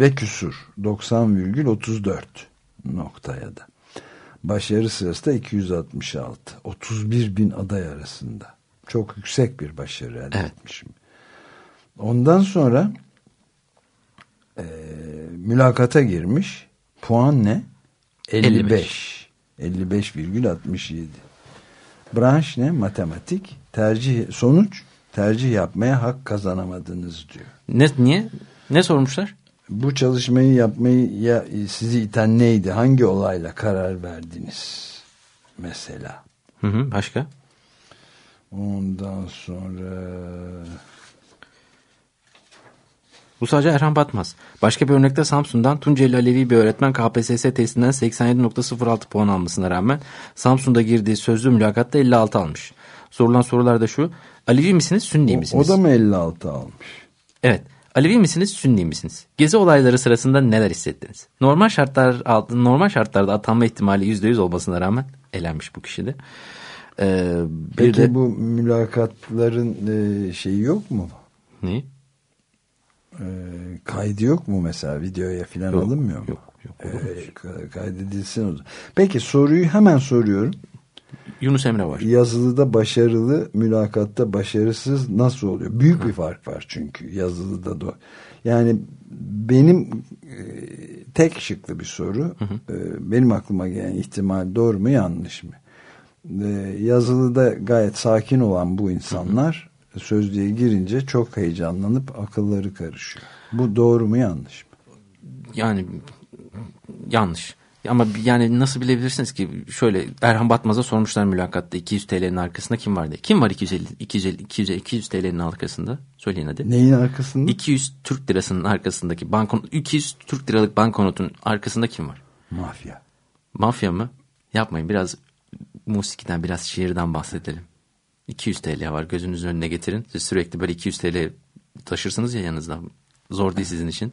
ve küsur. 90,34 noktaya da. Başarı sırası da 266. 31 bin aday arasında. Çok yüksek bir başarı elde Evet. etmişim. Ondan sonra e, mülakata girmiş. Puan ne? 55. 55,67. Branş ne? Matematik. Tercih sonuç tercih yapmaya hak kazanamadınız diyor. Ne, niye? Ne sormuşlar? Bu çalışmayı yapmayı ya sizi iten neydi? Hangi olayla karar verdiniz? Mesela. Hı hı, başka? Ondan sonra Bu sadece Erhan Batmaz. Başka bir örnekte Samsun'dan Tunceli Alevi bir öğretmen KPSS testinden 87.06 puan almasına rağmen Samsun'da girdiği sözlü mülakatta 56 almış. Sorulan sorular da şu. Alevi misiniz, Sünni o, misiniz? o da mı 56 almış? Evet. Alevi misiniz, Sünni misiniz? Gezi olayları sırasında neler hissettiniz? Normal şartlar alt- normal şartlarda atanma ihtimali %100 olmasına rağmen elenmiş bu kişi de. Ee, bir Peki de bu mülakatların e, şeyi yok mu? ne? E, kaydı yok mu mesela videoya falan Yok, alınmıyor mu? yok, yok, E, ka- kaydedilsin o zaman. Peki soruyu hemen soruyorum. Yunus Emre var. Yazılıda başarılı, mülakatta başarısız nasıl oluyor? Büyük bir fark var çünkü yazılıda da. Yani benim e, tek şıklı bir soru. E, benim aklıma gelen ihtimal doğru mu yanlış mı? E, yazılıda gayet sakin olan bu insanlar sözlüğe girince çok heyecanlanıp akılları karışıyor. Bu doğru mu yanlış mı? Yani yanlış. Ama yani nasıl bilebilirsiniz ki şöyle Erhan Batmaz'a sormuşlar mülakatta 200 TL'nin arkasında kim vardı? Kim var 250 250 200 200 TL'nin arkasında? Söyleyin hadi. Neyin arkasında? 200 Türk lirasının arkasındaki bankon 200 Türk liralık banknotun arkasında kim var? Mafya. Mafya mı? Yapmayın biraz musikiden biraz şiirden bahsedelim. 200 TL var gözünüzün önüne getirin. Siz sürekli böyle 200 TL taşırsınız ya yanınızda. Zor değil sizin için.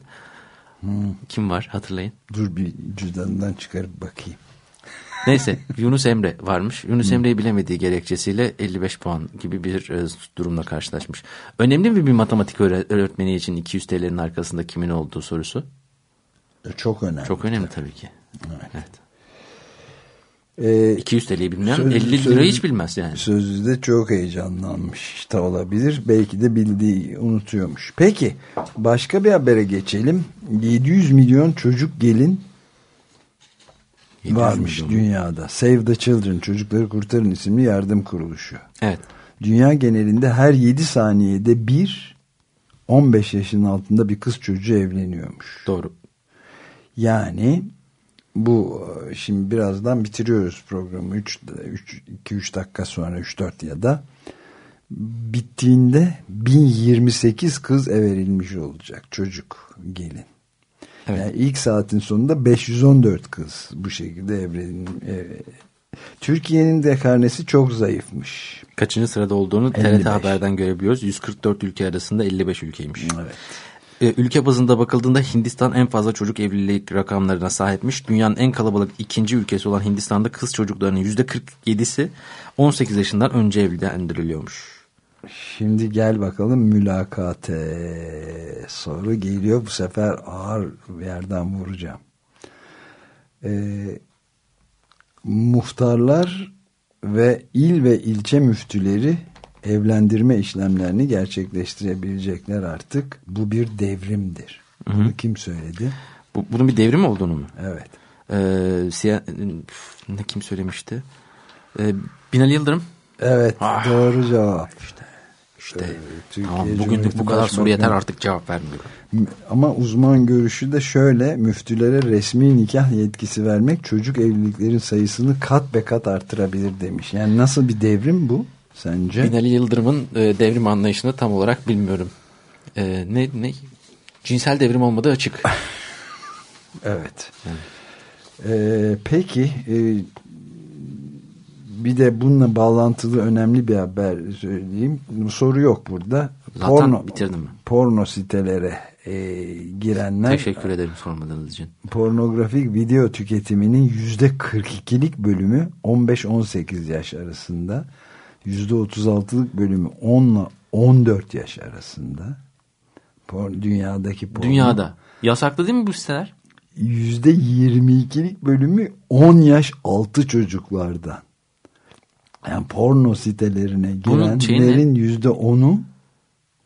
Kim var hatırlayın. Dur bir cüzdanından çıkarıp bakayım. Neyse Yunus Emre varmış. Yunus Emre'yi bilemediği gerekçesiyle 55 puan gibi bir e, durumla karşılaşmış. Önemli mi bir matematik öğre- öğretmeni için 200 TL'nin arkasında kimin olduğu sorusu? E, Çok önemli. Çok önemli tabii ki. Evet. E, 200 TL'yi bilmeyen Söz- 50 söz- lirayı hiç bilmez yani. Sözlüde çok heyecanlanmış da olabilir. Belki de bildiği unutuyormuş. Peki başka bir habere geçelim. 700 milyon çocuk gelin 700 varmış milyon. dünyada. Save the Children Çocukları Kurtarın isimli yardım kuruluşu. Evet. Dünya genelinde her 7 saniyede bir 15 yaşın altında bir kız çocuğu evleniyormuş. Doğru. Yani bu e, şimdi birazdan bitiriyoruz programı 3 2 3 dakika sonra 3 4 ya da bittiğinde 1028 kız everilmiş olacak çocuk gelin. Evet. Yani ilk saatin sonunda 514 kız bu şekilde evrenin e, Türkiye'nin de karnesi çok zayıfmış. Kaçıncı sırada olduğunu 55. TRT Haber'den görebiliyoruz. 144 ülke arasında 55 ülkeymiş. Evet. Ee, ülke bazında bakıldığında Hindistan en fazla çocuk evlilik rakamlarına sahipmiş. Dünyanın en kalabalık ikinci ülkesi olan Hindistan'da kız çocuklarının %47'si 18 yaşından önce evlendiriliyormuş. Şimdi gel bakalım mülakate soru geliyor bu sefer ağır yerden vuracağım. Ee, muhtarlar ve il ve ilçe müftüleri evlendirme işlemlerini gerçekleştirebilecekler artık. Bu bir devrimdir. Bunu kim söyledi? Bu, bunun bir devrim olduğunu mu? Evet. Ee, siya- ne kim söylemişti? Ee, Binali Yıldırım. Evet Ah. doğru cevap. İşte Ee, Türkiye tamam, bugünlük bu kadar soru yeter artık cevap vermiyorum. Ama uzman görüşü de şöyle müftülere resmi nikah yetkisi vermek çocuk evliliklerin sayısını kat be kat artırabilir demiş. Yani nasıl bir devrim bu sence? Binali Yıldırım'ın e, devrim anlayışını tam olarak bilmiyorum. E, ne ne cinsel devrim olmadığı açık. Evet. Ee, peki e, bir de bununla bağlantılı önemli bir haber söyleyeyim. Soru yok burada. Zaten bitirdim ben. Porno sitelere e, girenler Teşekkür ederim sormadığınız için. pornografik video tüketiminin yüzde 42'lik bölümü 15-18 yaş arasında 36'lık bölümü 10 ile 14 yaş arasında Por- dünyadaki porno Dünyada. Yasaklı değil mi bu siteler? yüzde 22'lik bölümü 10 yaş altı çocuklardan. Yani porno sitelerine girenlerin yüzde 10'u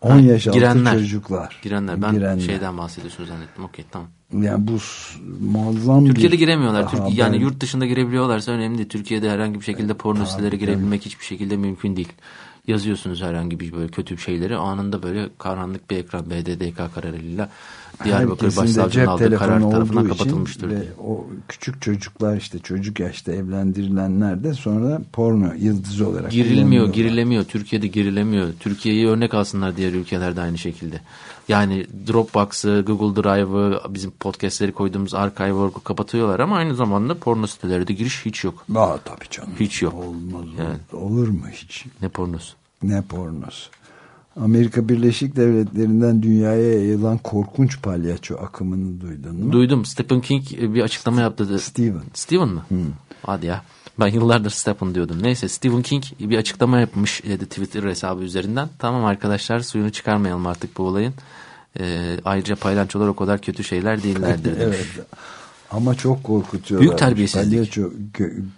10 Ha, yaş altı girenler. çocuklar. Girenler. Ben Girenler. şeyden bahsediyorsunuz zannettim. Okey tamam. Yani bu muazzam Türkiye'de bir giremiyorlar. Türk- haber. yani yurt dışında girebiliyorlarsa önemli değil. Türkiye'de herhangi bir şekilde porno sitelere girebilmek hiçbir şekilde mümkün değil. Yazıyorsunuz herhangi bir böyle kötü bir şeyleri anında böyle karanlık bir ekran BDDK kararıyla Diyarbakır Başsavcının aldığı karar tarafından kapatılmıştır. ve o küçük çocuklar işte çocuk yaşta evlendirilenler de sonra porno yıldızı olarak Girilmiyor, girilemiyor. Türkiye'de girilemiyor. Türkiye'yi örnek alsınlar diğer ülkelerde aynı şekilde. Yani Dropbox'ı, Google Drive'ı, bizim podcastleri koyduğumuz Archive.org'u kapatıyorlar ama aynı zamanda porno siteleri de giriş hiç yok. Aa, tabii canım. Hiç yok. Olmaz. Yani. Olur mu hiç? Ne pornosu? Ne pornosu? Amerika Birleşik Devletleri'nden dünyaya yayılan korkunç palyaço akımını duydun mu? Duydum. Stephen King bir açıklama yaptı. Steven. Steven mı? Hadi ya. Ben yıllardır Stephen diyordum. Neyse Stephen King bir açıklama yapmış dedi Twitter hesabı üzerinden. Tamam arkadaşlar suyunu çıkarmayalım artık bu olayın. Ee, ayrıca paylaşçılar o kadar kötü şeyler değillerdir evet. Ama çok korkutuyorlar. Büyük terbiyesizlik. Palyaço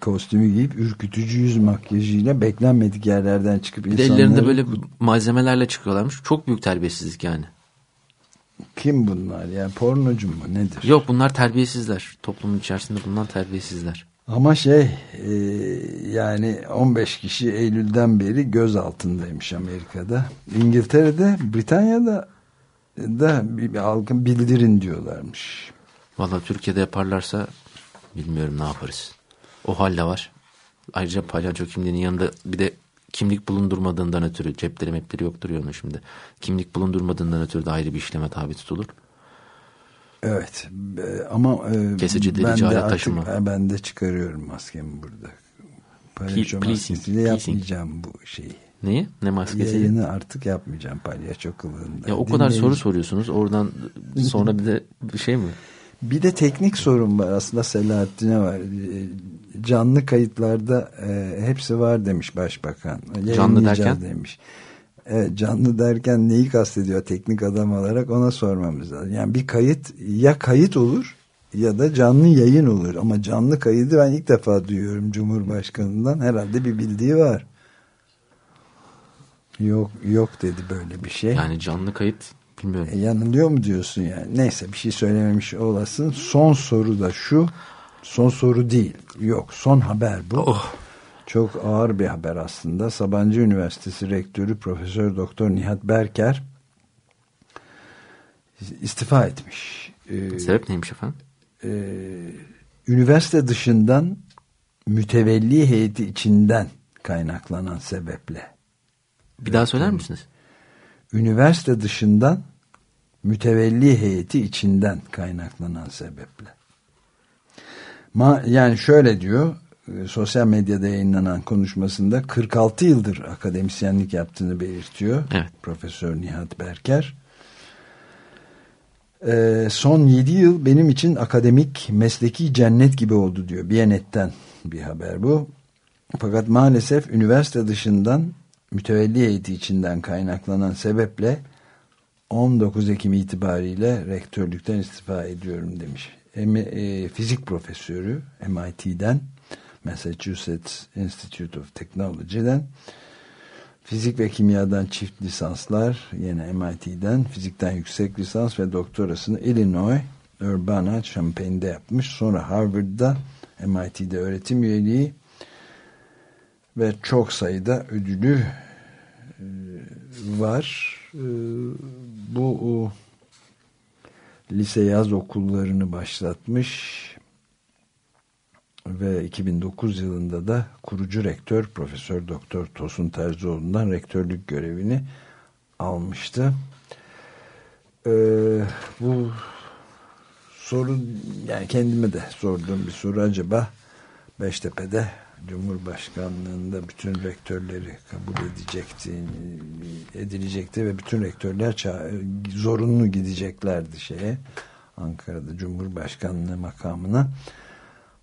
kostümü giyip ürkütücü yüz makyajıyla beklenmedik yerlerden çıkıp Bir insanları... ellerinde böyle malzemelerle çıkıyorlarmış. Çok büyük terbiyesizlik yani. Kim bunlar yani pornocu mu nedir? Yok bunlar terbiyesizler. Toplumun içerisinde bulunan terbiyesizler. Ama şey e, yani 15 kişi Eylül'den beri göz altındaymış Amerika'da. İngiltere'de Britanya'da da halkın bildirin diyorlarmış. Valla Türkiye'de yaparlarsa bilmiyorum ne yaparız. O halde var. Ayrıca palyaço kimliğinin yanında bir de kimlik bulundurmadığından ötürü cepleri mepleri yoktur ya onun şimdi. Kimlik bulundurmadığından ötürü de ayrı bir işleme tabi tutulur. Evet e, ama e, Kesici ben de artık taşıma. ben de çıkarıyorum maskemi burada. Palyaço maskesiyle yapmayacağım bu şeyi. Neyi? Ne maskesi? Yayını artık yapmayacağım palyaço kılığında. Ya o kadar soru soruyorsunuz. Oradan sonra bir de bir şey mi? Bir de teknik sorun var aslında Selahattin'e var. Canlı kayıtlarda e, hepsi var demiş başbakan. Canlı derken? Demiş. Evet, canlı derken neyi kastediyor teknik adam olarak ona sormamız lazım. Yani bir kayıt ya kayıt olur ya da canlı yayın olur. Ama canlı kaydı ben ilk defa duyuyorum Cumhurbaşkanı'ndan. Herhalde bir bildiği var. Yok yok dedi böyle bir şey. Yani canlı kayıt bilmiyorum. E, yanılıyor mu diyorsun yani? Neyse bir şey söylememiş olasın. Son soru da şu. Son soru değil. Yok son haber bu. Oh. Çok ağır bir haber aslında. Sabancı Üniversitesi Rektörü Profesör Doktor Nihat Berker istifa etmiş. Ee, Sebep neymiş efendim? e, üniversite dışından mütevelli heyeti içinden kaynaklanan sebeple. Bir daha söyler misiniz? üniversite dışından mütevelli heyeti içinden kaynaklanan sebeple. Ma, yani şöyle diyor e, sosyal medyada yayınlanan konuşmasında 46 yıldır akademisyenlik yaptığını belirtiyor. Evet. Profesör Nihat Berker. E, son 7 yıl benim için akademik mesleki cennet gibi oldu diyor. Biyanet'ten bir haber bu. Fakat maalesef üniversite dışından mütevelli heyeti içinden kaynaklanan sebeple 19 Ekim itibariyle rektörlükten istifa ediyorum demiş. Em, e, fizik profesörü MIT'den Massachusetts Institute of Technology'den fizik ve kimyadan çift lisanslar yine MIT'den fizikten yüksek lisans ve doktorasını Illinois Urbana-Champaign'de yapmış. Sonra Harvard'da MIT'de öğretim üyeliği ve çok sayıda ödülü e, var. E, bu lise yaz okullarını başlatmış ve 2009 yılında da kurucu rektör Profesör Doktor Tosun Terzioğlu'ndan rektörlük görevini almıştı. E, bu soru yani kendime de sorduğum bir soru acaba Beştepe'de Cumhurbaşkanlığında bütün rektörleri kabul edecekti, edilecekti ve bütün rektörler zorunlu gideceklerdi şeye. Ankara'da Cumhurbaşkanlığı makamına.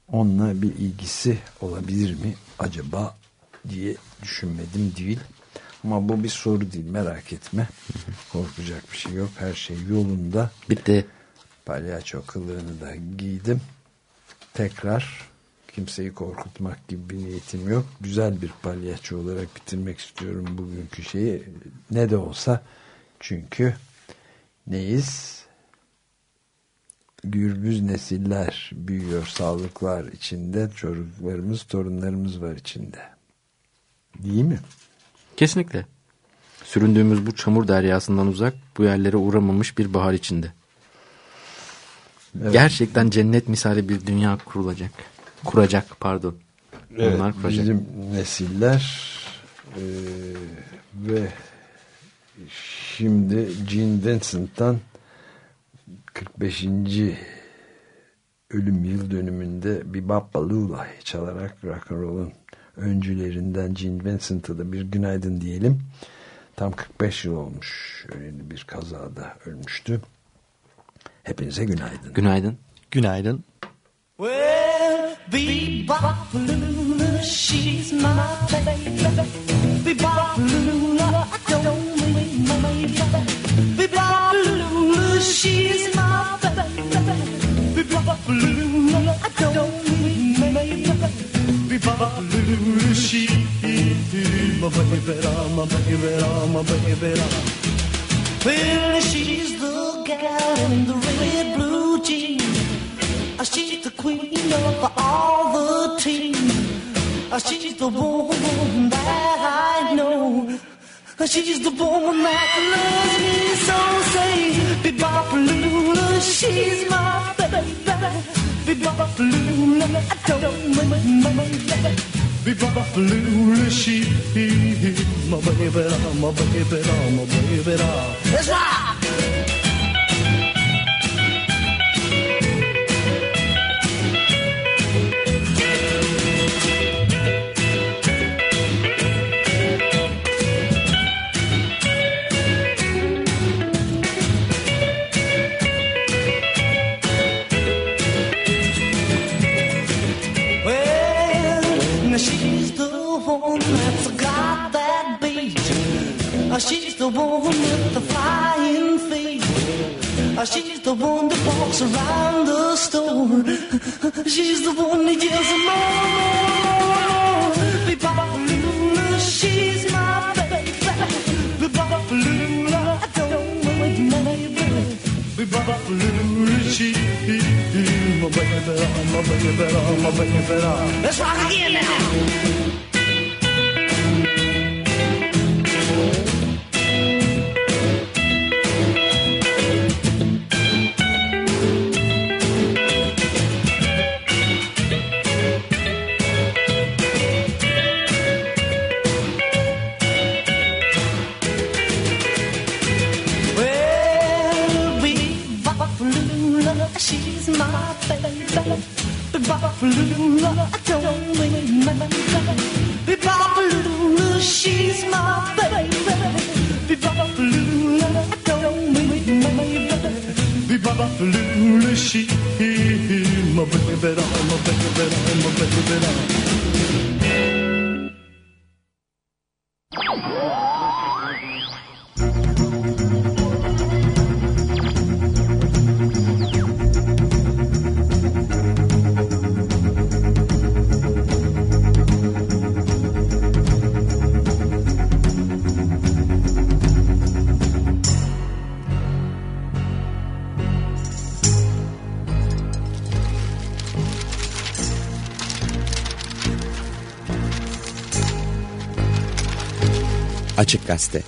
Onunla bir ilgisi olabilir mi acaba diye düşünmedim değil. Ama bu bir soru değil merak etme. Korkacak bir şey yok. Her şey yolunda. Bitti. Palyaço kılığını da giydim. Tekrar kimseyi korkutmak gibi bir niyetim yok. Güzel bir palyaço olarak bitirmek istiyorum bugünkü şeyi. Ne de olsa çünkü neyiz? Gürbüz nesiller büyüyor sağlıklar içinde. Çocuklarımız, torunlarımız var içinde. Değil mi? Kesinlikle. Süründüğümüz bu çamur deryasından uzak, bu yerlere uğramamış bir bahar içinde. Evet. Gerçekten cennet misali bir dünya kurulacak. Kuracak pardon. Evet, Onlar kuracak. bizim nesiller e, ve şimdi Gene Vincent'tan 45. ölüm yıl dönümünde bir Balula çalarak rock and roll'un öncülerinden Gene Vincent'a da bir günaydın diyelim. Tam 45 yıl olmuş. Öyle bir kazada ölmüştü. Hepinize günaydın. Günaydın. Günaydın. Well, Bebop Lula, she's my baby. Bebop Lula, I don't mean my baby. Bebop Lula, she's my baby. Bebop Lula, I don't mean my baby. Bebop Lula, she's my baby, my baby, my baby. Well, she's the gal in the red blue jeans. She's the queen of all the team. She's the woman that I know. She's the woman that loves me so. Say, Bebop Lula, she's my baby. Bebop Lula, I don't mind my baby. Bebop Lula, she's my baby, my baby, my baby. Let's rock! She's the one with the flying feet. Uh, She's the one that walks around the store. She's the one that yells more, more, more. Bebop-a-lula, she's my baby. Bebop-a-lula, I don't want my baby. Bebop-a-lula, she's my baby, my baby, my baby. Let's rock again now. Papa don't mean nothing. Be Papa Lula, she's my baby. Be Papa Lula, don't mean nothing. Be Papa Lula, she's my baby. My baby, my baby, my baby. Açık Gazete.